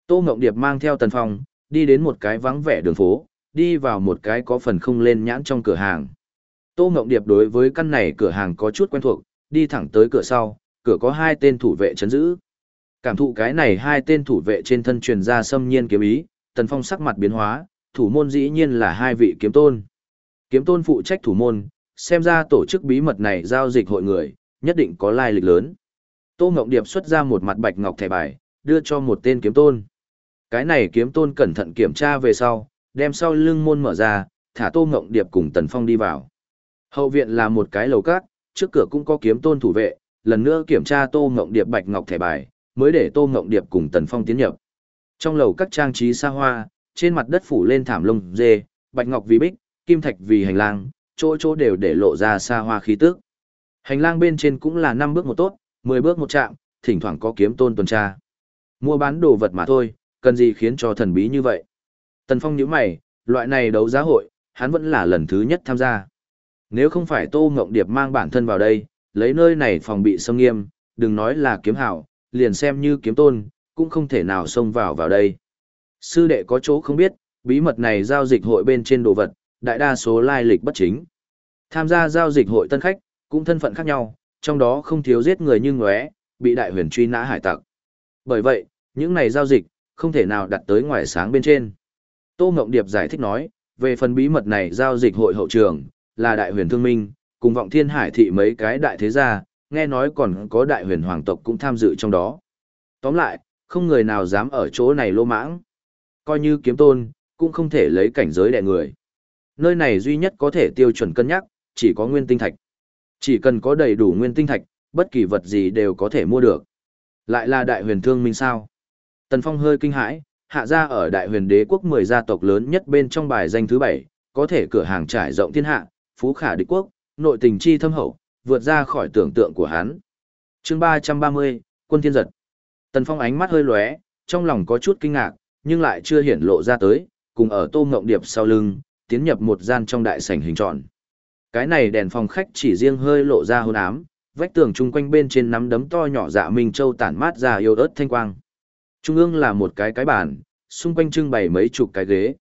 Tô Ngộng Điệp mang theo Tần Phong, đi đến một cái vắng vẻ đường phố, đi vào một cái có phần không lên nhãn trong cửa hàng. Tô Ngộng Điệp đối với căn này cửa hàng có chút quen thuộc, đi thẳng tới cửa sau, cửa có hai tên thủ vệ chấn giữ. Cảm thụ cái này hai tên thủ vệ trên thân truyền ra xâm nhiên kiếm ý, Tần Phong sắc mặt biến hóa, thủ môn dĩ nhiên là hai vị kiếm tôn. Kiếm tôn phụ trách thủ môn, xem ra tổ chức bí mật này giao dịch hội người, nhất định có lai lịch lớn. Tô Ngộng Điệp xuất ra một mặt bạch ngọc thẻ bài, đưa cho một tên kiếm tôn. Cái này kiếm tôn cẩn thận kiểm tra về sau, đem sau lưng môn mở ra, thả Tô Ngộng Điệp cùng Tần Phong đi vào. Hậu viện là một cái lầu cát, trước cửa cũng có kiếm tôn thủ vệ, lần nữa kiểm tra Tô Ngộng Điệp bạch ngọc thẻ bài, mới để Tô Ngộng Điệp cùng Tần Phong tiến nhập. Trong lầu các trang trí xa hoa, trên mặt đất phủ lên thảm lông dê, bạch ngọc vì bích, kim thạch vì hành lang, chỗ chỗ đều để lộ ra xa hoa khí tức. Hành lang bên trên cũng là năm bước một tốt, 10 bước một chạm, thỉnh thoảng có kiếm tôn tuần tra. Mua bán đồ vật mà thôi, cần gì khiến cho thần bí như vậy. Tần Phong nhíu mày, loại này đấu giá hội, hắn vẫn là lần thứ nhất tham gia. Nếu không phải Tô Ngộng Điệp mang bản thân vào đây, lấy nơi này phòng bị xâm nghiêm, đừng nói là kiếm hảo, liền xem như kiếm tôn, cũng không thể nào xông vào vào đây. Sư đệ có chỗ không biết, bí mật này giao dịch hội bên trên đồ vật, đại đa số lai lịch bất chính. Tham gia giao dịch hội tân khách, cũng thân phận khác nhau, trong đó không thiếu giết người như ngóe, bị đại huyền truy nã hải tặc. Bởi vậy, những này giao dịch, không thể nào đặt tới ngoài sáng bên trên. Tô Ngộng Điệp giải thích nói, về phần bí mật này giao dịch hội hậu trường, là đại huyền thương minh, cùng vọng thiên hải thị mấy cái đại thế gia, nghe nói còn có đại huyền hoàng tộc cũng tham dự trong đó. Tóm lại, không người nào dám ở chỗ này lô mãng. Coi như kiếm tôn, cũng không thể lấy cảnh giới đẻ người. Nơi này duy nhất có thể tiêu chuẩn cân nhắc, chỉ có nguyên tinh thạch. Chỉ cần có đầy đủ nguyên tinh thạch, bất kỳ vật gì đều có thể mua được. Lại là đại huyền thương minh sao? Tần Phong hơi kinh hãi, hạ gia ở đại huyền đế quốc 10 gia tộc lớn nhất bên trong bài danh thứ 7, có thể cửa hàng trải rộng thiên hạ, phú khả địch quốc, nội tình chi thâm hậu, vượt ra khỏi tưởng tượng của hắn. chương 330, quân thiên giật. Tần Phong ánh mắt hơi lóe, trong lòng có chút kinh ngạc, nhưng lại chưa hiển lộ ra tới, cùng ở tô ngộng điệp sau lưng, tiến nhập một gian trong đại sảnh hình tròn. Cái này đèn phòng khách chỉ riêng hơi lộ ra hôn ám, vách tường chung quanh bên trên nắm đấm to nhỏ dạ minh châu tản mát ra yêu ớt thanh quang. Trung ương là một cái cái bàn, xung quanh trưng bày mấy chục cái ghế.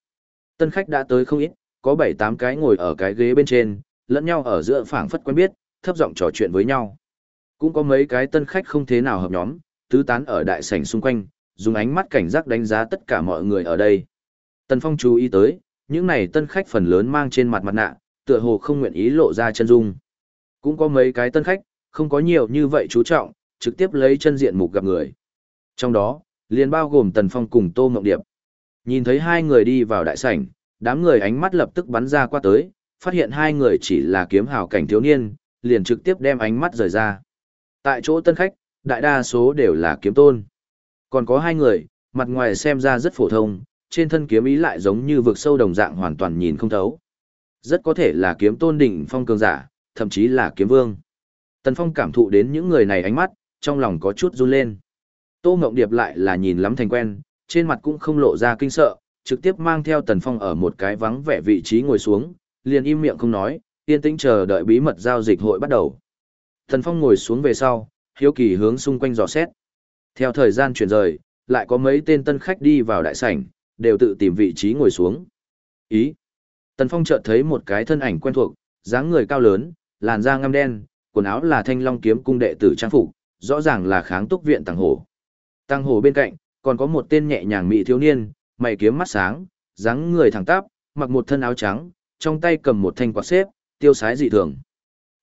Tân khách đã tới không ít, có bảy tám cái ngồi ở cái ghế bên trên, lẫn nhau ở giữa phảng phất quen biết, thấp giọng trò chuyện với nhau. Cũng có mấy cái tân khách không thế nào hợp nhóm, tứ tán ở đại sảnh xung quanh, dùng ánh mắt cảnh giác đánh giá tất cả mọi người ở đây. Tần Phong chú ý tới, những này tân khách phần lớn mang trên mặt mặt nạ, tựa hồ không nguyện ý lộ ra chân dung. Cũng có mấy cái tân khách, không có nhiều như vậy chú trọng, trực tiếp lấy chân diện mục gặp người. Trong đó, liền bao gồm Tần Phong cùng Tô Ngọc Điệp. Nhìn thấy hai người đi vào đại sảnh, đám người ánh mắt lập tức bắn ra qua tới, phát hiện hai người chỉ là kiếm hào cảnh thiếu niên, liền trực tiếp đem ánh mắt rời ra. Tại chỗ tân khách, đại đa số đều là kiếm tôn. Còn có hai người, mặt ngoài xem ra rất phổ thông, trên thân kiếm ý lại giống như vực sâu đồng dạng hoàn toàn nhìn không thấu. Rất có thể là kiếm tôn đỉnh phong cường giả, thậm chí là kiếm vương. Tần Phong cảm thụ đến những người này ánh mắt, trong lòng có chút run lên. Tô Ngộng Điệp lại là nhìn lắm thành quen, trên mặt cũng không lộ ra kinh sợ, trực tiếp mang theo Tần Phong ở một cái vắng vẻ vị trí ngồi xuống, liền im miệng không nói, yên tĩnh chờ đợi bí mật giao dịch hội bắt đầu. Tần Phong ngồi xuống về sau, hiếu kỳ hướng xung quanh dò xét. Theo thời gian chuyển rời, lại có mấy tên tân khách đi vào đại sảnh, đều tự tìm vị trí ngồi xuống. Ý. Tần Phong chợt thấy một cái thân ảnh quen thuộc, dáng người cao lớn, làn da ngăm đen, quần áo là thanh long kiếm cung đệ tử trang phục, rõ ràng là kháng túc viện tăng hổ. Tăng hổ bên cạnh, còn có một tên nhẹ nhàng mỹ thiếu niên, mày kiếm mắt sáng, dáng người thẳng tắp, mặc một thân áo trắng, trong tay cầm một thanh quạt xếp, tiêu sái dị thường.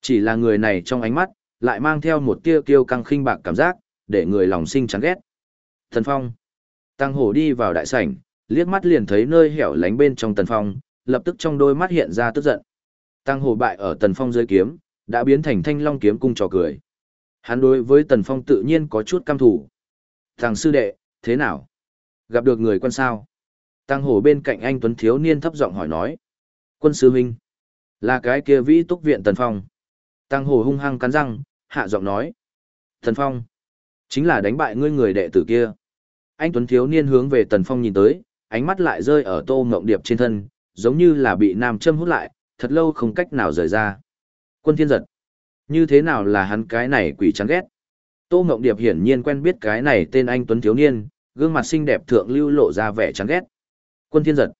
Chỉ là người này trong ánh mắt, lại mang theo một tia kiêu căng khinh bạc cảm giác, để người lòng sinh chán ghét. Tần Phong. Tăng hổ đi vào đại sảnh, liếc mắt liền thấy nơi hẻo lánh bên trong Tần Phong, lập tức trong đôi mắt hiện ra tức giận. Tăng hồ bại ở Tần Phong dưới kiếm, đã biến thành thanh long kiếm cung trò cười. Hắn đối với Tần Phong tự nhiên có chút căm thủ. Thằng sư đệ, thế nào? Gặp được người quân sao? Tăng hồ bên cạnh anh Tuấn Thiếu Niên thấp giọng hỏi nói. Quân sư huynh. Là cái kia vĩ túc viện Tần Phong. Tăng hồ hung hăng cắn răng, hạ giọng nói. Tần Phong. Chính là đánh bại ngươi người đệ tử kia. Anh Tuấn Thiếu Niên hướng về Tần Phong nhìn tới, ánh mắt lại rơi ở tô mộng điệp trên thân, giống như là bị nam châm hút lại, thật lâu không cách nào rời ra. Quân thiên giật. Như thế nào là hắn cái này quỷ chán ghét? Tô Ngộng Điệp hiển nhiên quen biết cái này tên anh Tuấn Thiếu Niên, gương mặt xinh đẹp thượng lưu lộ ra vẻ chán ghét. Quân thiên giật.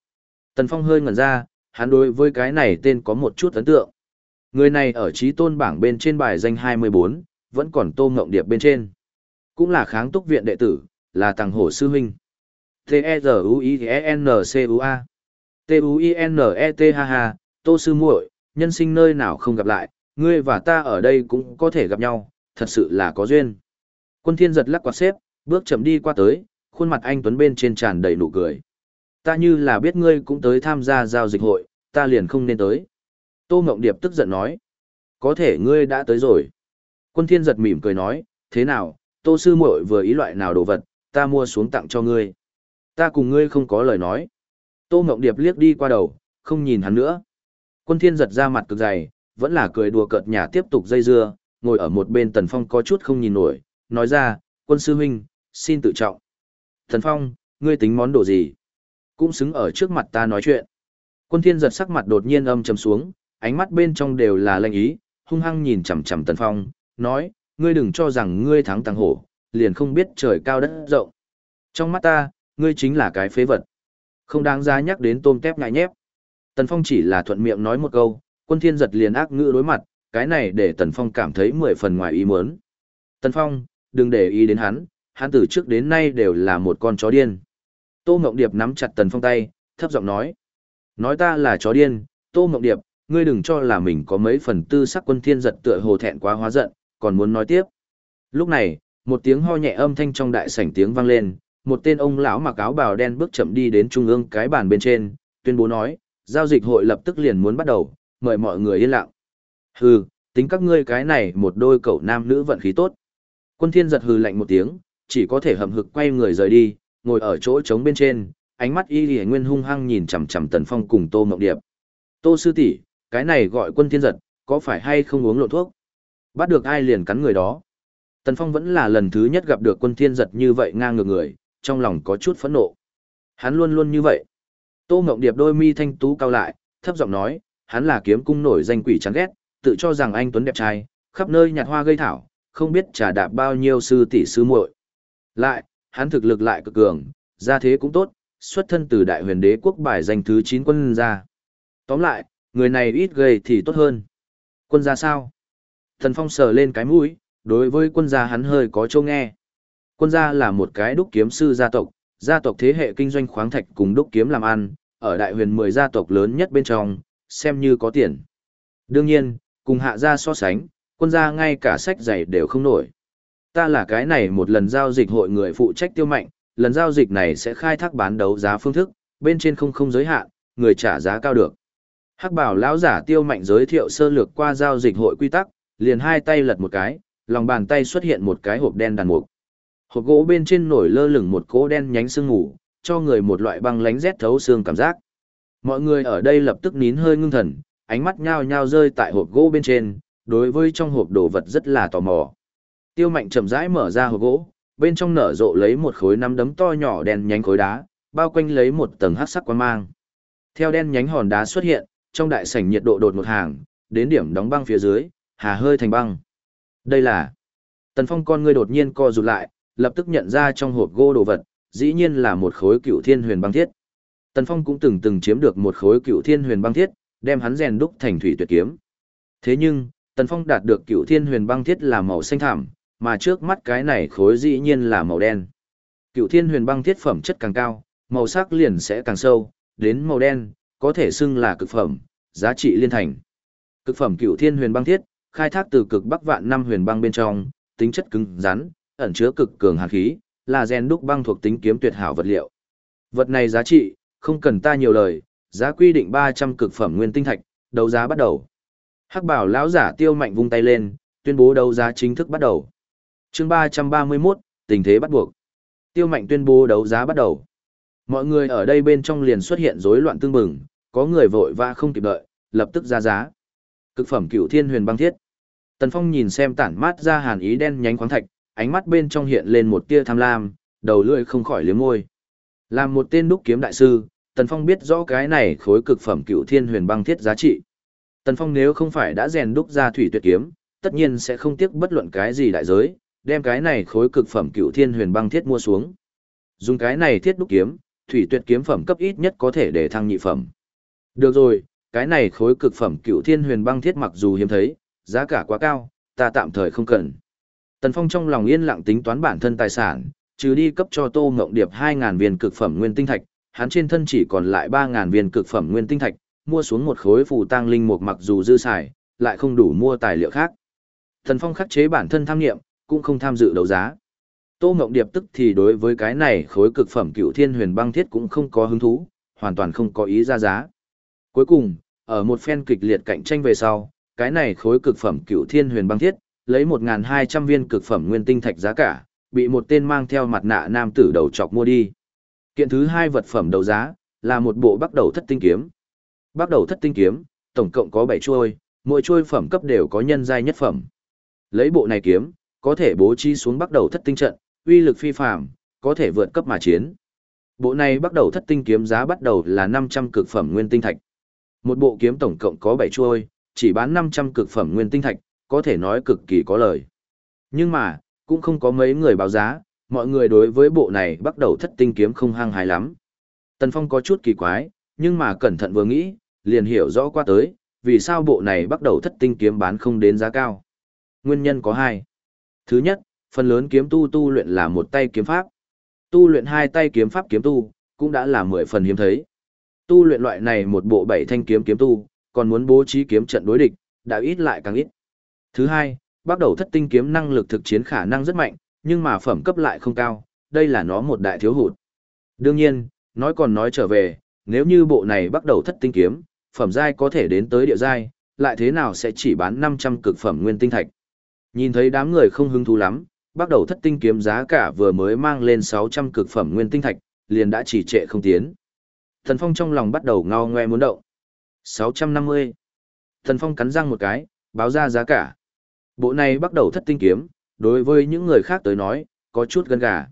Tần Phong hơi ngẩn ra, hắn đối với cái này tên có một chút ấn tượng. Người này ở trí tôn bảng bên trên bài danh 24, vẫn còn Tô Ngộng Điệp bên trên. Cũng là kháng túc viện đệ tử, là tàng hổ sư huynh. T-E-Z-U-I-E-N-C-U-A T-U-I-N-E-T ha ha, Tô sư muội, nhân sinh nơi nào không gặp lại, ngươi và ta ở đây cũng có thể gặp nhau, thật sự là có duyên. Quân thiên giật lắc quạt xếp, bước chậm đi qua tới, khuôn mặt anh Tuấn bên trên tràn đầy nụ cười. Ta như là biết ngươi cũng tới tham gia giao dịch hội, ta liền không nên tới. Tô Ngộng Điệp tức giận nói. Có thể ngươi đã tới rồi. Quân thiên giật mỉm cười nói, thế nào, tô sư muội vừa ý loại nào đồ vật, ta mua xuống tặng cho ngươi. Ta cùng ngươi không có lời nói. Tô Ngộng Điệp liếc đi qua đầu, không nhìn hắn nữa. Quân thiên giật ra mặt cực dày, vẫn là cười đùa cợt nhà tiếp tục dây dưa, ngồi ở một bên Tần Phong có chút không nhìn nổi, nói ra, quân sư huynh, xin tự trọng. Tần Phong, ngươi tính món đồ gì? Cũng xứng ở trước mặt ta nói chuyện. Quân thiên giật sắc mặt đột nhiên âm trầm xuống, ánh mắt bên trong đều là lanh ý, hung hăng nhìn chằm chằm Tần Phong, nói, ngươi đừng cho rằng ngươi thắng tăng hổ, liền không biết trời cao đất rộng. Trong mắt ta, ngươi chính là cái phế vật. Không đáng giá nhắc đến tôm tép ngại nhép. Tần Phong chỉ là thuận miệng nói một câu, quân thiên giật liền ác ngữ đối mặt, cái này để Tần Phong cảm thấy mười phần ngoài ý muốn. Tần Phong, đừng để ý đến hắn, hắn từ trước đến nay đều là một con chó điên. Tô Ngọc Điệp nắm chặt Tần Phong tay, thấp giọng nói. Nói ta là chó điên, Tô Ngọc Điệp, ngươi đừng cho là mình có mấy phần tư sắc quân thiên giật tựa hồ thẹn quá hóa giận, còn muốn nói tiếp. Lúc này, một tiếng ho nhẹ âm thanh trong đại sảnh tiếng vang lên, một tên ông lão mặc áo bào đen bước chậm đi đến trung ương cái bàn bên trên, tuyên bố nói, giao dịch hội lập tức liền muốn bắt đầu, mời mọi người yên lặng. Hừ, tính các ngươi cái này một đôi cậu nam nữ vận khí tốt. Quân thiên giật hừ lạnh một tiếng, chỉ có thể hậm hực quay người rời đi, ngồi ở chỗ trống bên trên, ánh mắt y lì nguyên hung hăng nhìn chằm chằm tần phong cùng tô mộng điệp. Tô sư tỷ, cái này gọi quân thiên giật, có phải hay không uống lộ thuốc? Bắt được ai liền cắn người đó. Tần phong vẫn là lần thứ nhất gặp được quân thiên giật như vậy ngang ngược người, trong lòng có chút phẫn nộ. Hắn luôn luôn như vậy. Tô Ngộng điệp đôi mi thanh tú cao lại, thấp giọng nói, hắn là kiếm cung nổi danh quỷ chán ghét, tự cho rằng anh tuấn đẹp trai, khắp nơi nhặt hoa gây thảo, không biết trả đạp bao nhiêu sư tỷ sư muội. Lại, hắn thực lực lại cực cường, gia thế cũng tốt, xuất thân từ đại huyền đế quốc bài danh thứ 9 quân gia. Tóm lại, người này ít gây thì tốt hơn. Quân gia sao? Thần Phong sờ lên cái mũi, đối với quân gia hắn hơi có châu nghe. Quân gia là một cái đúc kiếm sư gia tộc, gia tộc thế hệ kinh doanh khoáng thạch cùng đúc kiếm làm ăn, ở đại huyền 10 gia tộc lớn nhất bên trong, xem như có tiền. Đương nhiên, cùng hạ gia so sánh, quân gia ngay cả sách giày đều không nổi. Ta là cái này một lần giao dịch hội người phụ trách tiêu mạnh, lần giao dịch này sẽ khai thác bán đấu giá phương thức, bên trên không không giới hạn, người trả giá cao được. Hắc bảo lão giả tiêu mạnh giới thiệu sơ lược qua giao dịch hội quy tắc, liền hai tay lật một cái, lòng bàn tay xuất hiện một cái hộp đen đàn mục. Hộp gỗ bên trên nổi lơ lửng một cỗ đen nhánh sương ngủ, cho người một loại băng lánh rét thấu xương cảm giác. Mọi người ở đây lập tức nín hơi ngưng thần, ánh mắt nhao nhao rơi tại hộp gỗ bên trên, đối với trong hộp đồ vật rất là tò mò. Tiêu Mạnh chậm rãi mở ra hộp gỗ, bên trong nở rộ lấy một khối nắm đấm to nhỏ đen nhánh khối đá, bao quanh lấy một tầng hắc sắc quang mang. Theo đen nhánh hòn đá xuất hiện, trong đại sảnh nhiệt độ đột một hàng, đến điểm đóng băng phía dưới, hà hơi thành băng. Đây là Tần Phong con ngươi đột nhiên co rụt lại, lập tức nhận ra trong hộp gỗ đồ vật, dĩ nhiên là một khối cựu thiên huyền băng thiết. Tần Phong cũng từng từng chiếm được một khối cựu thiên huyền băng thiết, đem hắn rèn đúc thành thủy tuyệt kiếm. Thế nhưng, Tần Phong đạt được cựu thiên huyền băng thiết là màu xanh thảm, mà trước mắt cái này khối dĩ nhiên là màu đen. Cựu thiên huyền băng thiết phẩm chất càng cao, màu sắc liền sẽ càng sâu, đến màu đen, có thể xưng là cực phẩm, giá trị liên thành. Cực phẩm cựu thiên huyền băng thiết, khai thác từ cực bắc vạn năm huyền băng bên trong, tính chất cứng rắn, ẩn chứa cực cường hàn khí, là rèn đúc băng thuộc tính kiếm tuyệt hảo vật liệu. Vật này giá trị, không cần ta nhiều lời, giá quy định 300 cực phẩm nguyên tinh thạch, đấu giá bắt đầu. Hắc bảo lão giả tiêu mạnh vung tay lên, tuyên bố đấu giá chính thức bắt đầu. chương 331, tình thế bắt buộc. Tiêu mạnh tuyên bố đấu giá bắt đầu. Mọi người ở đây bên trong liền xuất hiện rối loạn tương bừng, có người vội vã không kịp đợi, lập tức ra giá. Cực phẩm cửu thiên huyền băng thiết. Tần Phong nhìn xem tản mát ra hàn ý đen nhánh khoáng thạch, ánh mắt bên trong hiện lên một tia tham lam, đầu lưỡi không khỏi liếm môi. Làm một tên đúc kiếm đại sư, Tần Phong biết rõ cái này khối cực phẩm cựu thiên huyền băng thiết giá trị. Tần Phong nếu không phải đã rèn đúc ra thủy tuyệt kiếm, tất nhiên sẽ không tiếc bất luận cái gì đại giới, đem cái này khối cực phẩm cựu thiên huyền băng thiết mua xuống. Dùng cái này thiết đúc kiếm, thủy tuyệt kiếm phẩm cấp ít nhất có thể để thăng nhị phẩm. Được rồi, cái này khối cực phẩm cựu thiên huyền băng thiết mặc dù hiếm thấy, giá cả quá cao, ta tạm thời không cần. Tần Phong trong lòng yên lặng tính toán bản thân tài sản, trừ đi cấp cho Tô Ngộng Điệp 2000 viên cực phẩm nguyên tinh thạch, hắn trên thân chỉ còn lại 3000 viên cực phẩm nguyên tinh thạch, mua xuống một khối phù tang linh mục mặc dù dư xài, lại không đủ mua tài liệu khác. Tần Phong khắc chế bản thân tham nghiệm, cũng không tham dự đấu giá. Tô Ngộng Điệp tức thì đối với cái này khối cực phẩm cựu thiên huyền băng thiết cũng không có hứng thú, hoàn toàn không có ý ra giá. Cuối cùng, ở một phen kịch liệt cạnh tranh về sau, cái này khối cực phẩm cựu thiên huyền băng thiết, lấy 1.200 viên cực phẩm nguyên tinh thạch giá cả, bị một tên mang theo mặt nạ nam tử đầu chọc mua đi. Kiện thứ hai vật phẩm đấu giá, là một bộ bắt đầu thất tinh kiếm. Bắt đầu thất tinh kiếm, tổng cộng có 7 chuôi, mỗi chuôi phẩm cấp đều có nhân giai nhất phẩm. Lấy bộ này kiếm, có thể bố trí xuống bắt đầu thất tinh trận, uy lực phi phàm, có thể vượt cấp mà chiến. Bộ này bắt đầu thất tinh kiếm giá bắt đầu là 500 cực phẩm nguyên tinh thạch. Một bộ kiếm tổng cộng có 7 chuôi, chỉ bán 500 cực phẩm nguyên tinh thạch, có thể nói cực kỳ có lời. Nhưng mà, cũng không có mấy người báo giá, mọi người đối với bộ này bắt đầu thất tinh kiếm không hăng hái lắm. Tần Phong có chút kỳ quái, nhưng mà cẩn thận vừa nghĩ, liền hiểu rõ qua tới, vì sao bộ này bắt đầu thất tinh kiếm bán không đến giá cao. Nguyên nhân có hai. Thứ nhất, phần lớn kiếm tu tu luyện là một tay kiếm pháp. Tu luyện hai tay kiếm pháp kiếm tu, cũng đã là mười phần hiếm thấy. Tu luyện loại này một bộ bảy thanh kiếm kiếm tu, còn muốn bố trí kiếm trận đối địch, đã ít lại càng ít. Thứ hai, bắt đầu thất tinh kiếm năng lực thực chiến khả năng rất mạnh, nhưng mà phẩm cấp lại không cao, đây là nó một đại thiếu hụt. Đương nhiên, nói còn nói trở về, nếu như bộ này bắt đầu thất tinh kiếm, phẩm giai có thể đến tới địa giai, lại thế nào sẽ chỉ bán 500 cực phẩm nguyên tinh thạch. Nhìn thấy đám người không hứng thú lắm, bắt đầu thất tinh kiếm giá cả vừa mới mang lên 600 cực phẩm nguyên tinh thạch, liền đã chỉ trệ không tiến. Thần Phong trong lòng bắt đầu ngao ngoe muốn động. 650. Thần Phong cắn răng một cái, báo ra giá cả. Bộ này bắt đầu thất tinh kiếm, đối với những người khác tới nói, có chút gân gà.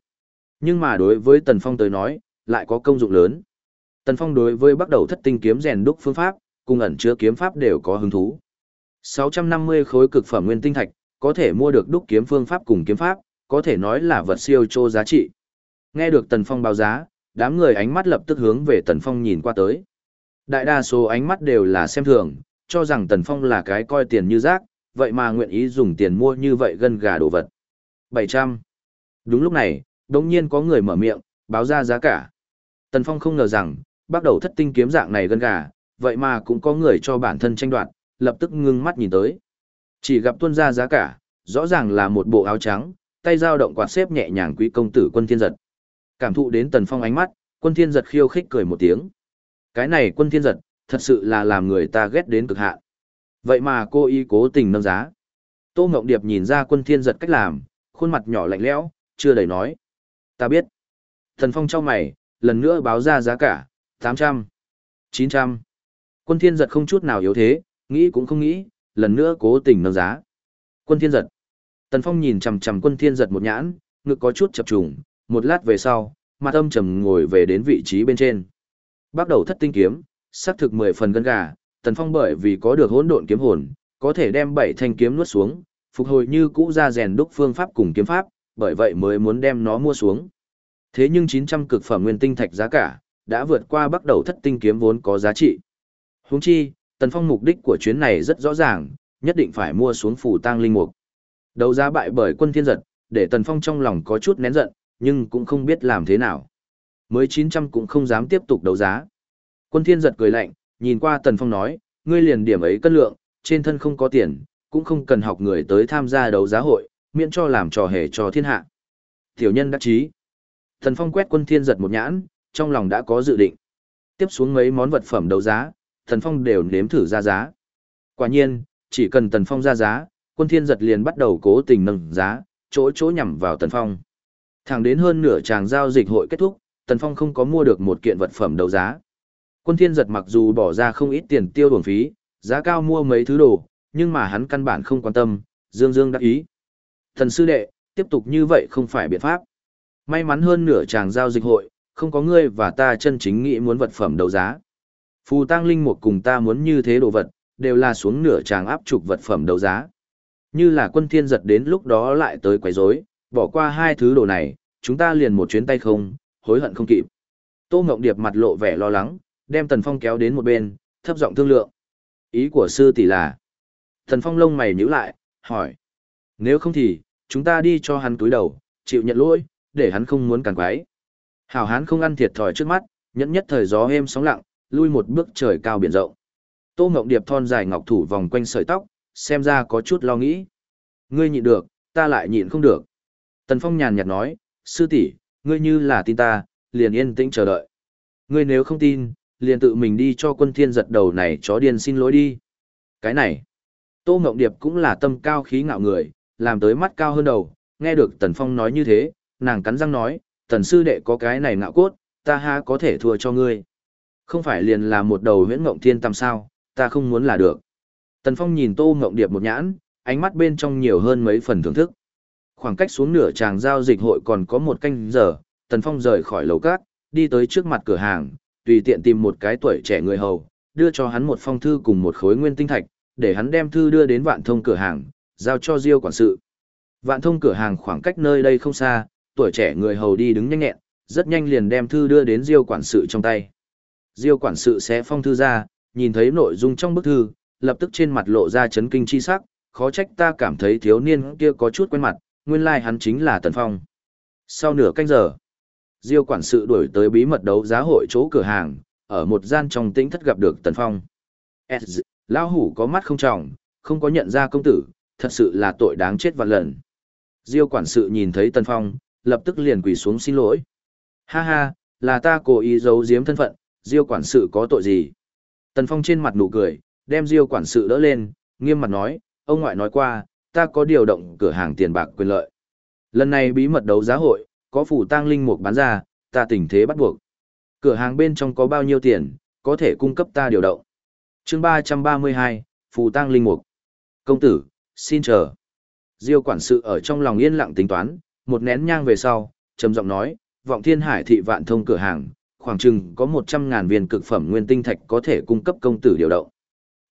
Nhưng mà đối với Tần Phong tới nói, lại có công dụng lớn. Tần Phong đối với bắt đầu thất tinh kiếm rèn đúc phương pháp, cùng ẩn chứa kiếm pháp đều có hứng thú. 650 khối cực phẩm nguyên tinh thạch, có thể mua được đúc kiếm phương pháp cùng kiếm pháp, có thể nói là vật siêu trô giá trị. Nghe được Tần Phong báo giá, đám người ánh mắt lập tức hướng về Tần Phong nhìn qua tới. Đại đa số ánh mắt đều là xem thường, cho rằng Tần Phong là cái coi tiền như rác, vậy mà nguyện ý dùng tiền mua như vậy gân gà đồ vật. 700. Đúng lúc này, đống nhiên có người mở miệng, báo ra giá cả. Tần Phong không ngờ rằng, bắt đầu thất tinh kiếm dạng này gân gà, vậy mà cũng có người cho bản thân tranh đoạt, lập tức ngưng mắt nhìn tới. Chỉ gặp tuân ra giá cả, rõ ràng là một bộ áo trắng, tay dao động quạt xếp nhẹ nhàng quý công tử quân thiên giật. Cảm thụ đến Tần Phong ánh mắt, quân thiên giật khiêu khích cười một tiếng. Cái này quân thiên giật, thật sự là làm người ta ghét đến cực hạn. Vậy mà cô y cố tình nâng giá. Tô Ngộng Điệp nhìn ra quân thiên giật cách làm, khuôn mặt nhỏ lạnh lẽo, chưa đầy nói. Ta biết. Thần Phong trao mày, lần nữa báo ra giá cả, 800, 900. Quân thiên giật không chút nào yếu thế, nghĩ cũng không nghĩ, lần nữa cố tình nâng giá. Quân thiên giật. Tần Phong nhìn chằm chằm quân thiên giật một nhãn, ngực có chút chập trùng, một lát về sau, mặt âm trầm ngồi về đến vị trí bên trên. Bắt đầu thất tinh kiếm, sắc thực 10 phần gân gà, Tần Phong bởi vì có được hỗn độn kiếm hồn, có thể đem bảy thanh kiếm nuốt xuống, phục hồi như cũ ra rèn đúc phương pháp cùng kiếm pháp, bởi vậy mới muốn đem nó mua xuống. Thế nhưng 900 cực phẩm nguyên tinh thạch giá cả, đã vượt qua bắt đầu thất tinh kiếm vốn có giá trị. Huống chi, Tần Phong mục đích của chuyến này rất rõ ràng, nhất định phải mua xuống phủ tang linh mục. Đấu giá bại bởi quân thiên giật, để Tần Phong trong lòng có chút nén giận, nhưng cũng không biết làm thế nào. Mới 900 cũng không dám tiếp tục đấu giá. Quân thiên giật cười lạnh, nhìn qua Tần Phong nói, ngươi liền điểm ấy cân lượng, trên thân không có tiền, cũng không cần học người tới tham gia đấu giá hội, miễn cho làm trò hề cho thiên hạ. Tiểu nhân đắc chí. Tần Phong quét quân thiên giật một nhãn, trong lòng đã có dự định. Tiếp xuống mấy món vật phẩm đấu giá, Tần Phong đều nếm thử ra giá. Quả nhiên, chỉ cần Tần Phong ra giá, quân thiên giật liền bắt đầu cố tình nâng giá, chỗ chỗ nhằm vào Tần Phong. Thẳng đến hơn nửa tràng giao dịch hội kết thúc, Tần Phong không có mua được một kiện vật phẩm đấu giá. Quân thiên giật mặc dù bỏ ra không ít tiền tiêu bổng phí, giá cao mua mấy thứ đồ, nhưng mà hắn căn bản không quan tâm, dương dương đã ý. Thần sư đệ, tiếp tục như vậy không phải biện pháp. May mắn hơn nửa tràng giao dịch hội, không có ngươi và ta chân chính nghĩ muốn vật phẩm đấu giá. Phù tăng linh một cùng ta muốn như thế đồ vật, đều là xuống nửa tràng áp trục vật phẩm đấu giá. Như là quân thiên giật đến lúc đó lại tới quấy rối, bỏ qua hai thứ đồ này, chúng ta liền một chuyến tay không, hối hận không kịp. Tô Ngọc Điệp mặt lộ vẻ lo lắng, đem Tần Phong kéo đến một bên, thấp giọng thương lượng. Ý của sư tỷ là, Tần Phong lông mày nhíu lại, hỏi. Nếu không thì, chúng ta đi cho hắn túi đầu, chịu nhận lỗi, để hắn không muốn càng quái. Hảo hán không ăn thiệt thòi trước mắt, nhẫn nhất thời gió êm sóng lặng, lui một bước trời cao biển rộng. Tô Ngọc Điệp thon dài ngọc thủ vòng quanh sợi tóc, xem ra có chút lo nghĩ. Ngươi nhịn được, ta lại nhịn không được. Tần Phong nhàn nhạt nói, sư tỷ, ngươi như là tin ta, liền yên tĩnh chờ đợi. Ngươi nếu không tin, liền tự mình đi cho quân thiên giật đầu này chó điên xin lỗi đi. Cái này, Tô ngọng Điệp cũng là tâm cao khí ngạo người, làm tới mắt cao hơn đầu, nghe được Tần Phong nói như thế, nàng cắn răng nói, Tần sư đệ có cái này ngạo cốt, ta ha có thể thua cho ngươi. Không phải liền là một đầu huyễn ngộng thiên tam sao, ta không muốn là được. Tần Phong nhìn Tô ngọng Điệp một nhãn, ánh mắt bên trong nhiều hơn mấy phần thưởng thức. Khoảng cách xuống nửa tràng giao dịch hội còn có một canh giờ, Tần Phong rời khỏi lầu cát, đi tới trước mặt cửa hàng, tùy tiện tìm một cái tuổi trẻ người hầu, đưa cho hắn một phong thư cùng một khối nguyên tinh thạch, để hắn đem thư đưa đến vạn thông cửa hàng, giao cho Diêu quản sự. Vạn thông cửa hàng khoảng cách nơi đây không xa, tuổi trẻ người hầu đi đứng nhanh nhẹn, rất nhanh liền đem thư đưa đến Diêu quản sự trong tay. Diêu quản sự xé phong thư ra, nhìn thấy nội dung trong bức thư, lập tức trên mặt lộ ra chấn kinh chi sắc, khó trách ta cảm thấy thiếu niên kia có chút quen mặt, nguyên lai like hắn chính là Tần Phong. Sau nửa canh giờ, Diêu quản sự đuổi tới bí mật đấu giá hội chỗ cửa hàng, ở một gian trong tĩnh thất gặp được Tần Phong. S, lão hủ có mắt không trọng, không có nhận ra công tử, thật sự là tội đáng chết vạn lần. Diêu quản sự nhìn thấy Tần Phong, lập tức liền quỳ xuống xin lỗi. Ha ha, là ta cố ý giấu giếm thân phận, Diêu quản sự có tội gì? Tần Phong trên mặt nụ cười, đem Diêu quản sự đỡ lên, nghiêm mặt nói, ông ngoại nói qua, ta có điều động cửa hàng tiền bạc quyền lợi. Lần này bí mật đấu giá hội, có phủ tang linh mục bán ra, ta tình thế bắt buộc. Cửa hàng bên trong có bao nhiêu tiền, có thể cung cấp ta điều động. chương 332, phủ tang linh mục. Công tử, xin chờ. Diêu quản sự ở trong lòng yên lặng tính toán, một nén nhang về sau, trầm giọng nói, vọng thiên hải thị vạn thông cửa hàng, khoảng chừng có 100.000 viên cực phẩm nguyên tinh thạch có thể cung cấp công tử điều động.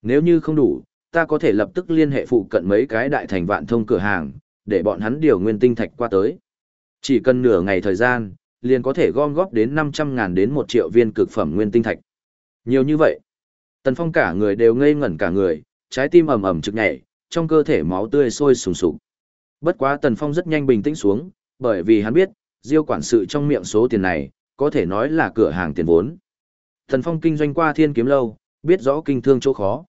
Nếu như không đủ, ta có thể lập tức liên hệ phụ cận mấy cái đại thành vạn thông cửa hàng, để bọn hắn điều nguyên tinh thạch qua tới. Chỉ cần nửa ngày thời gian, liền có thể gom góp đến 500.000 đến 1 triệu viên cực phẩm nguyên tinh thạch. Nhiều như vậy, Tần Phong cả người đều ngây ngẩn cả người, trái tim ầm ầm trực nhảy, trong cơ thể máu tươi sôi sùng sục. Bất quá Tần Phong rất nhanh bình tĩnh xuống, bởi vì hắn biết, Diêu quản sự trong miệng số tiền này, có thể nói là cửa hàng tiền vốn. Tần Phong kinh doanh qua Thiên Kiếm lâu, biết rõ kinh thương chỗ khó.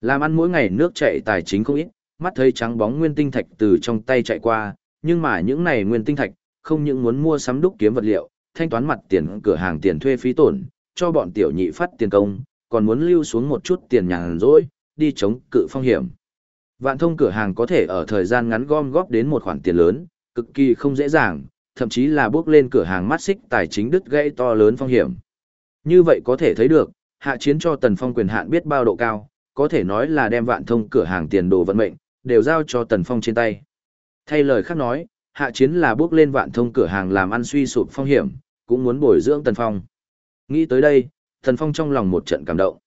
Làm ăn mỗi ngày nước chạy tài chính không ít, mắt thấy trắng bóng nguyên tinh thạch từ trong tay chạy qua, nhưng mà những này nguyên tinh thạch, không những muốn mua sắm đúc kiếm vật liệu, thanh toán mặt tiền cửa hàng tiền thuê phí tổn, cho bọn tiểu nhị phát tiền công, còn muốn lưu xuống một chút tiền nhàn rỗi, đi chống cự phong hiểm. Vạn thông cửa hàng có thể ở thời gian ngắn gom góp đến một khoản tiền lớn, cực kỳ không dễ dàng, thậm chí là bước lên cửa hàng mắt xích tài chính đứt gãy to lớn phong hiểm. Như vậy có thể thấy được, hạ chiến cho Tần Phong quyền hạn biết bao độ cao, có thể nói là đem vạn thông cửa hàng tiền đồ vận mệnh, đều giao cho Tần Phong trên tay. Thay lời khác nói, hạ chiến là bước lên vạn thông cửa hàng làm ăn suy sụp phong hiểm, cũng muốn bồi dưỡng Tần Phong. Nghĩ tới đây, Tần Phong trong lòng một trận cảm động.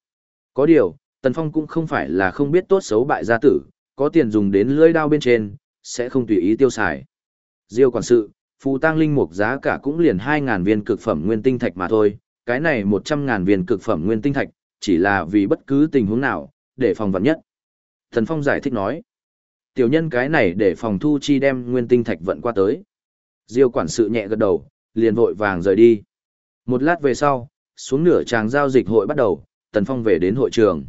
Có điều, Tần Phong cũng không phải là không biết tốt xấu bại gia tử, có tiền dùng đến lưỡi đao bên trên, sẽ không tùy ý tiêu xài. Diêu quản sự, phù tăng linh mục giá cả cũng liền 2.000 viên cực phẩm nguyên tinh thạch mà thôi, cái này 100.000 viên cực phẩm nguyên tinh thạch, chỉ là vì bất cứ tình huống nào, để phòng vận nhất. Thần Phong giải thích nói, tiểu nhân cái này để phòng thu chi đem nguyên tinh thạch vận qua tới. Diêu quản sự nhẹ gật đầu, liền vội vàng rời đi. Một lát về sau, xuống nửa tràng giao dịch hội bắt đầu, Tần Phong về đến hội trường.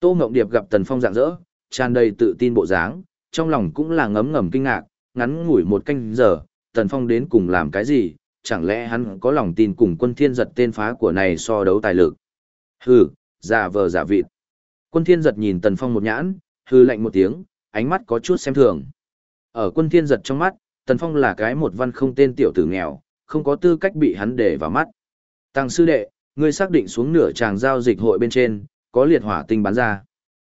Tô Ngộng Điệp gặp Tần Phong dạng dỡ, tràn đầy tự tin bộ dáng, trong lòng cũng là ngấm ngầm kinh ngạc, ngắn ngủi một canh giờ, Tần Phong đến cùng làm cái gì, chẳng lẽ hắn có lòng tin cùng quân thiên giật tên phá của này so đấu tài lực. Hừ, giả vờ giả vịt. Quân thiên giật nhìn Tần Phong một nhãn, hừ lạnh một tiếng, ánh mắt có chút xem thường. Ở quân thiên giật trong mắt, Tần Phong là cái một văn không tên tiểu tử nghèo, không có tư cách bị hắn để vào mắt. Tăng sư đệ, ngươi xác định xuống nửa tràng giao dịch hội bên trên, có liệt hỏa tinh bán ra.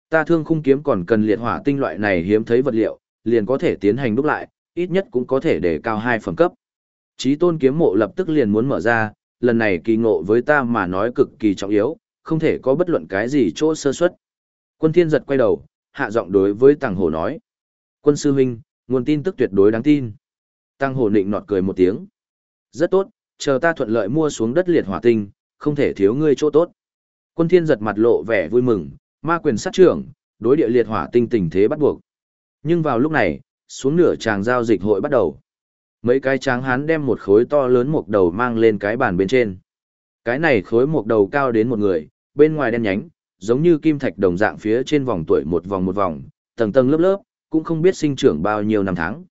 Ta thương khung kiếm còn cần liệt hỏa tinh loại này hiếm thấy vật liệu, liền có thể tiến hành đúc lại, ít nhất cũng có thể để cao hai phẩm cấp. Chí tôn kiếm mộ lập tức liền muốn mở ra, lần này kỳ ngộ với ta mà nói cực kỳ trọng yếu, không thể có bất luận cái gì chỗ sơ suất. Quân thiên giật quay đầu, hạ giọng đối với Tàng Hổ nói. Quân sư huynh, nguồn tin tức tuyệt đối đáng tin. Tàng Hổ nịnh nọt cười một tiếng. Rất tốt, chờ ta thuận lợi mua xuống đất liệt hỏa tinh, không thể thiếu ngươi chỗ tốt. Quân thiên giật mặt lộ vẻ vui mừng, ma quyền sát trưởng, đối địa liệt hỏa tinh tình thế bắt buộc. Nhưng vào lúc này, xuống nửa tràng giao dịch hội bắt đầu. Mấy cái tráng hán đem một khối to lớn một đầu mang lên cái bàn bên trên. Cái này khối một đầu cao đến một người, bên ngoài đen nhánh, giống như kim thạch đồng dạng phía trên vòng tuổi một vòng một vòng, tầng tầng lớp lớp, cũng không biết sinh trưởng bao nhiêu năm tháng.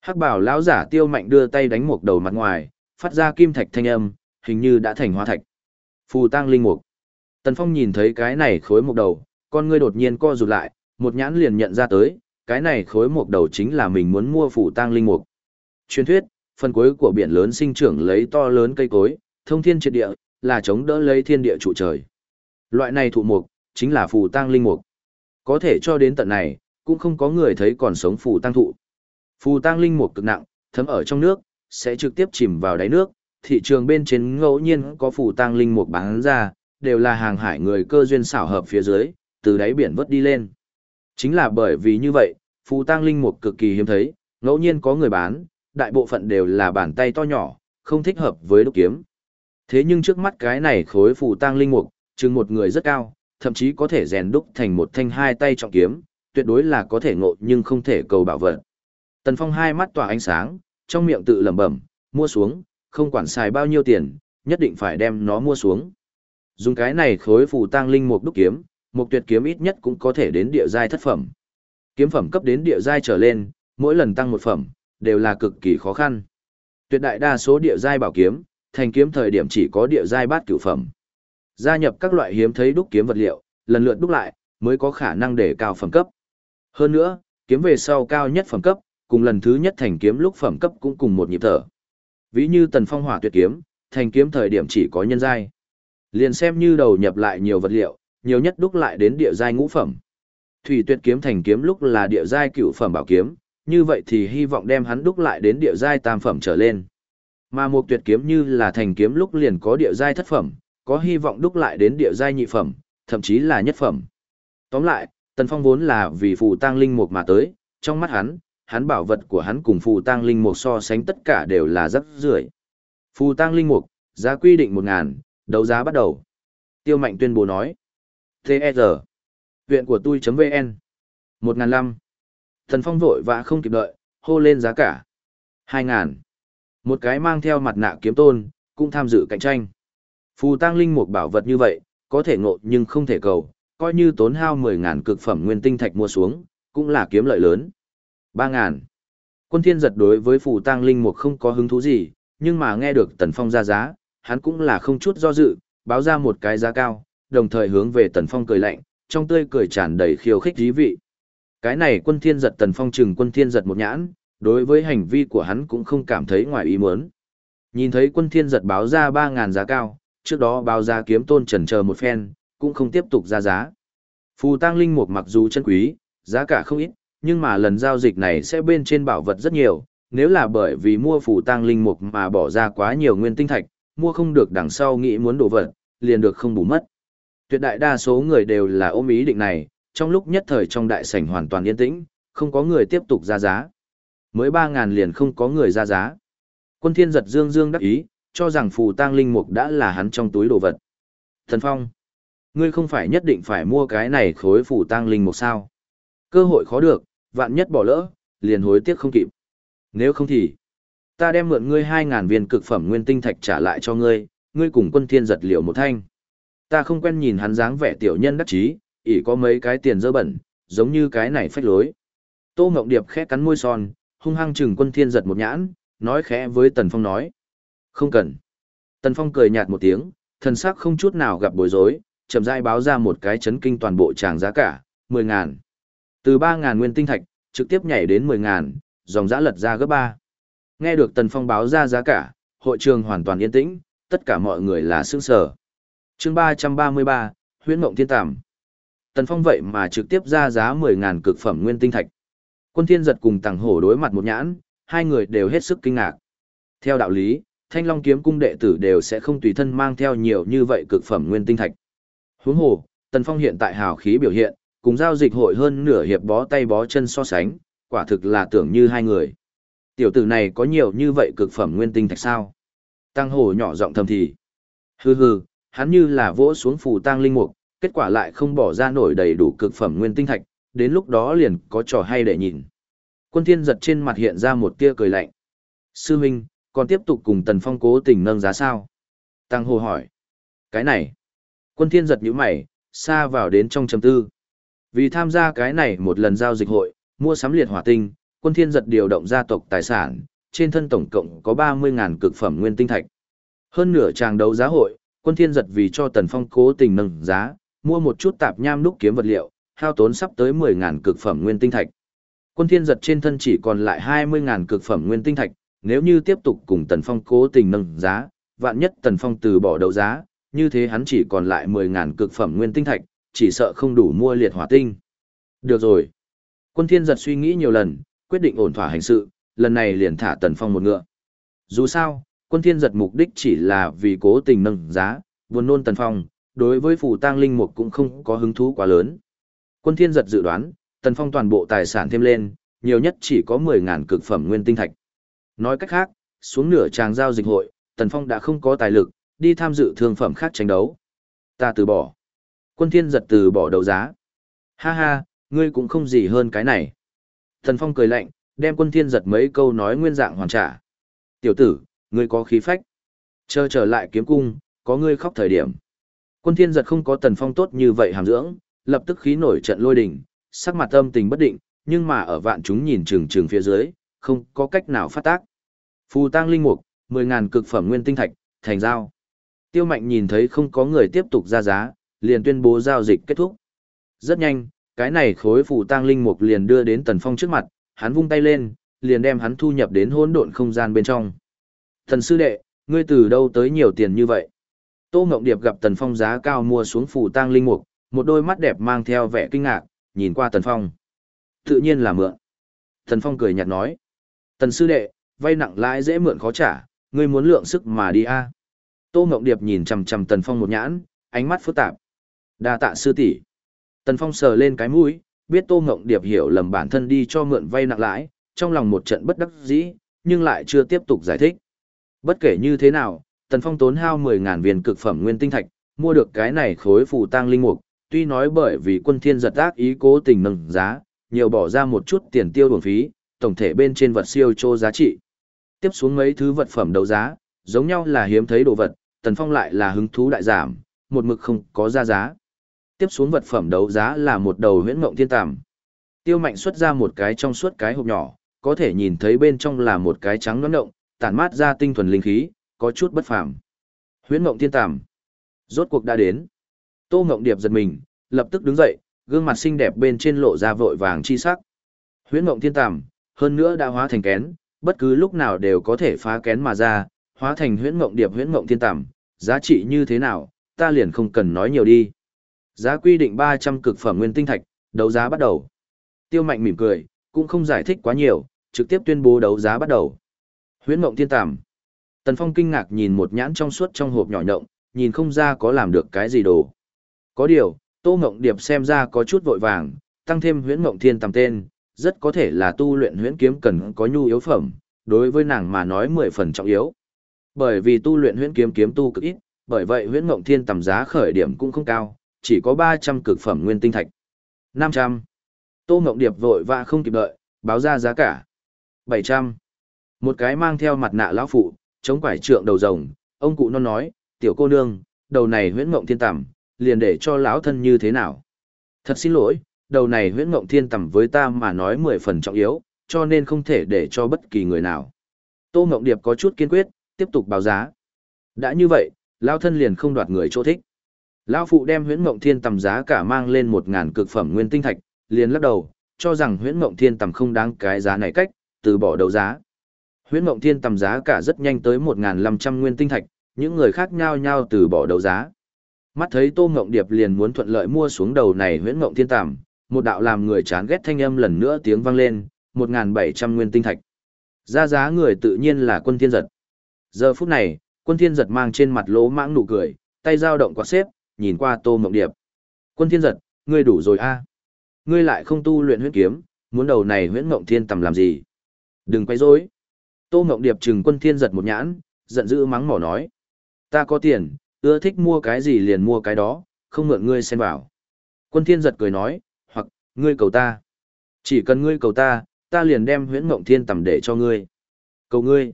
Hắc bảo lão giả tiêu mạnh đưa tay đánh một đầu mặt ngoài, phát ra kim thạch thanh âm, hình như đã thành hóa thạch. Phù tang linh mục. Tần Phong nhìn thấy cái này khối một đầu, con ngươi đột nhiên co rụt lại, một nhãn liền nhận ra tới, cái này khối một đầu chính là mình muốn mua phù tang linh mục. Truyền thuyết, phần cuối của biển lớn sinh trưởng lấy to lớn cây cối, thông thiên triệt địa, là chống đỡ lấy thiên địa trụ trời. Loại này thụ mục, chính là phù tang linh mục. Có thể cho đến tận này, cũng không có người thấy còn sống phù tang thụ. Phù tang linh mục cực nặng, thấm ở trong nước, sẽ trực tiếp chìm vào đáy nước, thị trường bên trên ngẫu nhiên có phù tang linh mục bán ra, đều là hàng hải người cơ duyên xảo hợp phía dưới, từ đáy biển vớt đi lên. Chính là bởi vì như vậy, phù tang linh mục cực kỳ hiếm thấy, ngẫu nhiên có người bán, đại bộ phận đều là bàn tay to nhỏ, không thích hợp với đúc kiếm. Thế nhưng trước mắt cái này khối phù tang linh mục, chừng một người rất cao, thậm chí có thể rèn đúc thành một thanh hai tay trọng kiếm, tuyệt đối là có thể ngộ nhưng không thể cầu bảo vật. Tần Phong hai mắt tỏa ánh sáng, trong miệng tự lẩm bẩm, mua xuống, không quản xài bao nhiêu tiền, nhất định phải đem nó mua xuống. Dùng cái này khối phù tăng linh mục đúc kiếm, một tuyệt kiếm ít nhất cũng có thể đến địa giai thất phẩm. Kiếm phẩm cấp đến địa giai trở lên, mỗi lần tăng một phẩm, đều là cực kỳ khó khăn. Tuyệt đại đa số địa giai bảo kiếm, thành kiếm thời điểm chỉ có địa giai bát cửu phẩm. Gia nhập các loại hiếm thấy đúc kiếm vật liệu, lần lượt đúc lại, mới có khả năng để cao phẩm cấp. Hơn nữa, kiếm về sau cao nhất phẩm cấp, cùng lần thứ nhất thành kiếm lúc phẩm cấp cũng cùng một nhịp thở. Ví như tần phong hỏa tuyệt kiếm, thành kiếm thời điểm chỉ có nhân giai. Liền xem như đầu nhập lại nhiều vật liệu, nhiều nhất đúc lại đến địa giai ngũ phẩm. Thủy tuyệt kiếm thành kiếm lúc là địa giai cửu phẩm bảo kiếm, như vậy thì hy vọng đem hắn đúc lại đến địa giai tam phẩm trở lên. Mà một tuyệt kiếm như là thành kiếm lúc liền có địa giai thất phẩm, có hy vọng đúc lại đến địa giai nhị phẩm, thậm chí là nhất phẩm. Tóm lại, Tần Phong vốn là vì phù tang linh mục mà tới, trong mắt hắn, hắn bảo vật của hắn cùng phù tang linh mục so sánh tất cả đều là rất rưởi. Phù tang linh mục, giá quy định 1000, đấu giá bắt đầu. Tiêu Mạnh tuyên bố nói. TR. Viện của tôi.vn. 1005. Tần Phong vội vã không kịp đợi, hô lên giá cả. 2000. Một cái mang theo mặt nạ kiếm tôn, cũng tham dự cạnh tranh. Phù tăng linh một bảo vật như vậy, có thể ngộ nhưng không thể cầu, coi như tốn hao 10.000 cực phẩm nguyên tinh thạch mua xuống, cũng là kiếm lợi lớn. 3.000. Quân thiên giật đối với phù tăng linh một không có hứng thú gì, nhưng mà nghe được tần phong ra giá, hắn cũng là không chút do dự, báo ra một cái giá cao, đồng thời hướng về tần phong cười lạnh, trong tươi cười tràn đầy khiêu khích dí vị. Cái này quân thiên giật tần phong chừng quân thiên giật một nhãn, đối với hành vi của hắn cũng không cảm thấy ngoài ý muốn. Nhìn thấy quân thiên giật báo ra 3.000 giá cao, trước đó báo giá kiếm tôn trần chờ một phen, cũng không tiếp tục ra giá. Phù tăng linh mục mặc dù chân quý, giá cả không ít, nhưng mà lần giao dịch này sẽ bên trên bảo vật rất nhiều, nếu là bởi vì mua phù tăng linh mục mà bỏ ra quá nhiều nguyên tinh thạch, mua không được đằng sau nghĩ muốn đổ vật, liền được không bù mất. Tuyệt đại đa số người đều là ôm ý định này, trong lúc nhất thời trong đại sảnh hoàn toàn yên tĩnh, không có người tiếp tục ra giá. Mới 3.000 liền không có người ra giá. Quân thiên giật dương dương đắc ý, cho rằng phù tang linh mục đã là hắn trong túi đồ vật. Thần Phong, ngươi không phải nhất định phải mua cái này khối phù tang linh mục sao? Cơ hội khó được, vạn nhất bỏ lỡ, liền hối tiếc không kịp. Nếu không thì, ta đem mượn ngươi 2000 viên cực phẩm nguyên tinh thạch trả lại cho ngươi, ngươi cùng quân thiên giật liệu một thanh. Ta không quen nhìn hắn dáng vẻ tiểu nhân đắc chí, ỷ có mấy cái tiền dơ bẩn, giống như cái này phách lối. Tô Ngọc Điệp khẽ cắn môi son, hung hăng chừng quân thiên giật một nhãn, nói khẽ với Tần Phong nói. Không cần. Tần Phong cười nhạt một tiếng, thần sắc không chút nào gặp bối rối, chậm rãi báo ra một cái chấn kinh toàn bộ tràng giá cả, 10 ngàn. Từ 3 ngàn nguyên tinh thạch, trực tiếp nhảy đến 10 ngàn, dòng giá lật ra gấp 3. Nghe được Tần Phong báo ra giá cả, hội trường hoàn toàn yên tĩnh, tất cả mọi người là sững sờ. Chương 333, Huyễn Mộng Thiên Tàm. Tần Phong vậy mà trực tiếp ra giá 10 ngàn cực phẩm nguyên tinh thạch. Quân Thiên giật cùng Tàng Hổ đối mặt một nhãn, hai người đều hết sức kinh ngạc. Theo đạo lý, Thanh Long kiếm cung đệ tử đều sẽ không tùy thân mang theo nhiều như vậy cực phẩm nguyên tinh thạch. Huống hồ, Tần Phong hiện tại hào khí biểu hiện, cùng giao dịch hội hơn nửa hiệp bó tay bó chân so sánh, quả thực là tưởng như hai người. Tiểu tử này có nhiều như vậy cực phẩm nguyên tinh thạch sao? Tăng hổ nhỏ giọng thầm thì. Hừ hừ, hắn như là vỗ xuống phù tang linh mục, kết quả lại không bỏ ra nổi đầy đủ cực phẩm nguyên tinh thạch, đến lúc đó liền có trò hay để nhìn. Quân thiên giật trên mặt hiện ra một tia cười lạnh. Sư Minh, còn tiếp tục cùng Tần Phong cố tình nâng giá sao? Tăng hồ hỏi. Cái này. Quân thiên giật nhíu mày, xa vào đến trong trầm tư. Vì tham gia cái này một lần giao dịch hội, mua sắm liệt hỏa tinh, quân thiên giật điều động gia tộc tài sản, trên thân tổng cộng có 30.000 cực phẩm nguyên tinh thạch. Hơn nửa tràng đấu giá hội, quân thiên giật vì cho Tần Phong cố tình nâng giá, mua một chút tạp nham đúc kiếm vật liệu, hao tốn sắp tới 10.000 cực phẩm nguyên tinh thạch. Quân thiên giật trên thân chỉ còn lại 20.000 cực phẩm nguyên tinh thạch, nếu như tiếp tục cùng Tần Phong cố tình nâng giá, vạn nhất Tần Phong từ bỏ đấu giá, như thế hắn chỉ còn lại 10.000 cực phẩm nguyên tinh thạch, chỉ sợ không đủ mua liệt hỏa tinh. Được rồi. Quân thiên giật suy nghĩ nhiều lần, quyết định ổn thỏa hành sự, lần này liền thả Tần Phong một ngựa. Dù sao, quân thiên giật mục đích chỉ là vì cố tình nâng giá, buồn nôn Tần Phong, đối với phù tang linh mục cũng không có hứng thú quá lớn. Quân thiên giật dự đoán, Tần Phong toàn bộ tài sản thêm lên, nhiều nhất chỉ có 10.000 cực phẩm nguyên tinh thạch. Nói cách khác, xuống nửa tràng giao dịch hội, Tần Phong đã không có tài lực, đi tham dự thương phẩm khác tranh đấu. Ta từ bỏ. Quân thiên giật từ bỏ đấu giá. Ha ha, ngươi cũng không gì hơn cái này. Tần Phong cười lạnh, đem quân thiên giật mấy câu nói nguyên dạng hoàn trả. Tiểu tử, ngươi có khí phách. Chờ trở lại kiếm cung, có ngươi khóc thời điểm. Quân thiên giật không có Tần Phong tốt như vậy hàm dưỡng, lập tức khí nổi trận lôi đình, sắc mặt âm tình bất định, nhưng mà ở vạn chúng nhìn chừng chừng phía dưới, không có cách nào phát tác. Phù tang linh mục, 10.000 cực phẩm nguyên tinh thạch, thành giao. Tiêu mạnh nhìn thấy không có người tiếp tục ra giá, liền tuyên bố giao dịch kết thúc. Rất nhanh, cái này khối phù tang linh mục liền đưa đến Tần Phong trước mặt, hắn vung tay lên, liền đem hắn thu nhập đến hỗn độn không gian bên trong. Thần sư đệ, ngươi từ đâu tới nhiều tiền như vậy? Tô Ngộng Điệp gặp Tần Phong giá cao mua xuống phù tang linh mục, một đôi mắt đẹp mang theo vẻ kinh ngạc, nhìn qua Tần Phong. Tự nhiên là mượn. Tần Phong cười nhạt nói. Tần sư đệ, vay nặng lãi dễ mượn khó trả, ngươi muốn lượng sức mà đi a. Tô Ngộng Điệp nhìn chằm chằm Tần Phong một nhãn, ánh mắt phức tạp. Đa tạ sư tỷ. Tần Phong sờ lên cái mũi, biết Tô Ngộng Điệp hiểu lầm bản thân đi cho mượn vay nặng lãi, trong lòng một trận bất đắc dĩ, nhưng lại chưa tiếp tục giải thích. Bất kể như thế nào, Tần Phong tốn hao 10.000 viên cực phẩm nguyên tinh thạch, mua được cái này khối phù tang linh mục, tuy nói bởi vì quân thiên giật ác ý cố tình nâng giá, nhiều bỏ ra một chút tiền tiêu bổng phí, tổng thể bên trên vật siêu chô giá trị. Tiếp xuống mấy thứ vật phẩm đấu giá, giống nhau là hiếm thấy đồ vật, Tần Phong lại là hứng thú đại giảm, một mực không có ra giá. Tiếp xuống vật phẩm đấu giá là một đầu huyễn mộng thiên tàm. Tiêu mạnh xuất ra một cái trong suốt cái hộp nhỏ, có thể nhìn thấy bên trong là một cái trắng nõn động, tản mát ra tinh thuần linh khí, có chút bất phàm. Huyễn mộng thiên tàm. Rốt cuộc đã đến. Tô Ngộng Điệp giật mình, lập tức đứng dậy, gương mặt xinh đẹp bên trên lộ ra vội vàng chi sắc. Huyễn mộng Thiên Tàm, hơn nữa đã hóa thành kén, bất cứ lúc nào đều có thể phá kén mà ra, hóa thành Huyễn mộng Điệp Huyễn mộng Thiên tẩm giá trị như thế nào, ta liền không cần nói nhiều đi. Giá quy định 300 cực phẩm nguyên tinh thạch, đấu giá bắt đầu. Tiêu Mạnh mỉm cười, cũng không giải thích quá nhiều, trực tiếp tuyên bố đấu giá bắt đầu. Huyễn mộng Thiên tẩm Tần Phong kinh ngạc nhìn một nhãn trong suốt trong hộp nhỏ nhộng, nhìn không ra có làm được cái gì đồ. Có điều, Tô Ngộng Điệp xem ra có chút vội vàng, tăng thêm huyễn mộng Thiên tầm tên, rất có thể là tu luyện huyễn kiếm cần có nhu yếu phẩm, đối với nàng mà nói mười phần trọng yếu. Bởi vì tu luyện huyễn kiếm kiếm tu cực ít, bởi vậy huyễn mộng thiên tầm giá khởi điểm cũng không cao, chỉ có 300 cực phẩm nguyên tinh thạch. 500. Tô Ngộng Điệp vội vã không kịp đợi, báo ra giá cả. 700. Một cái mang theo mặt nạ lão phụ, chống quải trượng đầu rồng, ông cụ non nói, tiểu cô nương, đầu này huyễn mộng thiên tầm, liền để cho lão thân như thế nào. Thật xin lỗi, đầu này huyễn ngộng thiên tầm với ta mà nói mười phần trọng yếu, cho nên không thể để cho bất kỳ người nào. Tô Ngộng Điệp có chút kiên quyết, tiếp tục báo giá. Đã như vậy, lão thân liền không đoạt người chỗ thích. Lão phụ đem huyễn ngộng thiên tầm giá cả mang lên một ngàn cực phẩm nguyên tinh thạch, liền lắc đầu, cho rằng huyễn ngộng thiên tầm không đáng cái giá này cách, từ bỏ đấu giá. Huyễn ngộng thiên tầm giá cả rất nhanh tới một ngàn năm trăm nguyên tinh thạch, những người khác nhau nhau từ bỏ đấu giá. Mắt thấy Tô Ngộng Điệp liền muốn thuận lợi mua xuống đầu này huyễn ngộng thiên tầm, một đạo làm người chán ghét thanh âm lần nữa tiếng vang lên, một ngàn bảy trăm nguyên tinh thạch. Ra giá người tự nhiên là quân thiên giật. Giờ phút này, quân thiên giật mang trên mặt lỗ mãng nụ cười, tay dao động quạt xếp, nhìn qua Tô Mộng Điệp. Quân thiên giật, ngươi đủ rồi a Ngươi lại không tu luyện huyễn kiếm, muốn đầu này huyễn ngộng thiên tầm làm gì? Đừng quay rối. Tô Mộng Điệp trừng quân thiên giật một nhãn, giận dữ mắng mỏ nói. Ta có tiền, ưa thích mua cái gì liền mua cái đó, không mượn ngươi xen vào. Quân thiên giật cười nói, ngươi cầu ta. Chỉ cần ngươi cầu ta, ta liền đem huyễn ngộng thiên tầm để cho ngươi. Cầu ngươi.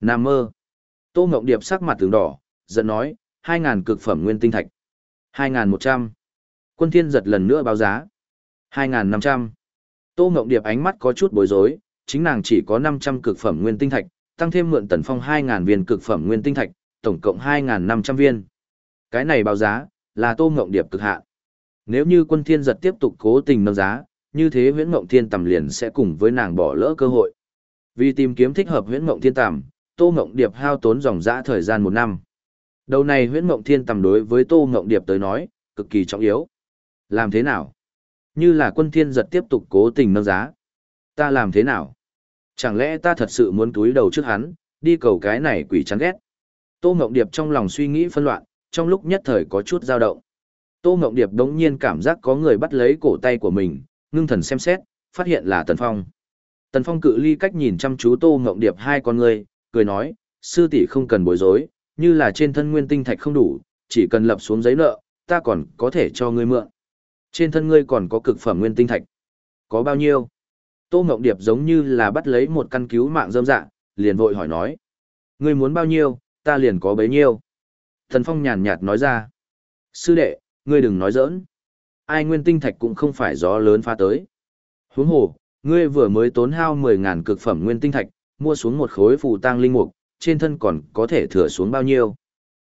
Nam mơ. Tô Ngộng Điệp sắc mặt tường đỏ, giận nói, hai ngàn cực phẩm nguyên tinh thạch. hai ngàn một trăm. Quân thiên giật lần nữa báo giá. hai ngàn năm trăm. Tô Ngộng Điệp ánh mắt có chút bối rối, chính nàng chỉ có 500 cực phẩm nguyên tinh thạch, tăng thêm mượn Tần Phong 2000 viên cực phẩm nguyên tinh thạch, tổng cộng 2500 viên. Cái này báo giá là Tô Ngộng Điệp cực hạn. Nếu như Quân Thiên giật tiếp tục cố tình nâng giá, như thế Huyễn mộng Thiên Tầm liền sẽ cùng với nàng bỏ lỡ cơ hội. Vì tìm kiếm thích hợp Huyễn mộng Thiên Tầm, Tô mộng Điệp hao tốn dòng dã thời gian một năm. Đầu này Huyễn mộng Thiên Tầm đối với Tô mộng Điệp tới nói, cực kỳ trọng yếu. Làm thế nào? Như là Quân Thiên giật tiếp tục cố tình nâng giá. Ta làm thế nào? Chẳng lẽ ta thật sự muốn túi đầu trước hắn, đi cầu cái này quỷ chán ghét. Tô Ngộng Điệp trong lòng suy nghĩ phân loạn, trong lúc nhất thời có chút dao động. Tô Ngộng Điệp đống nhiên cảm giác có người bắt lấy cổ tay của mình, ngưng thần xem xét, phát hiện là Tần Phong. Tần Phong cự ly cách nhìn chăm chú Tô Ngộng Điệp hai con người, cười nói, sư tỷ không cần bối rối, như là trên thân nguyên tinh thạch không đủ, chỉ cần lập xuống giấy nợ, ta còn có thể cho ngươi mượn. Trên thân ngươi còn có cực phẩm nguyên tinh thạch. Có bao nhiêu? Tô Ngộng Điệp giống như là bắt lấy một căn cứu mạng dâm dạ, liền vội hỏi nói. Ngươi muốn bao nhiêu, ta liền có bấy nhiêu. Thần Phong nhàn nhạt nói ra. Sư đệ, ngươi đừng nói giỡn. Ai nguyên tinh thạch cũng không phải gió lớn pha tới. Huống hồ, ngươi vừa mới tốn hao 10.000 cực phẩm nguyên tinh thạch, mua xuống một khối phù tang linh mục, trên thân còn có thể thừa xuống bao nhiêu.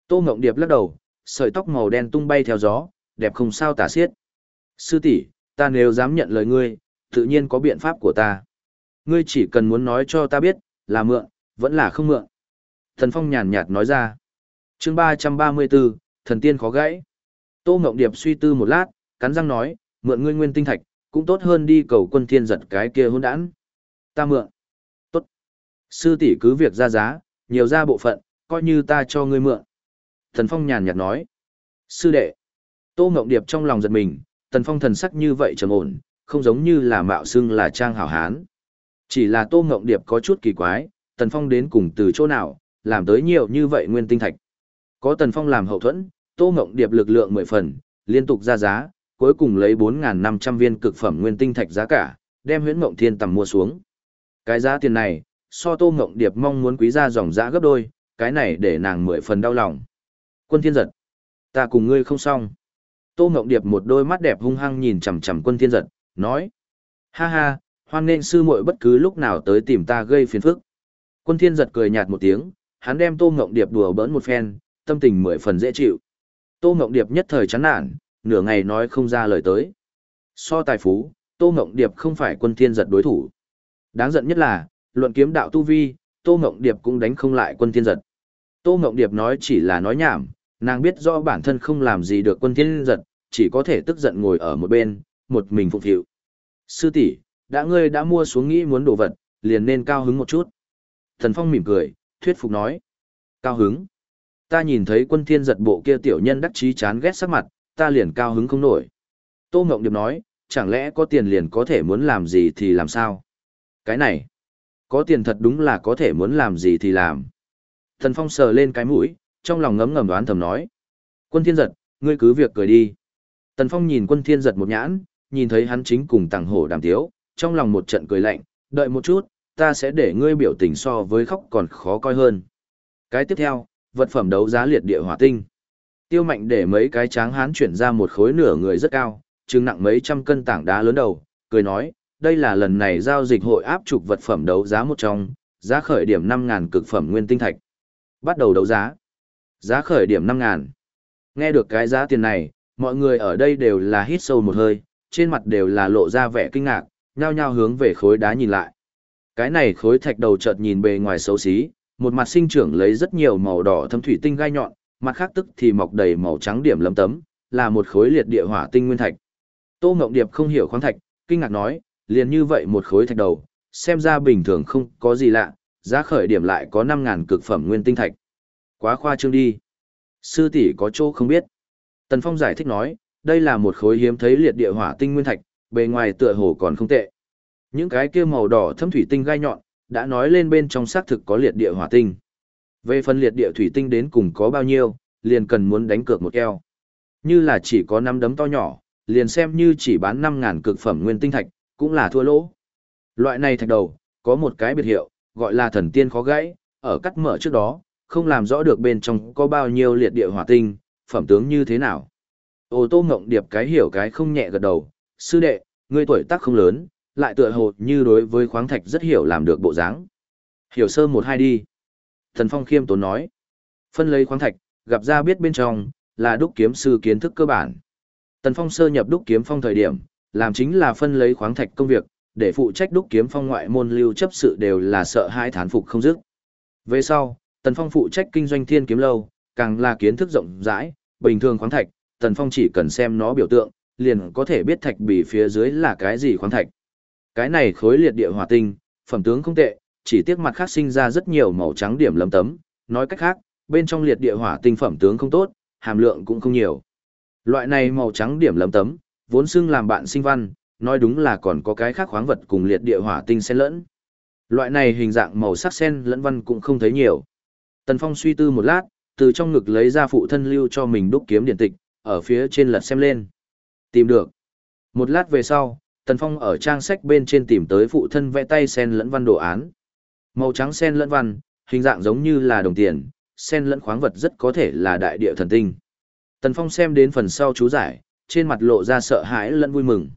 Tô Ngộng Điệp lắc đầu, sợi tóc màu đen tung bay theo gió, đẹp không sao tả xiết. Sư tỷ, ta nếu dám nhận lời ngươi, tự nhiên có biện pháp của ta. Ngươi chỉ cần muốn nói cho ta biết, là mượn, vẫn là không mượn. Thần Phong nhàn nhạt nói ra. chương 334, thần tiên khó gãy. Tô Ngộng Điệp suy tư một lát, cắn răng nói, mượn ngươi nguyên tinh thạch, cũng tốt hơn đi cầu quân thiên giật cái kia hôn đản. Ta mượn. Tốt. Sư tỷ cứ việc ra giá, nhiều ra bộ phận, coi như ta cho ngươi mượn. Thần Phong nhàn nhạt nói. Sư đệ. Tô Ngộng Điệp trong lòng giật mình, Tần Phong thần sắc như vậy trầm ổn, không giống như là mạo xưng là trang hảo hán. Chỉ là Tô Ngộng Điệp có chút kỳ quái, Tần Phong đến cùng từ chỗ nào, làm tới nhiều như vậy nguyên tinh thạch. Có Tần Phong làm hậu thuẫn, Tô Ngộng Điệp lực lượng mười phần, liên tục ra giá, cuối cùng lấy 4.500 viên cực phẩm nguyên tinh thạch giá cả, đem huyễn mộng thiên tầm mua xuống. Cái giá tiền này, so Tô Ngộng Điệp mong muốn quý ra dòng giá gấp đôi, cái này để nàng mười phần đau lòng. Quân thiên giật, ta cùng ngươi không xong. Tô Ngộng Điệp một đôi mắt đẹp hung hăng nhìn chằm chằm quân thiên giật, nói. Ha ha, hoan nên sư muội bất cứ lúc nào tới tìm ta gây phiền phức. Quân thiên giật cười nhạt một tiếng, hắn đem tô ngộng điệp đùa bỡn một phen, tâm tình mười phần dễ chịu. Tô ngộng điệp nhất thời chán nản, nửa ngày nói không ra lời tới. So tài phú, tô ngộng điệp không phải quân thiên giật đối thủ. Đáng giận nhất là, luận kiếm đạo tu vi, tô ngộng điệp cũng đánh không lại quân thiên giật. Tô ngộng điệp nói chỉ là nói nhảm, nàng biết rõ bản thân không làm gì được quân thiên giật, chỉ có thể tức giận ngồi ở một bên, một mình phục hiệu. Sư tỷ, đã ngươi đã mua xuống nghĩ muốn đồ vật, liền nên cao hứng một chút. Thần Phong mỉm cười, thuyết phục nói. Cao hứng. Ta nhìn thấy quân thiên giật bộ kia tiểu nhân đắc chí chán ghét sắc mặt, ta liền cao hứng không nổi. Tô Ngộng Điệp nói, chẳng lẽ có tiền liền có thể muốn làm gì thì làm sao? Cái này, có tiền thật đúng là có thể muốn làm gì thì làm. Thần Phong sờ lên cái mũi, trong lòng ngấm ngầm đoán thầm nói. Quân thiên giật, ngươi cứ việc cười đi. Tần Phong nhìn quân thiên giật một nhãn, nhìn thấy hắn chính cùng tàng hổ đàm tiếu, trong lòng một trận cười lạnh, đợi một chút, ta sẽ để ngươi biểu tình so với khóc còn khó coi hơn. Cái tiếp theo, vật phẩm đấu giá liệt địa hỏa tinh. Tiêu mạnh để mấy cái tráng hán chuyển ra một khối nửa người rất cao, chừng nặng mấy trăm cân tảng đá lớn đầu, cười nói, đây là lần này giao dịch hội áp trục vật phẩm đấu giá một trong, giá khởi điểm 5000 cực phẩm nguyên tinh thạch. Bắt đầu đấu giá. Giá khởi điểm 5000. Nghe được cái giá tiền này, mọi người ở đây đều là hít sâu một hơi, trên mặt đều là lộ ra vẻ kinh ngạc, nhao nhao hướng về khối đá nhìn lại. Cái này khối thạch đầu chợt nhìn bề ngoài xấu xí, một mặt sinh trưởng lấy rất nhiều màu đỏ thâm thủy tinh gai nhọn, mặt khác tức thì mọc đầy màu trắng điểm lấm tấm, là một khối liệt địa hỏa tinh nguyên thạch. Tô Ngộng Điệp không hiểu khoáng thạch, kinh ngạc nói, liền như vậy một khối thạch đầu, xem ra bình thường không có gì lạ, giá khởi điểm lại có 5000 cực phẩm nguyên tinh thạch. Quá khoa trương đi. Sư tỷ có chỗ không biết. Tần Phong giải thích nói, đây là một khối hiếm thấy liệt địa hỏa tinh nguyên thạch, bề ngoài tựa hồ còn không tệ. Những cái kia màu đỏ thâm thủy tinh gai nhọn, đã nói lên bên trong xác thực có liệt địa hỏa tinh. Về phần liệt địa thủy tinh đến cùng có bao nhiêu, liền cần muốn đánh cược một keo. Như là chỉ có năm đấm to nhỏ, liền xem như chỉ bán 5.000 cực phẩm nguyên tinh thạch, cũng là thua lỗ. Loại này thạch đầu, có một cái biệt hiệu, gọi là thần tiên khó gãy, ở cắt mở trước đó, không làm rõ được bên trong có bao nhiêu liệt địa hỏa tinh, phẩm tướng như thế nào. Ô tô ngộng điệp cái hiểu cái không nhẹ gật đầu, sư đệ, ngươi tuổi tác không lớn, lại tựa hồ như đối với khoáng thạch rất hiểu làm được bộ dáng. Hiểu sơ một hai đi. Thần Phong khiêm tốn nói. Phân lấy khoáng thạch, gặp ra biết bên trong, là đúc kiếm sư kiến thức cơ bản. Tần Phong sơ nhập đúc kiếm phong thời điểm, làm chính là phân lấy khoáng thạch công việc, để phụ trách đúc kiếm phong ngoại môn lưu chấp sự đều là sợ hãi thán phục không dứt. Về sau, Tần Phong phụ trách kinh doanh thiên kiếm lâu, càng là kiến thức rộng rãi, bình thường khoáng thạch, Tần Phong chỉ cần xem nó biểu tượng, liền có thể biết thạch bì phía dưới là cái gì khoáng thạch. Cái này khối liệt địa hỏa tinh, phẩm tướng không tệ, chỉ tiếc mặt khác sinh ra rất nhiều màu trắng điểm lấm tấm, nói cách khác, bên trong liệt địa hỏa tinh phẩm tướng không tốt, hàm lượng cũng không nhiều. Loại này màu trắng điểm lấm tấm, vốn xưng làm bạn sinh văn, nói đúng là còn có cái khác khoáng vật cùng liệt địa hỏa tinh xen lẫn. Loại này hình dạng màu sắc sen lẫn văn cũng không thấy nhiều. Tần Phong suy tư một lát, từ trong ngực lấy ra phụ thân lưu cho mình đúc kiếm điện tịch, ở phía trên lật xem lên. Tìm được. Một lát về sau, Tần Phong ở trang sách bên trên tìm tới phụ thân vẽ tay sen lẫn văn đồ án. Màu trắng sen lẫn văn, hình dạng giống như là đồng tiền, sen lẫn khoáng vật rất có thể là đại địa thần tinh. Tần Phong xem đến phần sau chú giải, trên mặt lộ ra sợ hãi lẫn vui mừng.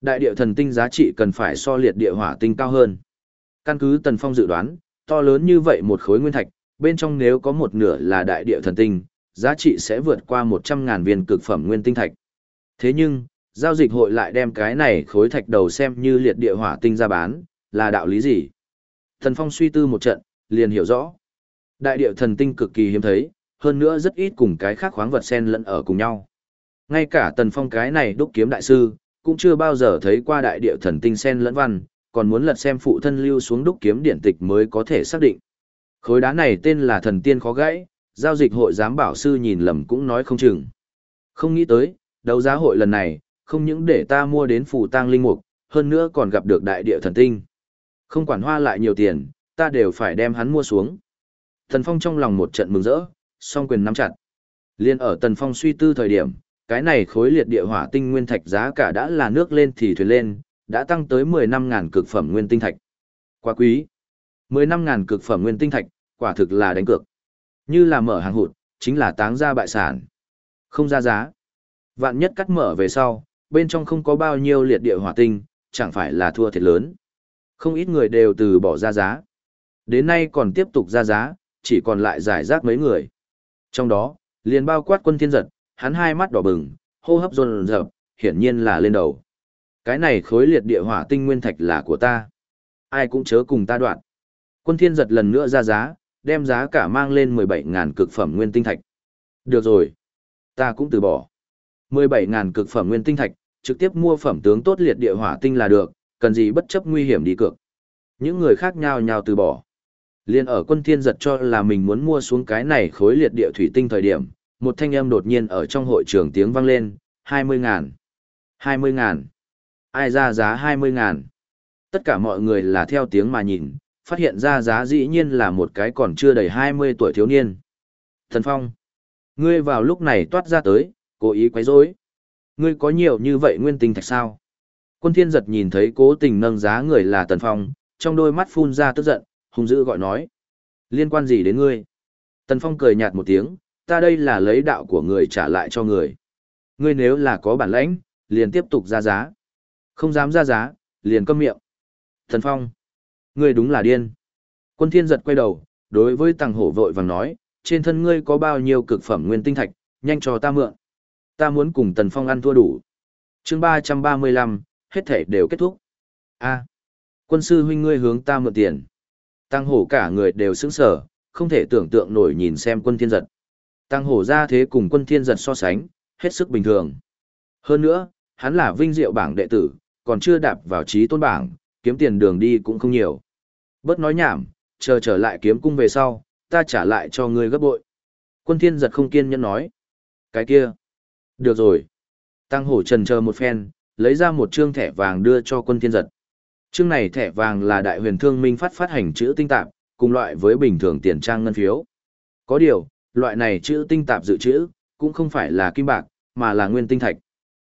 Đại địa thần tinh giá trị cần phải so liệt địa hỏa tinh cao hơn. Căn cứ Tần Phong dự đoán, to lớn như vậy một khối nguyên thạch, bên trong nếu có một nửa là đại địa thần tinh, giá trị sẽ vượt qua 100.000 viên cực phẩm nguyên tinh thạch. Thế nhưng, giao dịch hội lại đem cái này khối thạch đầu xem như liệt địa hỏa tinh ra bán, là đạo lý gì? Thần Phong suy tư một trận, liền hiểu rõ. Đại địa thần tinh cực kỳ hiếm thấy, hơn nữa rất ít cùng cái khác khoáng vật xen lẫn ở cùng nhau. Ngay cả Tần Phong cái này đúc kiếm đại sư, cũng chưa bao giờ thấy qua đại địa thần tinh xen lẫn văn, còn muốn lật xem phụ thân lưu xuống đúc kiếm điện tịch mới có thể xác định. Khối đá này tên là thần tiên khó gãy, giao dịch hội giám bảo sư nhìn lầm cũng nói không chừng. Không nghĩ tới, đấu giá hội lần này, không những để ta mua đến phù tang linh mục, hơn nữa còn gặp được đại địa thần tinh. Không quản hoa lại nhiều tiền, ta đều phải đem hắn mua xuống. Thần Phong trong lòng một trận mừng rỡ, song quyền nắm chặt. Liên ở Tần Phong suy tư thời điểm, cái này khối liệt địa hỏa tinh nguyên thạch giá cả đã là nước lên thì thuyền lên, đã tăng tới 10 năm ngàn cực phẩm nguyên tinh thạch. Quá quý. 10 năm ngàn cực phẩm nguyên tinh thạch, quả thực là đánh cược. Như là mở hàng hụt, chính là táng ra bại sản. Không ra giá. Vạn nhất cắt mở về sau, bên trong không có bao nhiêu liệt địa hỏa tinh, chẳng phải là thua thiệt lớn. Không ít người đều từ bỏ ra giá. Đến nay còn tiếp tục ra giá, chỉ còn lại giải rác mấy người. Trong đó, liền bao quát quân thiên giật, hắn hai mắt đỏ bừng, hô hấp dồn dập, hiển nhiên là lên đầu. Cái này khối liệt địa hỏa tinh nguyên thạch là của ta. Ai cũng chớ cùng ta đoạn. Quân thiên giật lần nữa ra giá, đem giá cả mang lên 17.000 cực phẩm nguyên tinh thạch. Được rồi. Ta cũng từ bỏ. 17.000 cực phẩm nguyên tinh thạch, trực tiếp mua phẩm tướng tốt liệt địa hỏa tinh là được, cần gì bất chấp nguy hiểm đi cược. Những người khác nhao nhao từ bỏ. Liên ở quân thiên giật cho là mình muốn mua xuống cái này khối liệt địa thủy tinh thời điểm, một thanh âm đột nhiên ở trong hội trường tiếng vang lên, 20 ngàn. 20 ngàn. Ai ra giá 20 ngàn. Tất cả mọi người là theo tiếng mà nhìn, phát hiện ra giá dĩ nhiên là một cái còn chưa đầy 20 tuổi thiếu niên. Thần Phong, ngươi vào lúc này toát ra tới, cố ý quấy rối. Ngươi có nhiều như vậy nguyên tinh thạch sao? Quân thiên giật nhìn thấy cố tình nâng giá người là Tần Phong, trong đôi mắt phun ra tức giận, hung dữ gọi nói. Liên quan gì đến ngươi? Tần Phong cười nhạt một tiếng, ta đây là lấy đạo của người trả lại cho người. Ngươi nếu là có bản lãnh, liền tiếp tục ra giá. Không dám ra giá, liền câm miệng. Tần Phong, ngươi đúng là điên. Quân thiên giật quay đầu, đối với tàng hổ vội vàng nói, trên thân ngươi có bao nhiêu cực phẩm nguyên tinh thạch, nhanh cho ta mượn. Ta muốn cùng Tần Phong ăn thua đủ. Chương 335, hết thể đều kết thúc. A, quân sư huynh ngươi hướng ta mượn tiền. Tăng hổ cả người đều sững sờ, không thể tưởng tượng nổi nhìn xem quân thiên giật. Tăng hổ ra thế cùng quân thiên giật so sánh, hết sức bình thường. Hơn nữa, hắn là vinh diệu bảng đệ tử, còn chưa đạp vào trí tôn bảng, kiếm tiền đường đi cũng không nhiều. Bớt nói nhảm, chờ trở lại kiếm cung về sau, ta trả lại cho ngươi gấp bội. Quân thiên giật không kiên nhẫn nói. Cái kia. Được rồi. Tăng hổ trần chờ một phen, lấy ra một trương thẻ vàng đưa cho quân thiên giật. Trương này thẻ vàng là đại huyền thương minh phát phát hành chữ tinh tạp, cùng loại với bình thường tiền trang ngân phiếu. Có điều, loại này chữ tinh tạp dự trữ, cũng không phải là kim bạc, mà là nguyên tinh thạch.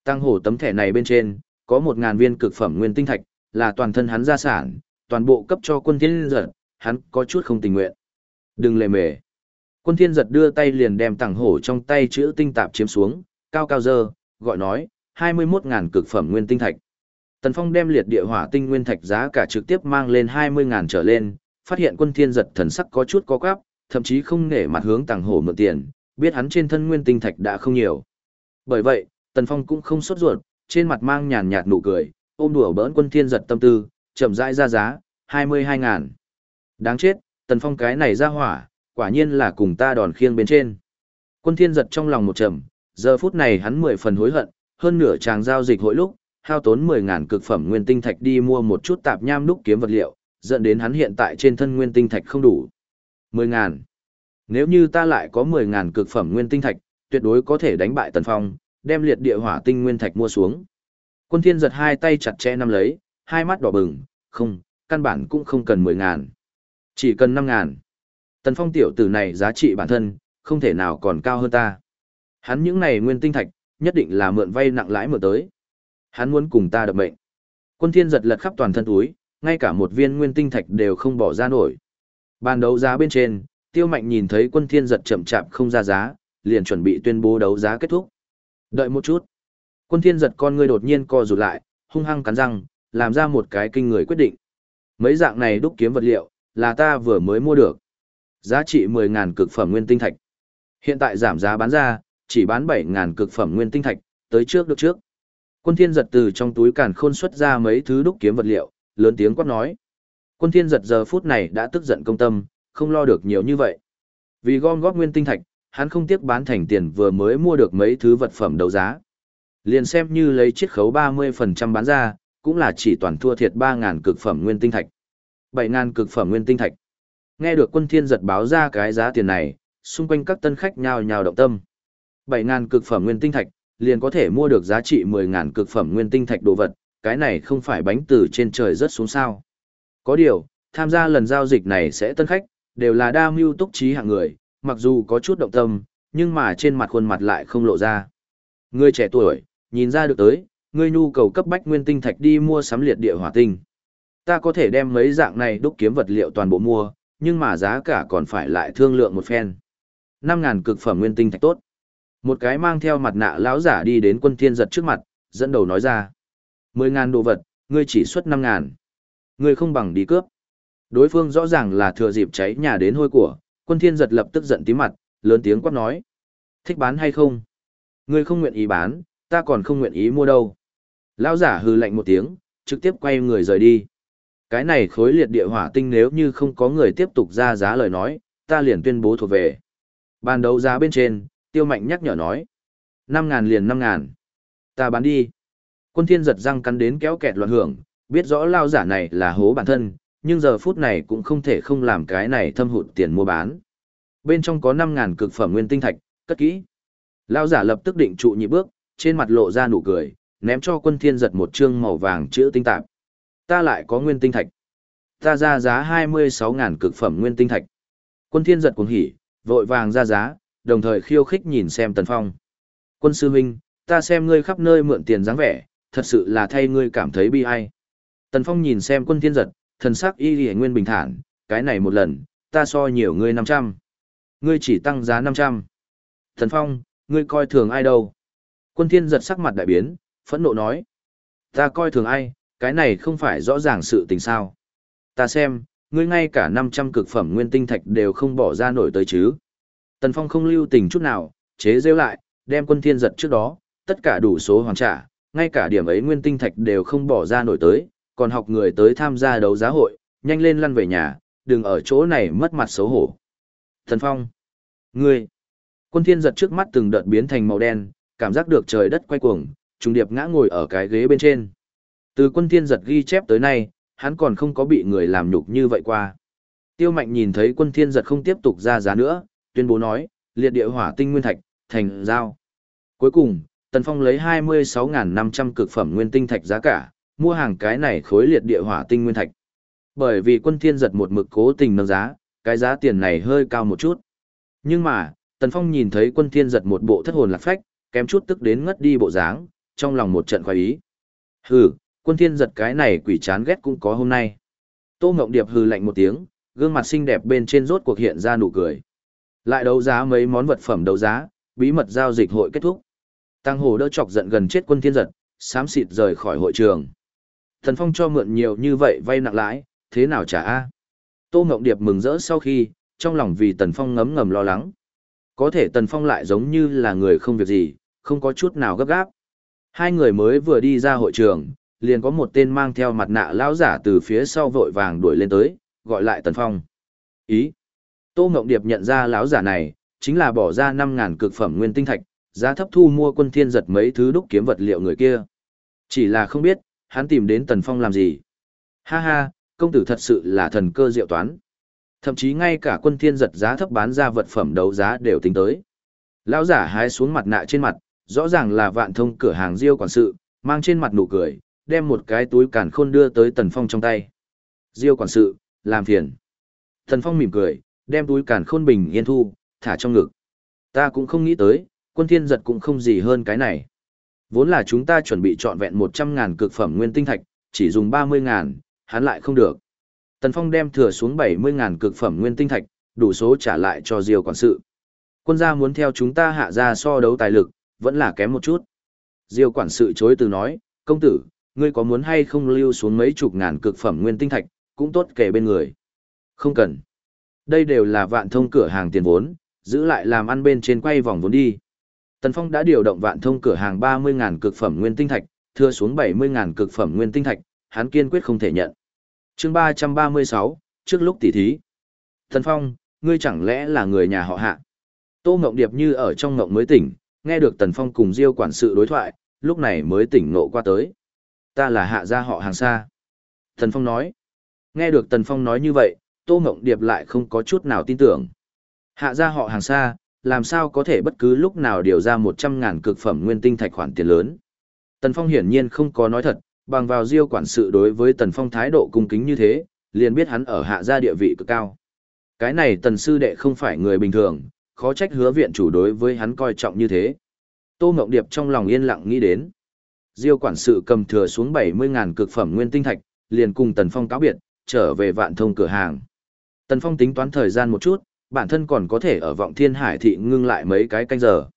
Tăng hổ tấm thẻ này bên trên, có một ngàn viên cực phẩm nguyên tinh thạch, là toàn thân hắn gia sản, toàn bộ cấp cho quân thiên giật, hắn có chút không tình nguyện. Đừng lề mề. Quân thiên giật đưa tay liền đem tăng hổ trong tay chữ tinh tạp chiếm xuống, cao cao dơ, gọi nói, 21.000 cực phẩm nguyên tinh thạch. Tần Phong đem liệt địa hỏa tinh nguyên thạch giá cả trực tiếp mang lên 20.000 trở lên, phát hiện quân thiên giật thần sắc có chút có quáp, thậm chí không nể mặt hướng tàng hổ mượn tiền, biết hắn trên thân nguyên tinh thạch đã không nhiều. Bởi vậy, Tần Phong cũng không sốt ruột, trên mặt mang nhàn nhạt nụ cười, ôm đùa bỡn quân thiên giật tâm tư, chậm rãi ra giá, 22.000. Đáng chết, Tần Phong cái này ra hỏa, quả nhiên là cùng ta đòn khiêng bên trên. Quân thiên giật trong lòng một trầm, giờ phút này hắn mười phần hối hận, hơn nửa chàng giao dịch hội lúc, hao tốn 10.000 cực phẩm nguyên tinh thạch đi mua một chút tạp nham đúc kiếm vật liệu, dẫn đến hắn hiện tại trên thân nguyên tinh thạch không đủ. 10.000. Nếu như ta lại có 10.000 cực phẩm nguyên tinh thạch, tuyệt đối có thể đánh bại Tần Phong, đem liệt địa hỏa tinh nguyên thạch mua xuống. Quân Thiên giật hai tay chặt chẽ nắm lấy, hai mắt đỏ bừng, không, căn bản cũng không cần 10.000. Chỉ cần 5.000. Tần Phong tiểu tử này giá trị bản thân, không thể nào còn cao hơn ta. Hắn những này nguyên tinh thạch, nhất định là mượn vay nặng lãi mượn tới. Hắn muốn cùng ta đập mệnh. Quân thiên giật lật khắp toàn thân túi, ngay cả một viên nguyên tinh thạch đều không bỏ ra nổi. Ban đấu giá bên trên, tiêu mạnh nhìn thấy quân thiên giật chậm chạp không ra giá, liền chuẩn bị tuyên bố đấu giá kết thúc. Đợi một chút. Quân thiên giật con ngươi đột nhiên co rụt lại, hung hăng cắn răng, làm ra một cái kinh người quyết định. Mấy dạng này đúc kiếm vật liệu, là ta vừa mới mua được. Giá trị 10.000 cực phẩm nguyên tinh thạch. Hiện tại giảm giá bán ra, chỉ bán 7.000 cực phẩm nguyên tinh thạch, tới trước được trước. Quân thiên giật từ trong túi càn khôn xuất ra mấy thứ đúc kiếm vật liệu, lớn tiếng quát nói. Quân thiên giật giờ phút này đã tức giận công tâm, không lo được nhiều như vậy. Vì gom góp nguyên tinh thạch, hắn không tiếc bán thành tiền vừa mới mua được mấy thứ vật phẩm đấu giá. Liền xem như lấy chiết khấu 30% bán ra, cũng là chỉ toàn thua thiệt 3.000 cực phẩm nguyên tinh thạch. 7.000 cực phẩm nguyên tinh thạch. Nghe được quân thiên giật báo ra cái giá tiền này, xung quanh các tân khách nhao nhao động tâm. 7.000 cực phẩm nguyên tinh thạch, liền có thể mua được giá trị 10.000 cực phẩm nguyên tinh thạch đồ vật, cái này không phải bánh từ trên trời rớt xuống sao. Có điều, tham gia lần giao dịch này sẽ tân khách, đều là đa mưu túc trí hạng người, mặc dù có chút động tâm, nhưng mà trên mặt khuôn mặt lại không lộ ra. Người trẻ tuổi, nhìn ra được tới, người nhu cầu cấp bách nguyên tinh thạch đi mua sắm liệt địa hỏa tinh. Ta có thể đem mấy dạng này đúc kiếm vật liệu toàn bộ mua, nhưng mà giá cả còn phải lại thương lượng một phen. 5.000 cực phẩm nguyên tinh thạch tốt. Một cái mang theo mặt nạ lão giả đi đến quân thiên giật trước mặt, dẫn đầu nói ra. Mười ngàn đồ vật, ngươi chỉ xuất năm ngàn. Ngươi không bằng đi cướp. Đối phương rõ ràng là thừa dịp cháy nhà đến hôi của, quân thiên giật lập tức giận tím mặt, lớn tiếng quát nói. Thích bán hay không? Ngươi không nguyện ý bán, ta còn không nguyện ý mua đâu. Lão giả hừ lạnh một tiếng, trực tiếp quay người rời đi. Cái này khối liệt địa hỏa tinh nếu như không có người tiếp tục ra giá lời nói, ta liền tuyên bố thuộc về. Ban đấu giá bên trên, tiêu mạnh nhắc nhở nói. Năm ngàn liền năm ngàn. Ta bán đi. Quân thiên giật răng cắn đến kéo kẹt loạn hưởng, biết rõ lao giả này là hố bản thân, nhưng giờ phút này cũng không thể không làm cái này thâm hụt tiền mua bán. Bên trong có năm ngàn cực phẩm nguyên tinh thạch, cất kỹ. Lao giả lập tức định trụ nhị bước, trên mặt lộ ra nụ cười, ném cho quân thiên giật một trương màu vàng chữ tinh tạp. Ta lại có nguyên tinh thạch. Ta ra giá 26.000 cực phẩm nguyên tinh thạch. Quân thiên giật cuồng hỉ, vội vàng ra giá, đồng thời khiêu khích nhìn xem Tần Phong. Quân sư huynh, ta xem ngươi khắp nơi mượn tiền dáng vẻ, thật sự là thay ngươi cảm thấy bi ai. Tần Phong nhìn xem quân thiên giật, thần sắc y lì nguyên bình thản, cái này một lần, ta so nhiều ngươi 500. Ngươi chỉ tăng giá 500. Tần Phong, ngươi coi thường ai đâu? Quân thiên giật sắc mặt đại biến, phẫn nộ nói. Ta coi thường ai, cái này không phải rõ ràng sự tình sao. Ta xem, ngươi ngay cả 500 cực phẩm nguyên tinh thạch đều không bỏ ra nổi tới chứ. Tần Phong không lưu tình chút nào, chế rêu lại, đem quân thiên giật trước đó, tất cả đủ số hoàn trả, ngay cả điểm ấy nguyên tinh thạch đều không bỏ ra nổi tới, còn học người tới tham gia đấu giá hội, nhanh lên lăn về nhà, đừng ở chỗ này mất mặt xấu hổ. Tần Phong, ngươi, quân thiên giật trước mắt từng đợt biến thành màu đen, cảm giác được trời đất quay cuồng, trùng điệp ngã ngồi ở cái ghế bên trên. Từ quân thiên giật ghi chép tới nay, hắn còn không có bị người làm nhục như vậy qua. Tiêu mạnh nhìn thấy quân thiên giật không tiếp tục ra giá nữa, tuyên bố nói, liệt địa hỏa tinh nguyên thạch, thành giao. Cuối cùng, Tần Phong lấy 26.500 cực phẩm nguyên tinh thạch giá cả, mua hàng cái này khối liệt địa hỏa tinh nguyên thạch. Bởi vì quân thiên giật một mực cố tình nâng giá, cái giá tiền này hơi cao một chút. Nhưng mà, Tần Phong nhìn thấy quân thiên giật một bộ thất hồn lạc phách, kém chút tức đến ngất đi bộ dáng, trong lòng một trận khoái ý. Hừ, quân thiên giật cái này quỷ chán ghét cũng có hôm nay. Tô Ngộng Điệp hừ lạnh một tiếng, gương mặt xinh đẹp bên trên rốt cuộc hiện ra nụ cười. Lại đấu giá mấy món vật phẩm đấu giá, bí mật giao dịch hội kết thúc. Tăng hồ đỡ chọc giận gần chết quân thiên giật, sám xịt rời khỏi hội trường. Thần Phong cho mượn nhiều như vậy vay nặng lãi, thế nào trả a? Tô Ngộng Điệp mừng rỡ sau khi, trong lòng vì Tần Phong ngấm ngầm lo lắng. Có thể Tần Phong lại giống như là người không việc gì, không có chút nào gấp gáp. Hai người mới vừa đi ra hội trường, liền có một tên mang theo mặt nạ lão giả từ phía sau vội vàng đuổi lên tới, gọi lại Tần Phong. Ý. Tô Ngộng Điệp nhận ra lão giả này, chính là bỏ ra 5000 cực phẩm nguyên tinh thạch, giá thấp thu mua quân thiên giật mấy thứ đúc kiếm vật liệu người kia. Chỉ là không biết, hắn tìm đến Tần Phong làm gì. Ha ha, công tử thật sự là thần cơ diệu toán. Thậm chí ngay cả quân thiên giật giá thấp bán ra vật phẩm đấu giá đều tính tới. Lão giả hái xuống mặt nạ trên mặt, rõ ràng là vạn thông cửa hàng diêu quản sự, mang trên mặt nụ cười, đem một cái túi càn khôn đưa tới Tần Phong trong tay. Diêu quản sự, làm phiền. Tần Phong mỉm cười, đem túi càn khôn bình yên thu, thả trong ngực. Ta cũng không nghĩ tới, quân thiên giật cũng không gì hơn cái này. Vốn là chúng ta chuẩn bị trọn vẹn 100 ngàn cực phẩm nguyên tinh thạch, chỉ dùng 30 ngàn, hắn lại không được. Tần Phong đem thừa xuống 70 ngàn cực phẩm nguyên tinh thạch, đủ số trả lại cho Diêu quản sự. Quân gia muốn theo chúng ta hạ ra so đấu tài lực, vẫn là kém một chút. Diêu quản sự chối từ nói, công tử, ngươi có muốn hay không lưu xuống mấy chục ngàn cực phẩm nguyên tinh thạch, cũng tốt kể bên người. Không cần. Đây đều là vạn thông cửa hàng tiền vốn, giữ lại làm ăn bên trên quay vòng vốn đi. Tần Phong đã điều động vạn thông cửa hàng 30.000 cực phẩm nguyên tinh thạch, thưa xuống 70.000 cực phẩm nguyên tinh thạch, hắn kiên quyết không thể nhận. chương 336, trước lúc tỉ thí. Tần Phong, ngươi chẳng lẽ là người nhà họ hạ? Tô Ngộng Điệp như ở trong ngộng mới tỉnh, nghe được Tần Phong cùng Diêu quản sự đối thoại, lúc này mới tỉnh ngộ qua tới. Ta là hạ gia họ hàng xa. Tần Phong nói. Nghe được Tần Phong nói như vậy, Tô Mộng Điệp lại không có chút nào tin tưởng. Hạ gia họ hàng xa, làm sao có thể bất cứ lúc nào điều ra 100 ngàn cực phẩm nguyên tinh thạch khoản tiền lớn. Tần Phong hiển nhiên không có nói thật, bằng vào Diêu quản sự đối với Tần Phong thái độ cung kính như thế, liền biết hắn ở hạ gia địa vị cực cao. Cái này Tần sư đệ không phải người bình thường, khó trách hứa viện chủ đối với hắn coi trọng như thế. Tô Mộng Điệp trong lòng yên lặng nghĩ đến. Diêu quản sự cầm thừa xuống 70.000 cực phẩm nguyên tinh thạch, liền cùng Tần Phong cáo biệt, trở về vạn thông cửa hàng. Tần Phong tính toán thời gian một chút, bản thân còn có thể ở vọng thiên hải thị ngưng lại mấy cái canh giờ.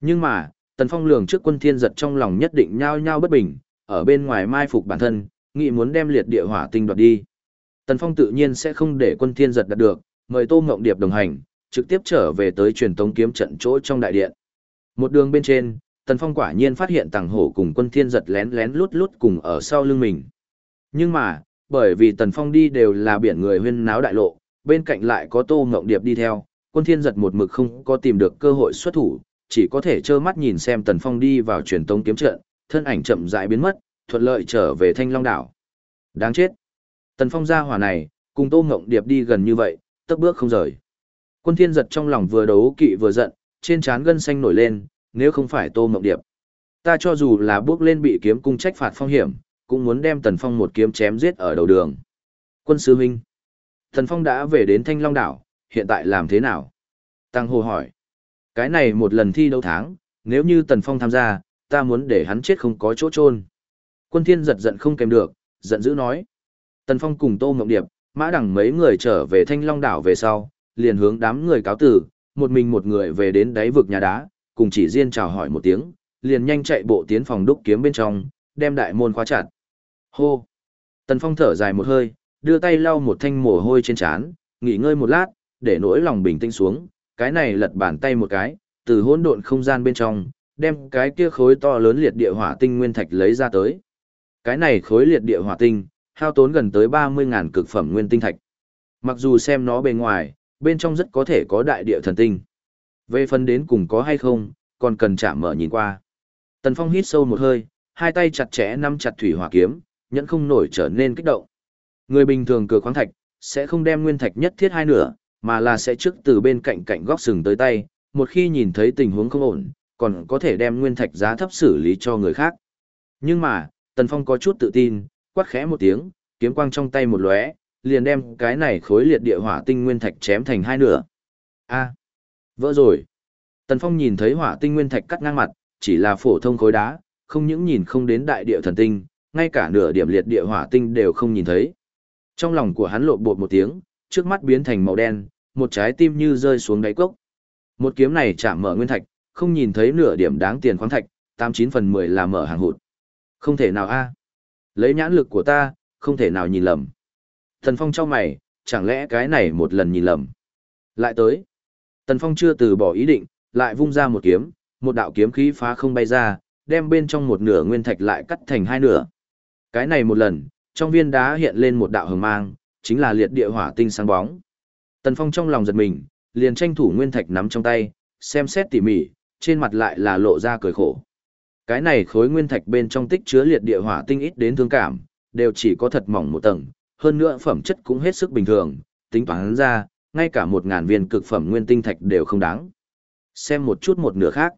Nhưng mà, Tần Phong lường trước quân thiên giật trong lòng nhất định nhao nhao bất bình, ở bên ngoài mai phục bản thân, nghĩ muốn đem liệt địa hỏa tinh đoạt đi. Tần Phong tự nhiên sẽ không để quân thiên giật đạt được, mời Tô Ngộng Điệp đồng hành, trực tiếp trở về tới truyền tống kiếm trận chỗ trong đại điện. Một đường bên trên, Tần Phong quả nhiên phát hiện Tàng Hổ cùng Quân Thiên giật lén lén lút lút cùng ở sau lưng mình. Nhưng mà, bởi vì Tần Phong đi đều là biển người huyên náo đại lộ, bên cạnh lại có Tô Ngộng Điệp đi theo, Quân Thiên giật một mực không có tìm được cơ hội xuất thủ, chỉ có thể trơ mắt nhìn xem Tần Phong đi vào truyền tống kiếm trận, thân ảnh chậm rãi biến mất, thuận lợi trở về Thanh Long đảo. Đáng chết. Tần Phong ra hỏa này, cùng Tô Ngộng Điệp đi gần như vậy, tấp bước không rời. Quân thiên giật trong lòng vừa đấu kỵ vừa giận, trên trán gân xanh nổi lên, nếu không phải tô Ngộng điệp. Ta cho dù là bước lên bị kiếm cung trách phạt phong hiểm, cũng muốn đem tần phong một kiếm chém giết ở đầu đường. Quân sư huynh. Thần Phong đã về đến Thanh Long đảo, hiện tại làm thế nào? Tăng Hồ hỏi. Cái này một lần thi đấu tháng, nếu như Tần Phong tham gia, ta muốn để hắn chết không có chỗ chôn. Quân Thiên giật giận không kèm được, giận dữ nói. Tần Phong cùng Tô Ngọc Điệp, mã đẳng mấy người trở về Thanh Long đảo về sau, liền hướng đám người cáo tử, một mình một người về đến đáy vực nhà đá, cùng chỉ riêng chào hỏi một tiếng, liền nhanh chạy bộ tiến phòng đúc kiếm bên trong, đem đại môn khóa chặt. Hô! Tần Phong thở dài một hơi, đưa tay lau một thanh mồ hôi trên trán, nghỉ ngơi một lát, để nỗi lòng bình tĩnh xuống, cái này lật bàn tay một cái, từ hỗn độn không gian bên trong, đem cái kia khối to lớn liệt địa hỏa tinh nguyên thạch lấy ra tới. Cái này khối liệt địa hỏa tinh, hao tốn gần tới 30.000 cực phẩm nguyên tinh thạch. Mặc dù xem nó bề ngoài, bên trong rất có thể có đại địa thần tinh. Về phần đến cùng có hay không, còn cần chạm mở nhìn qua. Tần Phong hít sâu một hơi, hai tay chặt chẽ nắm chặt thủy hỏa kiếm, nhẫn không nổi trở nên kích động. Người bình thường cửa khoáng thạch, sẽ không đem nguyên thạch nhất thiết hai nửa, mà là sẽ trước từ bên cạnh cạnh góc sừng tới tay, một khi nhìn thấy tình huống không ổn, còn có thể đem nguyên thạch giá thấp xử lý cho người khác. Nhưng mà, Tần Phong có chút tự tin, quát khẽ một tiếng, kiếm quang trong tay một lóe, liền đem cái này khối liệt địa hỏa tinh nguyên thạch chém thành hai nửa. A, vỡ rồi. Tần Phong nhìn thấy hỏa tinh nguyên thạch cắt ngang mặt, chỉ là phổ thông khối đá, không những nhìn không đến đại địa thần tinh, ngay cả nửa điểm liệt địa hỏa tinh đều không nhìn thấy. Trong lòng của hắn lộn bột một tiếng, trước mắt biến thành màu đen, một trái tim như rơi xuống đáy cốc. Một kiếm này chạm mở nguyên thạch, không nhìn thấy nửa điểm đáng tiền khoáng thạch, 89 phần 10 là mở hàng hụt. Không thể nào a. À. Lấy nhãn lực của ta, không thể nào nhìn lầm. Tần Phong cho mày, chẳng lẽ cái này một lần nhìn lầm. Lại tới. Tần Phong chưa từ bỏ ý định, lại vung ra một kiếm, một đạo kiếm khí phá không bay ra, đem bên trong một nửa nguyên thạch lại cắt thành hai nửa. Cái này một lần, trong viên đá hiện lên một đạo hồng mang, chính là liệt địa hỏa tinh sáng bóng. Tần Phong trong lòng giật mình, liền tranh thủ nguyên thạch nắm trong tay, xem xét tỉ mỉ, trên mặt lại là lộ ra cười khổ. Cái này khối nguyên thạch bên trong tích chứa liệt địa hỏa tinh ít đến thương cảm, đều chỉ có thật mỏng một tầng, hơn nữa phẩm chất cũng hết sức bình thường, tính toán ra, ngay cả một ngàn viên cực phẩm nguyên tinh thạch đều không đáng. Xem một chút một nửa khác.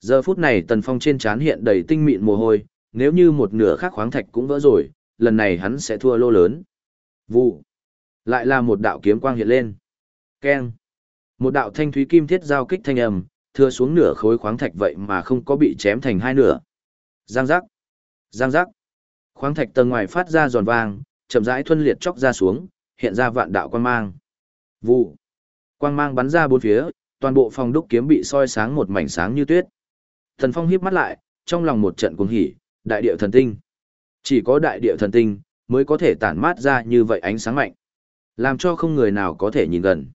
Giờ phút này Tần Phong trên trán hiện đầy tinh mịn mồ hôi, nếu như một nửa khác khoáng thạch cũng vỡ rồi, lần này hắn sẽ thua lô lớn. Vụ. Lại là một đạo kiếm quang hiện lên. Keng. Một đạo thanh thúy kim thiết giao kích thanh âm, thưa xuống nửa khối khoáng thạch vậy mà không có bị chém thành hai nửa. Giang giác. Giang giác. Khoáng thạch tầng ngoài phát ra giòn vang, chậm rãi thuân liệt chóc ra xuống, hiện ra vạn đạo quang mang. Vụ. Quang mang bắn ra bốn phía, toàn bộ phòng đúc kiếm bị soi sáng một mảnh sáng như tuyết. Thần Phong híp mắt lại, trong lòng một trận cuồng hỉ, đại điệu thần tinh. Chỉ có đại địa thần tinh mới có thể tản mát ra như vậy ánh sáng mạnh, làm cho không người nào có thể nhìn gần.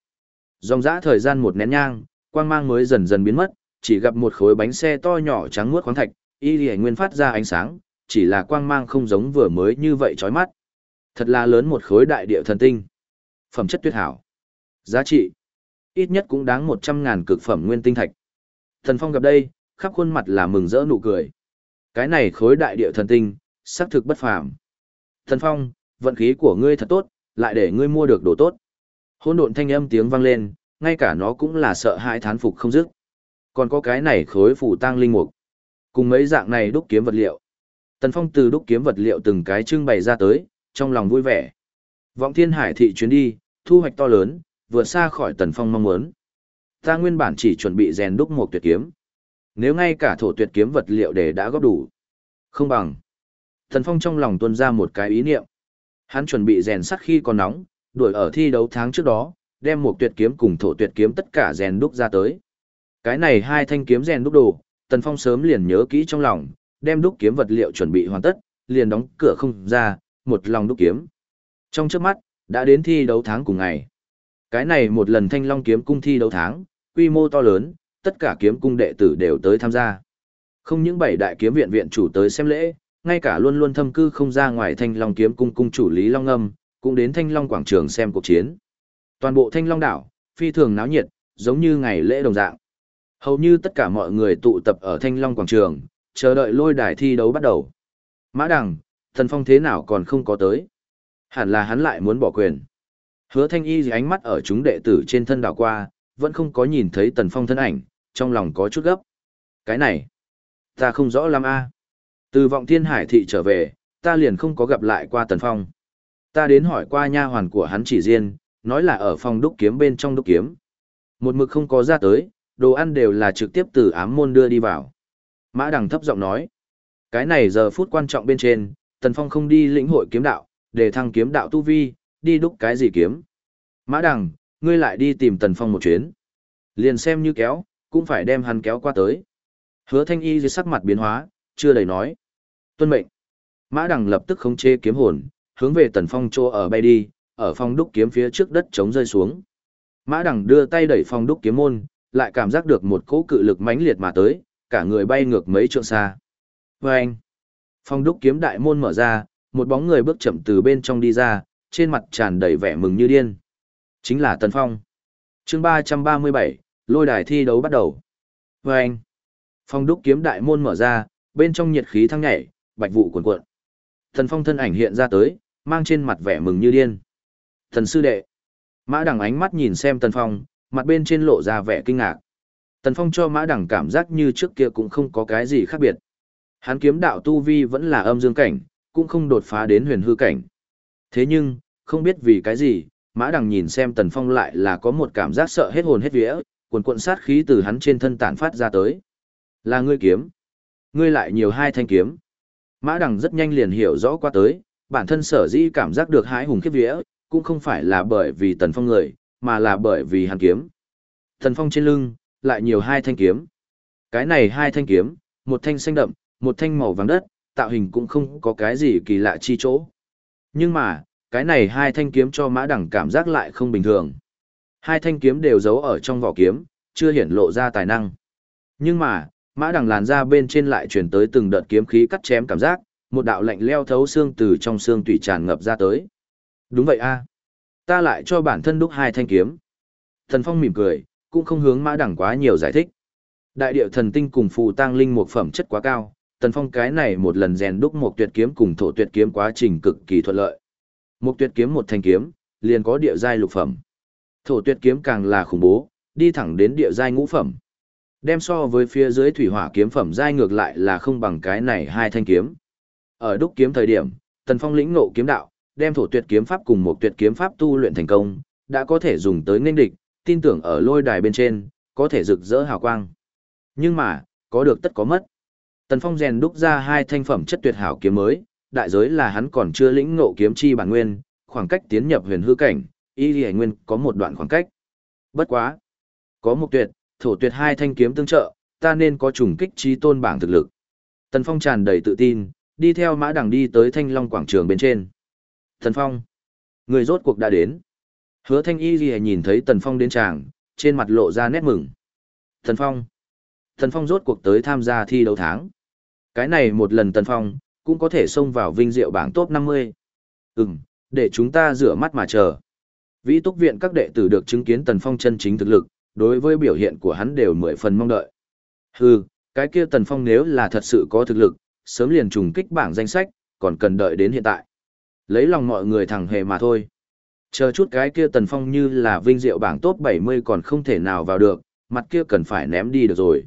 Dòng dã thời gian một nén nhang, quang mang mới dần dần biến mất, chỉ gặp một khối bánh xe to nhỏ trắng muốt khoáng thạch, y lì nguyên phát ra ánh sáng, chỉ là quang mang không giống vừa mới như vậy chói mắt. Thật là lớn một khối đại địa thần tinh. Phẩm chất tuyệt hảo. Giá trị ít nhất cũng đáng một trăm ngàn cực phẩm nguyên tinh thạch. Thần Phong gặp đây, khắp khuôn mặt là mừng rỡ nụ cười. Cái này khối đại địa thần tinh, xác thực bất phàm. Thần Phong, vận khí của ngươi thật tốt, lại để ngươi mua được đồ tốt. Hỗn độn thanh âm tiếng vang lên, ngay cả nó cũng là sợ hãi thán phục không dứt. Còn có cái này khối phủ tang linh mục. Cùng mấy dạng này đúc kiếm vật liệu. Tần Phong từ đúc kiếm vật liệu từng cái trưng bày ra tới, trong lòng vui vẻ. Vọng Thiên Hải thị chuyến đi, thu hoạch to lớn, vượt xa khỏi Tần Phong mong muốn. Ta nguyên bản chỉ chuẩn bị rèn đúc một tuyệt kiếm. Nếu ngay cả thổ tuyệt kiếm vật liệu để đã góp đủ, không bằng. Thần Phong trong lòng tuôn ra một cái ý niệm. Hắn chuẩn bị rèn sắt khi còn nóng, đuổi ở thi đấu tháng trước đó, đem một tuyệt kiếm cùng thổ tuyệt kiếm tất cả rèn đúc ra tới. Cái này hai thanh kiếm rèn đúc đồ, Tần Phong sớm liền nhớ kỹ trong lòng, đem đúc kiếm vật liệu chuẩn bị hoàn tất, liền đóng cửa không ra, một lòng đúc kiếm. Trong trước mắt, đã đến thi đấu tháng cùng ngày. Cái này một lần thanh long kiếm cung thi đấu tháng, quy mô to lớn, tất cả kiếm cung đệ tử đều tới tham gia. Không những bảy đại kiếm viện viện chủ tới xem lễ, ngay cả luôn luôn thâm cư không ra ngoài thanh long kiếm cung cung chủ Lý Long Âm, cũng đến thanh long quảng trường xem cuộc chiến. Toàn bộ thanh long đảo, phi thường náo nhiệt, giống như ngày lễ đồng dạng. Hầu như tất cả mọi người tụ tập ở thanh long quảng trường, chờ đợi lôi đài thi đấu bắt đầu. Mã Đằng, thần phong thế nào còn không có tới? Hẳn là hắn lại muốn bỏ quyền. Hứa thanh y ánh mắt ở chúng đệ tử trên thân đảo qua, vẫn không có nhìn thấy tần phong thân ảnh, trong lòng có chút gấp. Cái này, ta không rõ lắm a. Từ vọng thiên hải thị trở về, ta liền không có gặp lại qua tần phong. Ta đến hỏi qua nha hoàn của hắn chỉ riêng, nói là ở phòng đúc kiếm bên trong đúc kiếm. Một mực không có ra tới, đồ ăn đều là trực tiếp từ ám môn đưa đi vào. Mã Đằng thấp giọng nói, cái này giờ phút quan trọng bên trên, Tần Phong không đi lĩnh hội kiếm đạo, để thăng kiếm đạo tu vi, đi đúc cái gì kiếm. Mã Đằng, ngươi lại đi tìm Tần Phong một chuyến. Liền xem như kéo, cũng phải đem hắn kéo qua tới. Hứa Thanh Y dưới sắc mặt biến hóa, chưa đầy nói. Tuân mệnh. Mã Đằng lập tức khống chế kiếm hồn, hướng về Tần Phong chỗ ở bay đi, ở phong đúc kiếm phía trước đất chống rơi xuống. Mã Đằng đưa tay đẩy phong đúc kiếm môn, lại cảm giác được một cỗ cự lực mãnh liệt mà tới, cả người bay ngược mấy trượng xa. Và anh, phong đúc kiếm đại môn mở ra, một bóng người bước chậm từ bên trong đi ra, trên mặt tràn đầy vẻ mừng như điên. Chính là Tần Phong. chương 337, lôi đài thi đấu bắt đầu. Và anh, phong đúc kiếm đại môn mở ra, bên trong nhiệt khí thăng nhảy, bạch vụ cuồn cuộn. thần Phong thân ảnh hiện ra tới, mang trên mặt vẻ mừng như điên. Thần sư đệ. Mã Đằng ánh mắt nhìn xem Tần Phong, mặt bên trên lộ ra vẻ kinh ngạc. Tần Phong cho Mã Đằng cảm giác như trước kia cũng không có cái gì khác biệt. Hắn kiếm đạo tu vi vẫn là âm dương cảnh, cũng không đột phá đến huyền hư cảnh. Thế nhưng, không biết vì cái gì, Mã Đằng nhìn xem Tần Phong lại là có một cảm giác sợ hết hồn hết vía, cuồn cuộn sát khí từ hắn trên thân tản phát ra tới. Là ngươi kiếm. Ngươi lại nhiều hai thanh kiếm. Mã Đằng rất nhanh liền hiểu rõ qua tới, bản thân sở dĩ cảm giác được hái hùng khiếp vía, cũng không phải là bởi vì Tần Phong người, mà là bởi vì hàn kiếm. Tần Phong trên lưng, lại nhiều hai thanh kiếm. Cái này hai thanh kiếm, một thanh xanh đậm, một thanh màu vàng đất, tạo hình cũng không có cái gì kỳ lạ chi chỗ. Nhưng mà, cái này hai thanh kiếm cho mã đằng cảm giác lại không bình thường. Hai thanh kiếm đều giấu ở trong vỏ kiếm, chưa hiển lộ ra tài năng. Nhưng mà, mã Đằng làn ra bên trên lại truyền tới từng đợt kiếm khí cắt chém cảm giác, một đạo lạnh leo thấu xương từ trong xương tủy tràn ngập ra tới. Đúng vậy a Ta lại cho bản thân đúc hai thanh kiếm. Thần Phong mỉm cười, cũng không hướng mã Đằng quá nhiều giải thích. Đại điệu thần tinh cùng phù tăng linh một phẩm chất quá cao, Tần Phong cái này một lần rèn đúc một tuyệt kiếm cùng thổ tuyệt kiếm quá trình cực kỳ thuận lợi. Một tuyệt kiếm một thanh kiếm, liền có địa giai lục phẩm. Thổ tuyệt kiếm càng là khủng bố, đi thẳng đến địa giai ngũ phẩm. Đem so với phía dưới thủy hỏa kiếm phẩm giai ngược lại là không bằng cái này hai thanh kiếm. Ở đúc kiếm thời điểm, Tần Phong lĩnh ngộ kiếm đạo, đem thổ tuyệt kiếm pháp cùng một tuyệt kiếm pháp tu luyện thành công, đã có thể dùng tới nghênh địch, tin tưởng ở lôi đài bên trên, có thể rực rỡ hào quang. Nhưng mà, có được tất có mất. Tần Phong rèn đúc ra hai thanh phẩm chất tuyệt hảo kiếm mới, đại giới là hắn còn chưa lĩnh ngộ kiếm chi bản nguyên, khoảng cách tiến nhập huyền hư cảnh, y lì nguyên có một đoạn khoảng cách. Bất quá. Có một tuyệt, thổ tuyệt hai thanh kiếm tương trợ, ta nên có trùng kích trí tôn bảng thực lực. Tần Phong tràn đầy tự tin, đi theo mã đằng đi tới thanh long quảng trường bên trên. Tần Phong. Người rốt cuộc đã đến. Hứa thanh y ghi nhìn thấy Tần Phong đến tràng, trên mặt lộ ra nét mừng. Tần Phong. Tần Phong rốt cuộc tới tham gia thi đấu tháng. Cái này một lần Tần Phong, cũng có thể xông vào vinh diệu bảng top 50. Ừm, để chúng ta rửa mắt mà chờ. Vĩ túc viện các đệ tử được chứng kiến Tần Phong chân chính thực lực, đối với biểu hiện của hắn đều mười phần mong đợi. Hừ, cái kia Tần Phong nếu là thật sự có thực lực, sớm liền trùng kích bảng danh sách, còn cần đợi đến hiện tại. Lấy lòng mọi người thẳng hề mà thôi. Chờ chút cái kia Tần Phong như là vinh diệu bảng top 70 còn không thể nào vào được, mặt kia cần phải ném đi được rồi.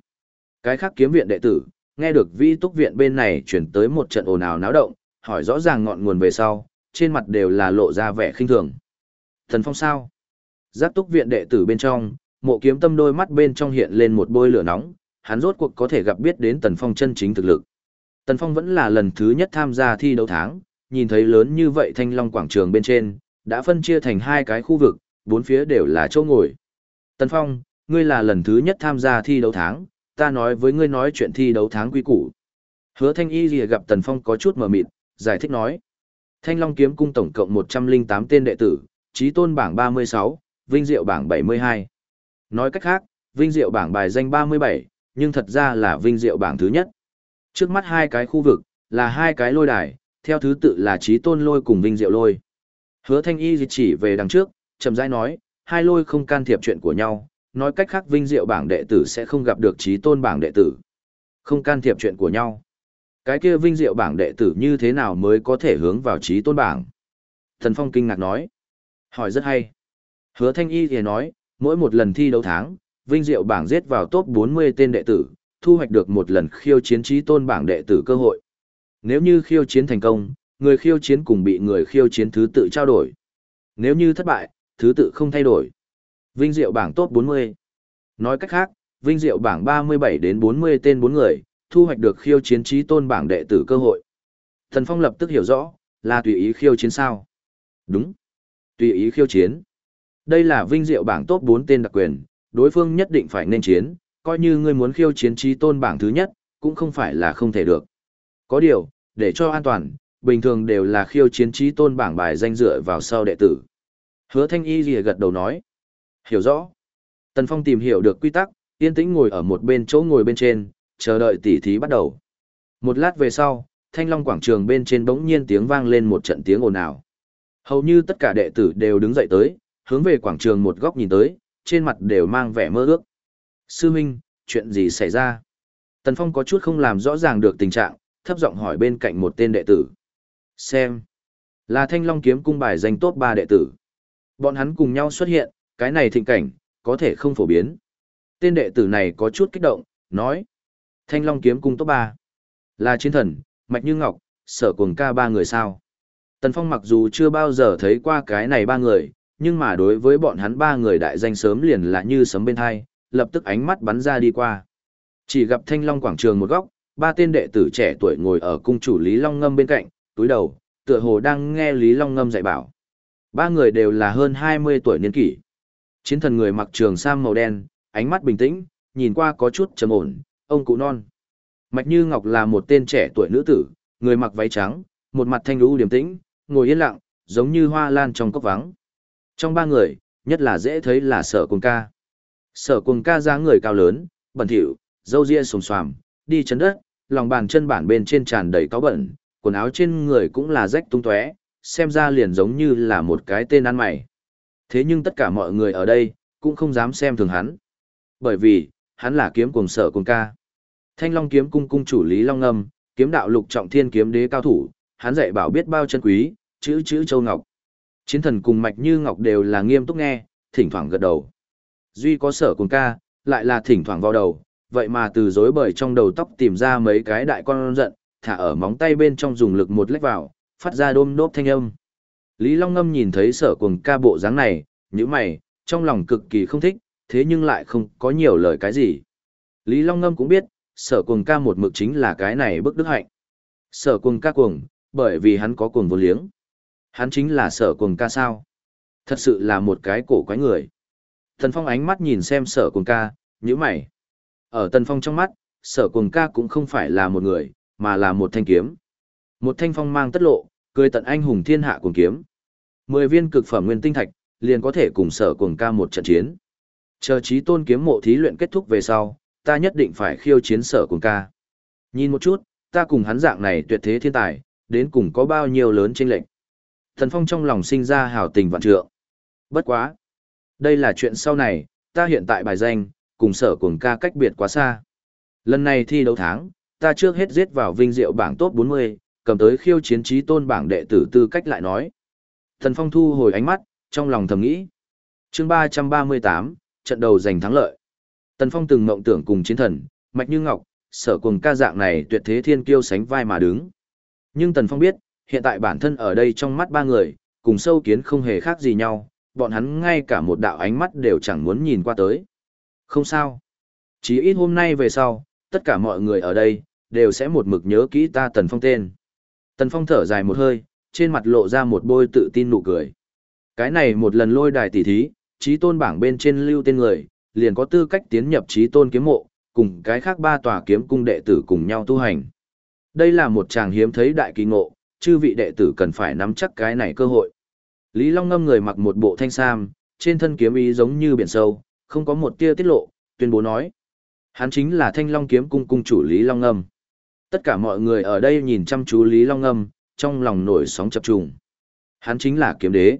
Cái khác kiếm viện đệ tử, nghe được vi túc viện bên này chuyển tới một trận ồn ào náo động, hỏi rõ ràng ngọn nguồn về sau, trên mặt đều là lộ ra vẻ khinh thường. Thần Phong sao? Giáp túc viện đệ tử bên trong, mộ kiếm tâm đôi mắt bên trong hiện lên một bôi lửa nóng, hắn rốt cuộc có thể gặp biết đến Tần Phong chân chính thực lực. Tần Phong vẫn là lần thứ nhất tham gia thi đấu tháng, nhìn thấy lớn như vậy thanh long quảng trường bên trên, đã phân chia thành hai cái khu vực, bốn phía đều là chỗ ngồi. Tần Phong, ngươi là lần thứ nhất tham gia thi đấu tháng, ta nói với ngươi nói chuyện thi đấu tháng quy củ. Hứa Thanh Y Lìa gặp Tần Phong có chút mờ mịt, giải thích nói. Thanh Long Kiếm Cung tổng cộng 108 tên đệ tử, trí tôn bảng 36, vinh diệu bảng 72. Nói cách khác, vinh diệu bảng bài danh 37, nhưng thật ra là vinh diệu bảng thứ nhất. Trước mắt hai cái khu vực, là hai cái lôi đài, theo thứ tự là trí tôn lôi cùng vinh diệu lôi. Hứa Thanh Y chỉ về đằng trước, chậm rãi nói, hai lôi không can thiệp chuyện của nhau, nói cách khác vinh diệu bảng đệ tử sẽ không gặp được trí tôn bảng đệ tử. Không can thiệp chuyện của nhau. Cái kia vinh diệu bảng đệ tử như thế nào mới có thể hướng vào trí tôn bảng? Thần Phong kinh ngạc nói. Hỏi rất hay. Hứa Thanh Y thì nói, mỗi một lần thi đấu tháng, vinh diệu bảng giết vào top 40 tên đệ tử, thu hoạch được một lần khiêu chiến trí tôn bảng đệ tử cơ hội. Nếu như khiêu chiến thành công, người khiêu chiến cùng bị người khiêu chiến thứ tự trao đổi. Nếu như thất bại, thứ tự không thay đổi. Vinh diệu bảng top 40. Nói cách khác, vinh diệu bảng 37 đến 40 tên 4 người, thu hoạch được khiêu chiến trí tôn bảng đệ tử cơ hội. Thần Phong lập tức hiểu rõ, là tùy ý khiêu chiến sao. Đúng. Tùy ý khiêu chiến. Đây là vinh diệu bảng top 4 tên đặc quyền, đối phương nhất định phải nên chiến, coi như ngươi muốn khiêu chiến trí tôn bảng thứ nhất, cũng không phải là không thể được. Có điều, để cho an toàn, bình thường đều là khiêu chiến trí tôn bảng bài danh dựa vào sau đệ tử. Hứa thanh y gì gật đầu nói. Hiểu rõ. Tần Phong tìm hiểu được quy tắc, yên tĩnh ngồi ở một bên chỗ ngồi bên trên, chờ đợi tỉ thí bắt đầu. Một lát về sau, thanh long quảng trường bên trên bỗng nhiên tiếng vang lên một trận tiếng ồn ào. Hầu như tất cả đệ tử đều đứng dậy tới, hướng về quảng trường một góc nhìn tới, trên mặt đều mang vẻ mơ ước. Sư Minh, chuyện gì xảy ra? Tần Phong có chút không làm rõ ràng được tình trạng, thấp giọng hỏi bên cạnh một tên đệ tử. Xem. Là thanh long kiếm cung bài danh top 3 đệ tử. Bọn hắn cùng nhau xuất hiện, cái này thịnh cảnh, có thể không phổ biến. Tên đệ tử này có chút kích động, nói. Thanh long kiếm cung top 3. Là chiến thần, mạch như ngọc, sở cuồng ca ba người sao. Tần Phong mặc dù chưa bao giờ thấy qua cái này ba người, nhưng mà đối với bọn hắn ba người đại danh sớm liền là như sấm bên hai, lập tức ánh mắt bắn ra đi qua. Chỉ gặp thanh long quảng trường một góc, ba tên đệ tử trẻ tuổi ngồi ở cung chủ Lý Long Ngâm bên cạnh, túi đầu, tựa hồ đang nghe Lý Long Ngâm dạy bảo. Ba người đều là hơn 20 tuổi niên kỷ. Chiến thần người mặc trường sam màu đen, ánh mắt bình tĩnh, nhìn qua có chút trầm ổn, ông cụ non. Mạch Như Ngọc là một tên trẻ tuổi nữ tử, người mặc váy trắng, một mặt thanh lũ điềm tĩnh, ngồi yên lặng, giống như hoa lan trong cốc vắng. Trong ba người, nhất là dễ thấy là sở cùng ca. Sở cùng ca dáng người cao lớn, bẩn thỉu, râu ria sồm xoàm, đi chân đất, lòng bàn chân bản bên trên tràn đầy cáo bẩn, quần áo trên người cũng là rách tung tóe, xem ra liền giống như là một cái tên ăn mày. Thế nhưng tất cả mọi người ở đây, cũng không dám xem thường hắn. Bởi vì, hắn là kiếm cùng sở cùng ca. Thanh Long kiếm cung cung chủ Lý Long Ngâm, kiếm đạo lục trọng thiên kiếm đế cao thủ, hắn dạy bảo biết bao chân quý, chữ chữ châu ngọc. Chiến thần cùng mạch như ngọc đều là nghiêm túc nghe, thỉnh thoảng gật đầu. Duy có sở cùng ca, lại là thỉnh thoảng vào đầu, vậy mà từ rối bời trong đầu tóc tìm ra mấy cái đại con giận, thả ở móng tay bên trong dùng lực một lách vào, phát ra đôm đốp thanh âm. Lý Long Ngâm nhìn thấy sở cùng ca bộ dáng này, như mày, trong lòng cực kỳ không thích, thế nhưng lại không có nhiều lời cái gì. Lý Long Ngâm cũng biết, sở cùng ca một mực chính là cái này bức đức hạnh. Sở cùng ca cuồng, bởi vì hắn có cuồng vô liếng. Hắn chính là sở cuồng ca sao. Thật sự là một cái cổ quái người. Thần Phong ánh mắt nhìn xem sở cuồng ca, như mày. Ở Tần Phong trong mắt, sở cuồng ca cũng không phải là một người, mà là một thanh kiếm. Một thanh phong mang tất lộ, cười tận anh hùng thiên hạ cuồng kiếm. Mười viên cực phẩm nguyên tinh thạch, liền có thể cùng sở cuồng ca một trận chiến. Chờ trí tôn kiếm mộ thí luyện kết thúc về sau, ta nhất định phải khiêu chiến sở cuồng ca. Nhìn một chút, ta cùng hắn dạng này tuyệt thế thiên tài, đến cùng có bao nhiêu lớn chênh lệnh. Thần Phong trong lòng sinh ra hào tình vạn trượng. Bất quá. Đây là chuyện sau này, ta hiện tại bài danh, cùng sở cùng ca cách biệt quá xa. Lần này thi đấu tháng, ta trước hết giết vào vinh diệu bảng top 40, cầm tới khiêu chiến trí tôn bảng đệ tử tư cách lại nói. Thần Phong thu hồi ánh mắt, trong lòng thầm nghĩ. chương 338, trận đầu giành thắng lợi. Tần Phong từng mộng tưởng cùng chiến thần, mạch như ngọc, sở cùng ca dạng này tuyệt thế thiên kiêu sánh vai mà đứng. Nhưng Tần Phong biết, hiện tại bản thân ở đây trong mắt ba người, cùng sâu kiến không hề khác gì nhau, bọn hắn ngay cả một đạo ánh mắt đều chẳng muốn nhìn qua tới. Không sao. Chỉ ít hôm nay về sau, tất cả mọi người ở đây, đều sẽ một mực nhớ kỹ ta Tần Phong tên. Tần Phong thở dài một hơi, trên mặt lộ ra một bôi tự tin nụ cười. Cái này một lần lôi đài tỷ thí, trí tôn bảng bên trên lưu tên người, liền có tư cách tiến nhập trí tôn kiếm mộ, cùng cái khác ba tòa kiếm cung đệ tử cùng nhau tu hành. Đây là một chàng hiếm thấy đại kỳ ngộ, chư vị đệ tử cần phải nắm chắc cái này cơ hội. Lý Long ngâm người mặc một bộ thanh sam, trên thân kiếm ý giống như biển sâu, không có một tia tiết lộ, tuyên bố nói. Hắn chính là thanh long kiếm cung cung chủ Lý Long ngâm. Tất cả mọi người ở đây nhìn chăm chú Lý Long ngâm, trong lòng nổi sóng chập trùng. Hắn chính là kiếm đế.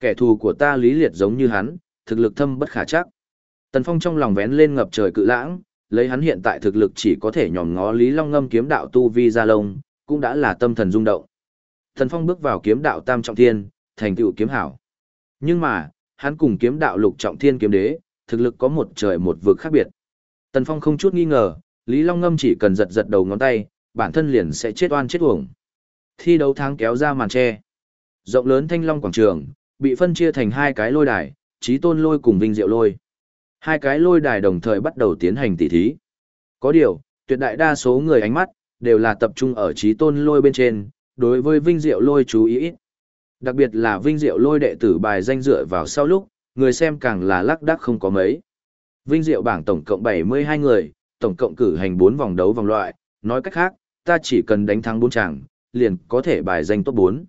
Kẻ thù của ta lý liệt giống như hắn, thực lực thâm bất khả chắc. Tần Phong trong lòng vén lên ngập trời cự lãng, lấy hắn hiện tại thực lực chỉ có thể nhòm ngó Lý Long ngâm kiếm đạo tu vi ra lông, cũng đã là tâm thần rung động. Tần Phong bước vào kiếm đạo tam trọng thiên, thành tựu kiếm hảo. Nhưng mà, hắn cùng kiếm đạo lục trọng thiên kiếm đế, thực lực có một trời một vực khác biệt. Tần Phong không chút nghi ngờ, Lý Long Ngâm chỉ cần giật giật đầu ngón tay, bản thân liền sẽ chết oan chết uổng. Thi đấu tháng kéo ra màn che. Rộng lớn thanh long quảng trường, bị phân chia thành hai cái lôi đài, trí tôn lôi cùng vinh diệu lôi. Hai cái lôi đài đồng thời bắt đầu tiến hành tỉ thí. Có điều, tuyệt đại đa số người ánh mắt, đều là tập trung ở trí tôn lôi bên trên, đối với vinh diệu lôi chú ý ít. Đặc biệt là vinh diệu lôi đệ tử bài danh dựa vào sau lúc, người xem càng là lắc đắc không có mấy. Vinh diệu bảng tổng cộng 72 người, tổng cộng cử hành 4 vòng đấu vòng loại, nói cách khác, ta chỉ cần đánh thắng 4 chàng, liền có thể bài danh top 4.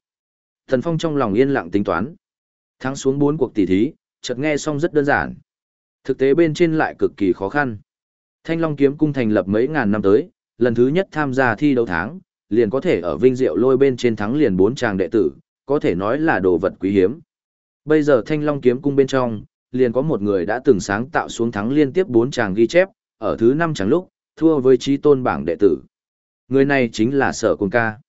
Thần Phong trong lòng yên lặng tính toán. Thắng xuống 4 cuộc tỷ thí, chợt nghe xong rất đơn giản. Thực tế bên trên lại cực kỳ khó khăn. Thanh Long kiếm cung thành lập mấy ngàn năm tới, lần thứ nhất tham gia thi đấu tháng, liền có thể ở vinh diệu lôi bên trên thắng liền bốn chàng đệ tử, có thể nói là đồ vật quý hiếm. Bây giờ Thanh Long kiếm cung bên trong, liền có một người đã từng sáng tạo xuống thắng liên tiếp bốn chàng ghi chép, ở thứ năm chàng lúc, thua với trí tôn bảng đệ tử. Người này chính là Sở Cuồng Ca.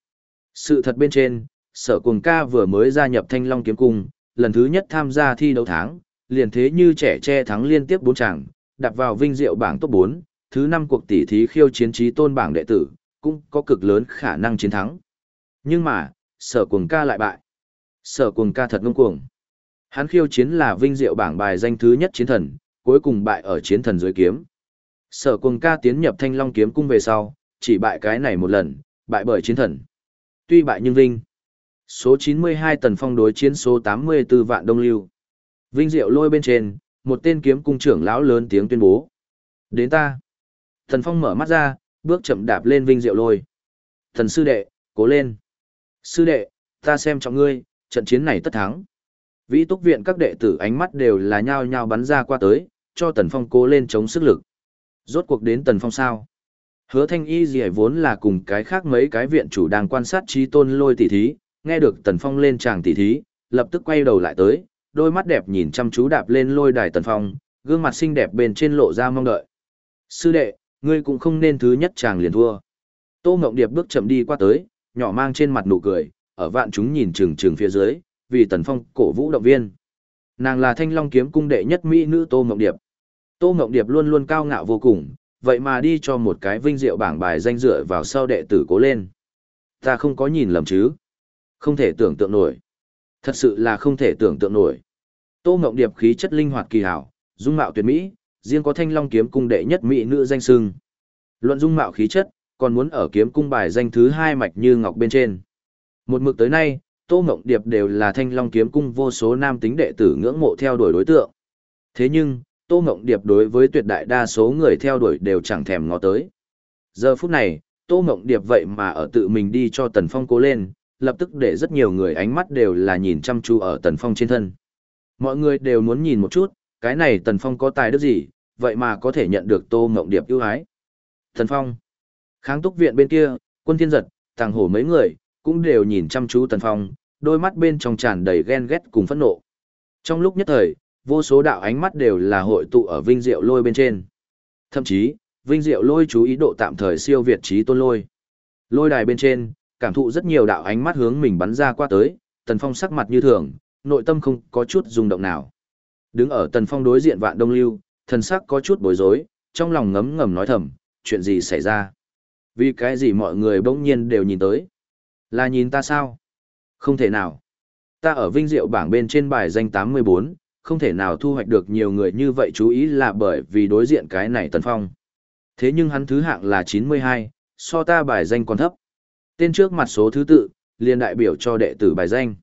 Sự thật bên trên, Sở Cuồng Ca vừa mới gia nhập Thanh Long kiếm cung, lần thứ nhất tham gia thi đấu tháng, liền thế như trẻ che thắng liên tiếp bốn chàng, đặt vào vinh diệu bảng top 4, thứ năm cuộc tỷ thí khiêu chiến trí tôn bảng đệ tử, cũng có cực lớn khả năng chiến thắng. Nhưng mà, Sở Cuồng Ca lại bại. Sở Cuồng Ca thật ngông cuồng. Hắn khiêu chiến là vinh diệu bảng bài danh thứ nhất chiến thần, cuối cùng bại ở chiến thần dưới kiếm. Sở Cuồng Ca tiến nhập Thanh Long kiếm cung về sau, chỉ bại cái này một lần, bại bởi chiến thần. Tuy bại nhưng vinh. Số 92 tần phong đối chiến số 84 vạn đông lưu. Vinh diệu lôi bên trên, một tên kiếm cung trưởng lão lớn tiếng tuyên bố. Đến ta. Thần phong mở mắt ra, bước chậm đạp lên vinh diệu lôi. Thần sư đệ, cố lên. Sư đệ, ta xem trọng ngươi, trận chiến này tất thắng. Vĩ túc viện các đệ tử ánh mắt đều là nhao nhao bắn ra qua tới, cho Tần Phong cố lên chống sức lực. Rốt cuộc đến Tần Phong sao? Hứa thanh y gì vốn là cùng cái khác mấy cái viện chủ đang quan sát trí tôn lôi tỷ thí, nghe được Tần Phong lên tràng tỷ thí, lập tức quay đầu lại tới, đôi mắt đẹp nhìn chăm chú đạp lên lôi đài Tần Phong, gương mặt xinh đẹp bên trên lộ ra mong đợi. Sư đệ, ngươi cũng không nên thứ nhất chàng liền thua. Tô Ngộng Điệp bước chậm đi qua tới, nhỏ mang trên mặt nụ cười, ở vạn chúng nhìn chừng chừng phía dưới, vì Tần Phong cổ vũ động viên. Nàng là Thanh Long kiếm cung đệ nhất mỹ nữ Tô Ngộng Điệp. Tô Ngộng Điệp luôn luôn cao ngạo vô cùng, vậy mà đi cho một cái vinh diệu bảng bài danh dựa vào sau đệ tử cố lên. Ta không có nhìn lầm chứ. Không thể tưởng tượng nổi. Thật sự là không thể tưởng tượng nổi. Tô Ngộng Điệp khí chất linh hoạt kỳ hảo, dung mạo tuyệt mỹ, riêng có Thanh Long kiếm cung đệ nhất mỹ nữ danh sưng. Luận dung mạo khí chất, còn muốn ở kiếm cung bài danh thứ hai mạch như ngọc bên trên. Một mực tới nay, Tô Mộng Điệp đều là Thanh Long kiếm cung vô số nam tính đệ tử ngưỡng mộ theo đuổi đối tượng. Thế nhưng, Tô Mộng Điệp đối với tuyệt đại đa số người theo đuổi đều chẳng thèm ngó tới. Giờ phút này, Tô Mộng Điệp vậy mà ở tự mình đi cho Tần Phong cố lên, lập tức để rất nhiều người ánh mắt đều là nhìn chăm chú ở Tần Phong trên thân. Mọi người đều muốn nhìn một chút, cái này Tần Phong có tài đức gì, vậy mà có thể nhận được Tô Ngộng Điệp ưu ái. thần Phong. Kháng túc viện bên kia, quân thiên giật, tàng hổ mấy người, cũng đều nhìn chăm chú Tần Phong, đôi mắt bên trong tràn đầy ghen ghét cùng phẫn nộ. Trong lúc nhất thời, vô số đạo ánh mắt đều là hội tụ ở vinh diệu lôi bên trên. Thậm chí, vinh diệu lôi chú ý độ tạm thời siêu việt trí tôn lôi. Lôi đài bên trên, cảm thụ rất nhiều đạo ánh mắt hướng mình bắn ra qua tới, Tần Phong sắc mặt như thường, nội tâm không có chút rung động nào. Đứng ở Tần Phong đối diện vạn đông lưu, thần sắc có chút bối rối, trong lòng ngấm ngầm nói thầm, chuyện gì xảy ra? Vì cái gì mọi người bỗng nhiên đều nhìn tới? Là nhìn ta sao? Không thể nào. Ta ở vinh diệu bảng bên trên bài danh 84, không thể nào thu hoạch được nhiều người như vậy chú ý là bởi vì đối diện cái này Tần Phong. Thế nhưng hắn thứ hạng là 92, so ta bài danh còn thấp. Tên trước mặt số thứ tự, liền đại biểu cho đệ tử bài danh.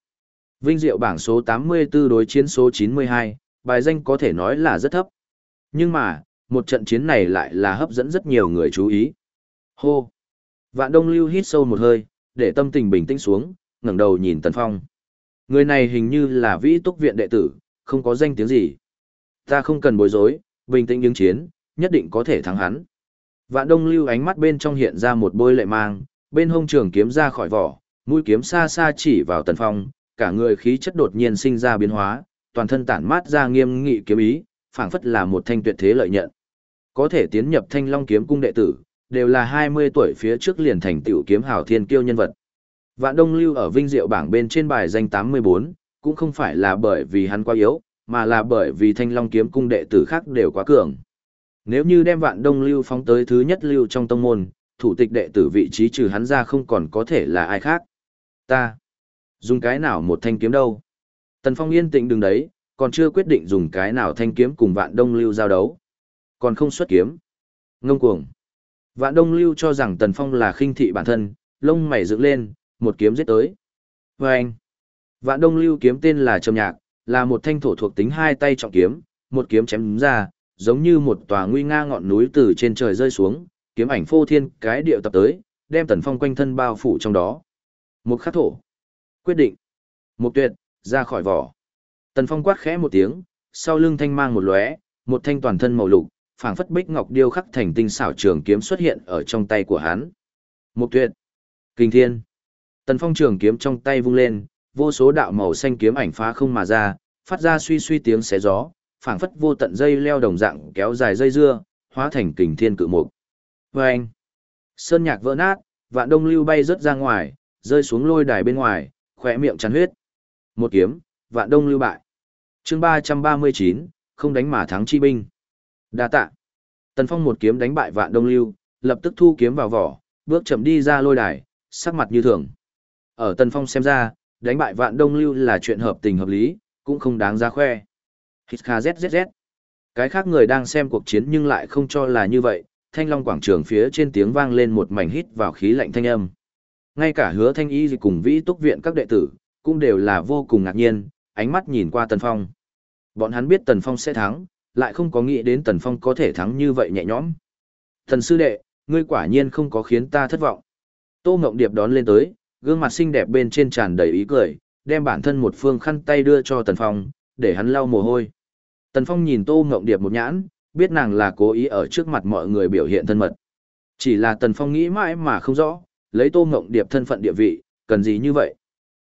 Vinh diệu bảng số 84 đối chiến số 92, bài danh có thể nói là rất thấp. Nhưng mà, một trận chiến này lại là hấp dẫn rất nhiều người chú ý. Hô! Vạn Đông Lưu hít sâu một hơi, để tâm tình bình tĩnh xuống, ngẩng đầu nhìn Tần Phong. Người này hình như là vĩ túc viện đệ tử, không có danh tiếng gì. Ta không cần bối rối, bình tĩnh ứng chiến, nhất định có thể thắng hắn. Vạn Đông Lưu ánh mắt bên trong hiện ra một bôi lệ mang, bên hông trường kiếm ra khỏi vỏ, mũi kiếm xa xa chỉ vào Tần Phong, cả người khí chất đột nhiên sinh ra biến hóa, toàn thân tản mát ra nghiêm nghị kiếm ý, phảng phất là một thanh tuyệt thế lợi nhận. Có thể tiến nhập Thanh Long kiếm cung đệ tử, đều là 20 tuổi phía trước liền thành tiểu kiếm hào thiên kiêu nhân vật. Vạn Đông Lưu ở vinh diệu bảng bên trên bài danh 84, cũng không phải là bởi vì hắn quá yếu, mà là bởi vì Thanh Long kiếm cung đệ tử khác đều quá cường. Nếu như đem Vạn Đông Lưu phóng tới thứ nhất lưu trong tông môn, thủ tịch đệ tử vị trí trừ hắn ra không còn có thể là ai khác. Ta. Dùng cái nào một thanh kiếm đâu? Tần Phong yên tĩnh đứng đấy, còn chưa quyết định dùng cái nào thanh kiếm cùng vạn đông lưu giao đấu. Còn không xuất kiếm. Ngông cuồng. Vạn đông lưu cho rằng Tần Phong là khinh thị bản thân, lông mày dựng lên, một kiếm giết tới. Và anh. Vạn đông lưu kiếm tên là Trầm Nhạc, là một thanh thổ thuộc tính hai tay trọng kiếm, một kiếm chém ra, giống như một tòa nguy nga ngọn núi từ trên trời rơi xuống, kiếm ảnh phô thiên cái điệu tập tới, đem Tần Phong quanh thân bao phủ trong đó. Một khắc thổ. Quyết định. Một tuyệt, ra khỏi vỏ. Tần Phong quát khẽ một tiếng, sau lưng thanh mang một lóe, một thanh toàn thân màu lục, phảng phất bích ngọc điêu khắc thành tinh xảo trường kiếm xuất hiện ở trong tay của hắn. Một tuyệt. Kinh thiên. Tần Phong trường kiếm trong tay vung lên, vô số đạo màu xanh kiếm ảnh phá không mà ra, phát ra suy suy tiếng xé gió, phảng phất vô tận dây leo đồng dạng kéo dài dây dưa, hóa thành kình thiên cự mục. Vâng! Sơn nhạc vỡ nát, vạn đông lưu bay rớt ra ngoài, rơi xuống lôi đài bên ngoài, khỏe miệng chắn huyết. Một kiếm, vạn đông lưu bại chương ba trăm ba mươi chín không đánh mà thắng chi binh. đa tạ. Tần Phong một kiếm đánh bại vạn đông lưu, lập tức thu kiếm vào vỏ, bước chậm đi ra lôi đài, sắc mặt như thường. Ở Tần Phong xem ra, đánh bại vạn đông lưu là chuyện hợp tình hợp lý, cũng không đáng ra khoe. Hít kha zzz. Cái khác người đang xem cuộc chiến nhưng lại không cho là như vậy, thanh long quảng trường phía trên tiếng vang lên một mảnh hít vào khí lạnh thanh âm. Ngay cả hứa thanh y cùng vĩ túc viện các đệ tử, cũng đều là vô cùng ngạc nhiên, ánh mắt nhìn qua Tần Phong. Bọn hắn biết Tần Phong sẽ thắng, lại không có nghĩ đến Tần Phong có thể thắng như vậy nhẹ nhõm. Thần sư đệ, ngươi quả nhiên không có khiến ta thất vọng. Tô Ngộng Điệp đón lên tới, gương mặt xinh đẹp bên trên tràn đầy ý cười, đem bản thân một phương khăn tay đưa cho Tần Phong, để hắn lau mồ hôi. Tần Phong nhìn Tô Ngộng Điệp một nhãn, biết nàng là cố ý ở trước mặt mọi người biểu hiện thân mật. Chỉ là Tần Phong nghĩ mãi mà không rõ, lấy Tô Ngộng Điệp thân phận địa vị, cần gì như vậy.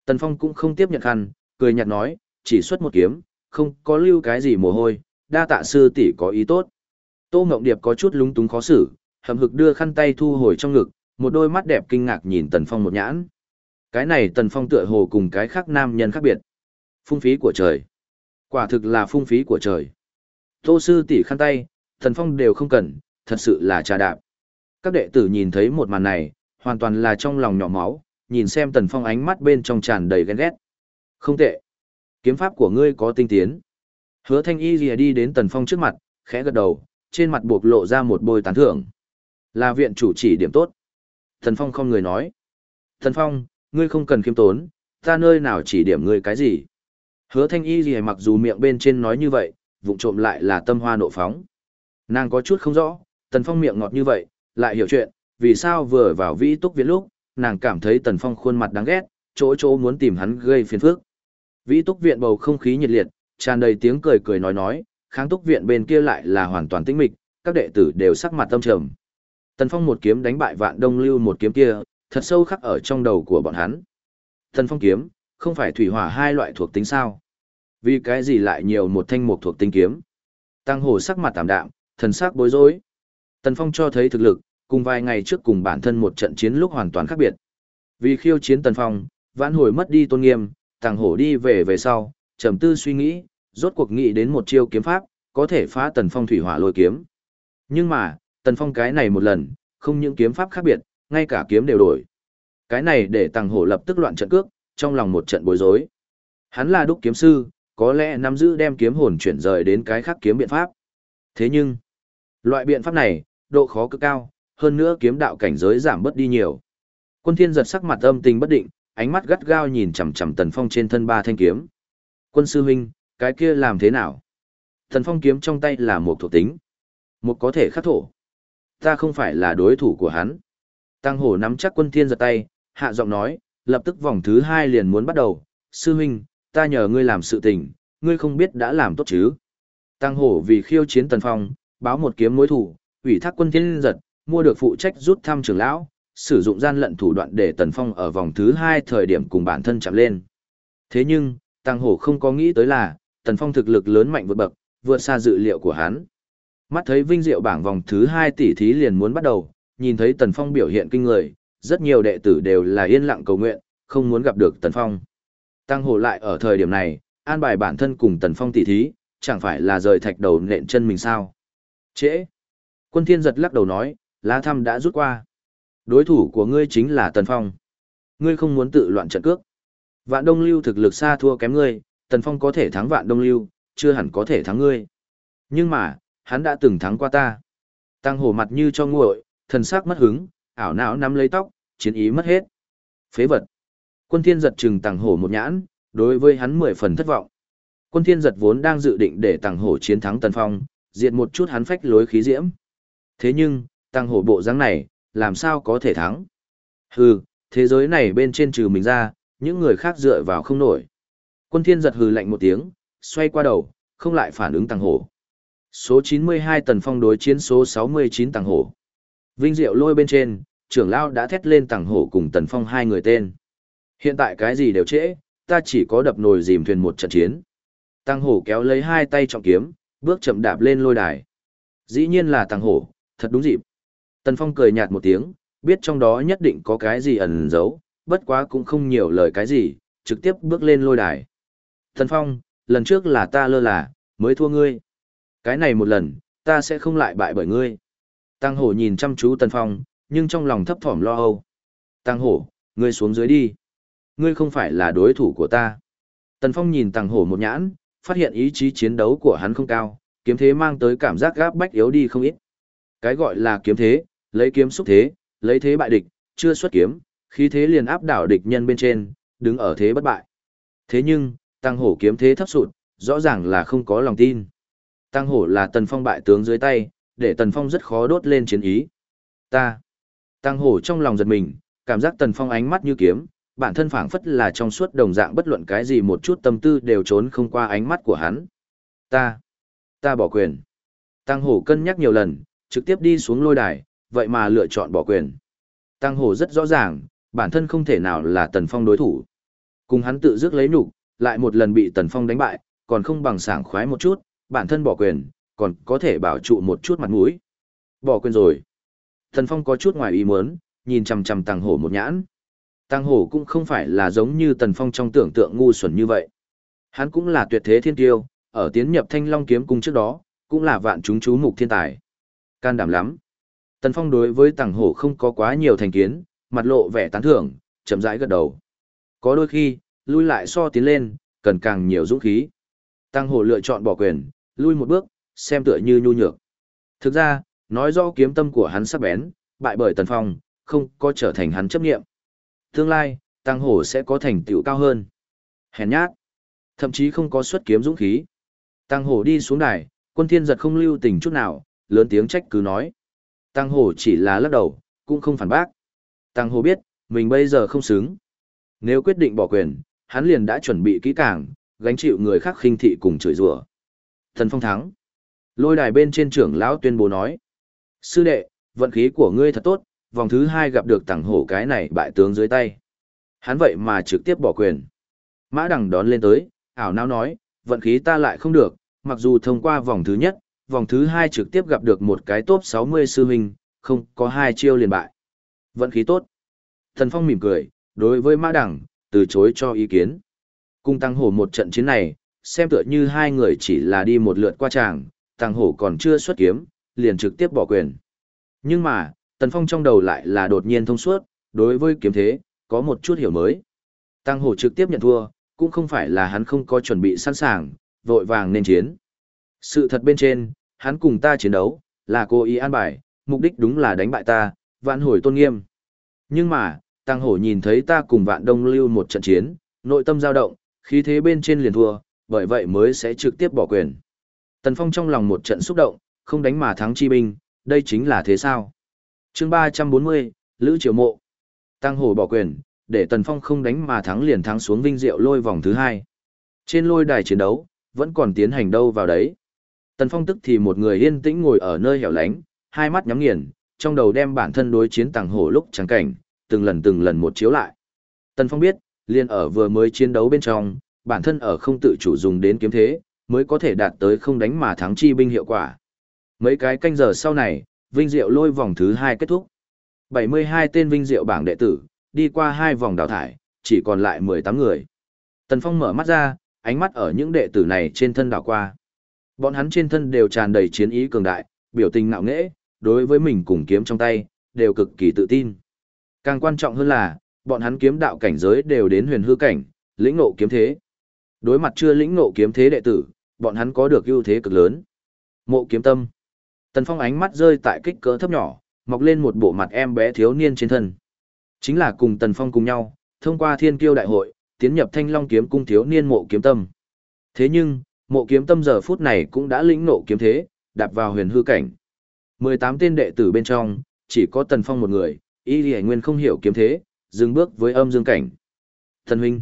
Tần Phong cũng không tiếp nhận khăn, cười nhạt nói, chỉ xuất một kiếm, không có lưu cái gì mồ hôi, đa tạ sư tỷ có ý tốt. Tô Ngộng Điệp có chút lúng túng khó xử, hầm hực đưa khăn tay thu hồi trong ngực, một đôi mắt đẹp kinh ngạc nhìn Tần Phong một nhãn. Cái này Tần Phong tựa hồ cùng cái khác nam nhân khác biệt. Phung phí của trời. Quả thực là phung phí của trời. Tô sư tỷ khăn tay, Tần Phong đều không cần, thật sự là trà đạp. Các đệ tử nhìn thấy một màn này, hoàn toàn là trong lòng nhỏ máu, nhìn xem Tần Phong ánh mắt bên trong tràn đầy ghen ghét. Không tệ. Kiếm pháp của ngươi có tinh tiến. Hứa Thanh Y lìa đi đến Tần Phong trước mặt, khẽ gật đầu, trên mặt buộc lộ ra một bôi tán thưởng. Là viện chủ chỉ điểm tốt. Tần Phong không người nói. Tần Phong, ngươi không cần khiêm tốn, ta nơi nào chỉ điểm ngươi cái gì. Hứa thanh y gì mặc dù miệng bên trên nói như vậy, vụng trộm lại là tâm hoa nộ phóng. Nàng có chút không rõ, tần phong miệng ngọt như vậy, lại hiểu chuyện, vì sao vừa vào vĩ túc viện lúc, nàng cảm thấy tần phong khuôn mặt đáng ghét, chỗ chỗ muốn tìm hắn gây phiền phức. Vĩ túc viện bầu không khí nhiệt liệt, tràn đầy tiếng cười cười nói nói, kháng túc viện bên kia lại là hoàn toàn tĩnh mịch, các đệ tử đều sắc mặt tâm trầm. Tần phong một kiếm đánh bại vạn đông lưu một kiếm kia, thật sâu khắc ở trong đầu của bọn hắn. Tần phong kiếm, không phải thủy hỏa hai loại thuộc tính sao? Vì cái gì lại nhiều một thanh mục thuộc tính kiếm? Tăng hồ sắc mặt tạm đạm, thần sắc bối rối. Tần Phong cho thấy thực lực, cùng vài ngày trước cùng bản thân một trận chiến lúc hoàn toàn khác biệt. Vì khiêu chiến Tần Phong, vãn hồi mất đi tôn nghiêm, Tàng hổ đi về về sau, trầm tư suy nghĩ, rốt cuộc nghĩ đến một chiêu kiếm pháp, có thể phá Tần Phong thủy hỏa lôi kiếm. Nhưng mà, Tần Phong cái này một lần, không những kiếm pháp khác biệt, ngay cả kiếm đều đổi. Cái này để Tàng hổ lập tức loạn trận cước, trong lòng một trận bối rối. Hắn là đúc kiếm sư, có lẽ nắm giữ đem kiếm hồn chuyển rời đến cái khác kiếm biện pháp. Thế nhưng, loại biện pháp này, độ khó cực cao, hơn nữa kiếm đạo cảnh giới giảm bớt đi nhiều. Quân Thiên giật sắc mặt âm tình bất định, ánh mắt gắt gao nhìn chằm chằm Tần Phong trên thân ba thanh kiếm. Quân sư huynh, cái kia làm thế nào? Tần Phong kiếm trong tay là một thuộc tính, một có thể khắc thổ. Ta không phải là đối thủ của hắn. Tăng hổ nắm chắc quân thiên giật tay, hạ giọng nói, lập tức vòng thứ hai liền muốn bắt đầu. Sư huynh, ta nhờ ngươi làm sự tình, ngươi không biết đã làm tốt chứ. Tăng hổ vì khiêu chiến tần phong, báo một kiếm mối thủ, ủy thác quân thiên giật, mua được phụ trách rút thăm trưởng lão, sử dụng gian lận thủ đoạn để tần phong ở vòng thứ hai thời điểm cùng bản thân chạm lên. Thế nhưng, Tăng hổ không có nghĩ tới là, tần phong thực lực lớn mạnh vượt bậc, vượt xa dự liệu của hắn. Mắt thấy vinh diệu bảng vòng thứ hai tỷ thí liền muốn bắt đầu, nhìn thấy tần phong biểu hiện kinh người, rất nhiều đệ tử đều là yên lặng cầu nguyện, không muốn gặp được tần phong. Tăng hổ lại ở thời điểm này, an bài bản thân cùng Tần Phong tỷ thí, chẳng phải là rời thạch đầu nện chân mình sao. Trễ. Quân thiên giật lắc đầu nói, lá thăm đã rút qua. Đối thủ của ngươi chính là Tần Phong. ngươi không muốn tự loạn trận cước. Vạn Đông Lưu thực lực xa thua kém ngươi, Tần Phong có thể thắng Vạn Đông Lưu, chưa hẳn có thể thắng ngươi. Nhưng mà, hắn đã từng thắng qua ta. Tăng hổ mặt như cho nguội, thần sắc mất hứng, ảo não nắm lấy tóc, chiến ý mất hết. Phế vật. Quân thiên giật trừng tăng hổ một nhãn, đối với hắn mười phần thất vọng. Quân thiên giật vốn đang dự định để tăng hổ chiến thắng Tần Phong, diệt một chút hắn phách lối khí diễm. Thế nhưng, tăng hổ bộ dáng này, làm sao có thể thắng? Hừ, thế giới này bên trên trừ mình ra, những người khác dựa vào không nổi. Quân thiên giật hừ lạnh một tiếng, xoay qua đầu, không lại phản ứng tăng hổ. Số 92 tần phong đối chiến số 69 tăng hổ. Vinh diệu lôi bên trên, trưởng lao đã thét lên tăng hổ cùng tần phong hai người tên. Hiện tại cái gì đều trễ, ta chỉ có đập nồi dìm thuyền một trận chiến. Tăng hổ kéo lấy hai tay trọng kiếm, bước chậm đạp lên lôi đài. Dĩ nhiên là tăng hổ, thật đúng dịp. Tần phong cười nhạt một tiếng, biết trong đó nhất định có cái gì ẩn giấu, bất quá cũng không nhiều lời cái gì, trực tiếp bước lên lôi đài. Tần phong, lần trước là ta lơ là, mới thua ngươi. Cái này một lần, ta sẽ không lại bại bởi ngươi. Tăng hổ nhìn chăm chú Tần Phong, nhưng trong lòng thấp thỏm lo âu. Tăng hổ, ngươi xuống dưới đi. Ngươi không phải là đối thủ của ta. Tần Phong nhìn Tăng hổ một nhãn, phát hiện ý chí chiến đấu của hắn không cao, kiếm thế mang tới cảm giác gáp bách yếu đi không ít. Cái gọi là kiếm thế, lấy kiếm xúc thế, lấy thế bại địch, chưa xuất kiếm, khí thế liền áp đảo địch nhân bên trên, đứng ở thế bất bại. Thế nhưng, tăng hổ kiếm thế thấp sụt, rõ ràng là không có lòng tin. Tăng hổ là tần phong bại tướng dưới tay, để tần phong rất khó đốt lên chiến ý. Ta. Tăng hổ trong lòng giật mình, cảm giác tần phong ánh mắt như kiếm, bản thân phảng phất là trong suốt đồng dạng bất luận cái gì một chút tâm tư đều trốn không qua ánh mắt của hắn. Ta. Ta bỏ quyền. Tăng hổ cân nhắc nhiều lần, trực tiếp đi xuống lôi đài, vậy mà lựa chọn bỏ quyền. Tăng hổ rất rõ ràng, bản thân không thể nào là tần phong đối thủ. Cùng hắn tự dứt lấy nhục, lại một lần bị tần phong đánh bại, còn không bằng sảng khoái một chút, bản thân bỏ quyền, còn có thể bảo trụ một chút mặt mũi. Bỏ quyền rồi. tần Phong có chút ngoài ý muốn, nhìn chằm chằm Tăng Hổ một nhãn. Tăng Hổ cũng không phải là giống như Tần Phong trong tưởng tượng ngu xuẩn như vậy. Hắn cũng là tuyệt thế thiên tiêu, ở tiến nhập Thanh Long kiếm cung trước đó, cũng là vạn chúng chú mục thiên tài. Can đảm lắm. Tần Phong đối với Tăng Hổ không có quá nhiều thành kiến, mặt lộ vẻ tán thưởng, chậm rãi gật đầu. Có đôi khi, lui lại so tiến lên, cần càng nhiều dũng khí. Tăng Hổ lựa chọn bỏ quyền, lui một bước, xem tựa như nhu nhược. Thực ra, nói rõ kiếm tâm của hắn sắc bén, bại bởi Tần Phong, không có trở thành hắn chấp nghiệm. Tương lai, Tăng Hổ sẽ có thành tựu cao hơn. Hèn nhát, thậm chí không có xuất kiếm dũng khí. Tăng Hổ đi xuống đài, quân thiên giật không lưu tình chút nào, lớn tiếng trách cứ nói. Tăng Hổ chỉ là lắc đầu, cũng không phản bác. Tăng Hổ biết, mình bây giờ không xứng. Nếu quyết định bỏ quyền, hắn liền đã chuẩn bị kỹ càng, gánh chịu người khác khinh thị cùng chửi rủa. Thần Phong thắng. Lôi đài bên trên trưởng lão tuyên bố nói. Sư đệ, vận khí của ngươi thật tốt, vòng thứ hai gặp được Tăng hổ cái này bại tướng dưới tay. Hắn vậy mà trực tiếp bỏ quyền. Mã đằng đón lên tới, ảo não nói, vận khí ta lại không được, mặc dù thông qua vòng thứ nhất, vòng thứ hai trực tiếp gặp được một cái top 60 sư huynh, không có hai chiêu liền bại. Vận khí tốt. Thần Phong mỉm cười, đối với Mã Đẳng từ chối cho ý kiến. Cung tăng hổ một trận chiến này, xem tựa như hai người chỉ là đi một lượt qua tràng, Tăng Hổ còn chưa xuất kiếm, liền trực tiếp bỏ quyền. Nhưng mà, Tần Phong trong đầu lại là đột nhiên thông suốt, đối với kiếm thế, có một chút hiểu mới. Tăng Hổ trực tiếp nhận thua, cũng không phải là hắn không có chuẩn bị sẵn sàng, vội vàng nên chiến. Sự thật bên trên, hắn cùng ta chiến đấu, là cố ý an bài, mục đích đúng là đánh bại ta, vạn hồi tôn nghiêm. Nhưng mà, Tăng Hổ nhìn thấy ta cùng vạn đông lưu một trận chiến, nội tâm dao động, khí thế bên trên liền thua, bởi vậy mới sẽ trực tiếp bỏ quyền. Tần Phong trong lòng một trận xúc động, không đánh mà thắng chi binh, đây chính là thế sao. chương 340, Lữ Triều Mộ. Tăng Hổ bỏ quyền, để Tần Phong không đánh mà thắng liền thắng xuống vinh diệu lôi vòng thứ hai. Trên lôi đài chiến đấu, vẫn còn tiến hành đâu vào đấy. Tần Phong tức thì một người yên tĩnh ngồi ở nơi hẻo lánh, hai mắt nhắm nghiền, trong đầu đem bản thân đối chiến Tăng Hổ lúc trắng cảnh, từng lần từng lần một chiếu lại. Tần Phong biết, liền ở vừa mới chiến đấu bên trong, bản thân ở không tự chủ dùng đến kiếm thế, mới có thể đạt tới không đánh mà thắng chi binh hiệu quả. Mấy cái canh giờ sau này, Vinh Diệu lôi vòng thứ hai kết thúc. 72 tên Vinh Diệu bảng đệ tử, đi qua hai vòng đào thải, chỉ còn lại 18 người. Tần Phong mở mắt ra, ánh mắt ở những đệ tử này trên thân đảo qua. Bọn hắn trên thân đều tràn đầy chiến ý cường đại, biểu tình ngạo nghễ, đối với mình cùng kiếm trong tay, đều cực kỳ tự tin. Càng quan trọng hơn là, bọn hắn kiếm đạo cảnh giới đều đến huyền hư cảnh, lĩnh ngộ kiếm thế. Đối mặt chưa lĩnh ngộ kiếm thế đệ tử, bọn hắn có được ưu thế cực lớn. Mộ kiếm tâm. Tần Phong ánh mắt rơi tại kích cỡ thấp nhỏ, mọc lên một bộ mặt em bé thiếu niên trên thân. Chính là cùng Tần Phong cùng nhau, thông qua thiên kiêu đại hội, tiến nhập thanh long kiếm cung thiếu niên mộ kiếm tâm. Thế nhưng, mộ kiếm tâm giờ phút này cũng đã lĩnh nộ kiếm thế, đạp vào huyền hư cảnh. 18 tên đệ tử bên trong, chỉ có Tần Phong một người, y lì nguyên không hiểu kiếm thế, dừng bước với âm dương cảnh. Thần huynh,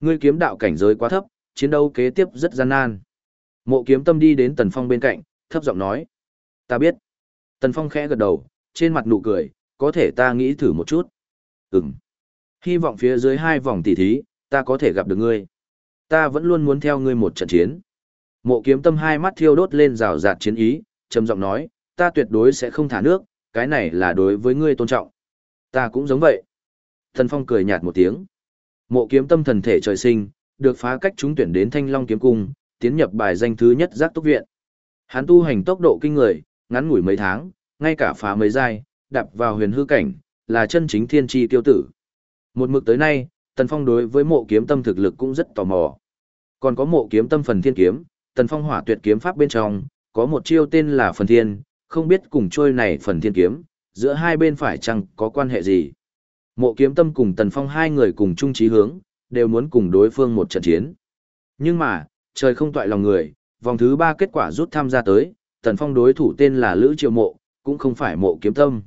ngươi kiếm đạo cảnh giới quá thấp, chiến đấu kế tiếp rất gian nan. Mộ kiếm tâm đi đến Tần Phong bên cạnh, thấp giọng nói. Ta biết. Tần Phong khẽ gật đầu, trên mặt nụ cười, có thể ta nghĩ thử một chút. Ừm. Hy vọng phía dưới hai vòng tỷ thí, ta có thể gặp được ngươi. Ta vẫn luôn muốn theo ngươi một trận chiến. Mộ kiếm tâm hai mắt thiêu đốt lên rào rạt chiến ý, trầm giọng nói, ta tuyệt đối sẽ không thả nước, cái này là đối với ngươi tôn trọng. Ta cũng giống vậy. Thần Phong cười nhạt một tiếng. Mộ kiếm tâm thần thể trời sinh, được phá cách trúng tuyển đến Thanh Long kiếm cung, tiến nhập bài danh thứ nhất giác túc viện. Hắn tu hành tốc độ kinh người, ngắn ngủi mấy tháng, ngay cả phá mấy giai, đạp vào huyền hư cảnh, là chân chính thiên tri tiêu tử. Một mực tới nay, Tần Phong đối với mộ kiếm tâm thực lực cũng rất tò mò. Còn có mộ kiếm tâm phần thiên kiếm, Tần Phong hỏa tuyệt kiếm pháp bên trong, có một chiêu tên là phần thiên, không biết cùng trôi này phần thiên kiếm, giữa hai bên phải chăng có quan hệ gì. Mộ kiếm tâm cùng Tần Phong hai người cùng chung trí hướng, đều muốn cùng đối phương một trận chiến. Nhưng mà, trời không toại lòng người, vòng thứ ba kết quả rút tham gia tới, Tần Phong đối thủ tên là Lữ Triệu Mộ, cũng không phải mộ kiếm tâm.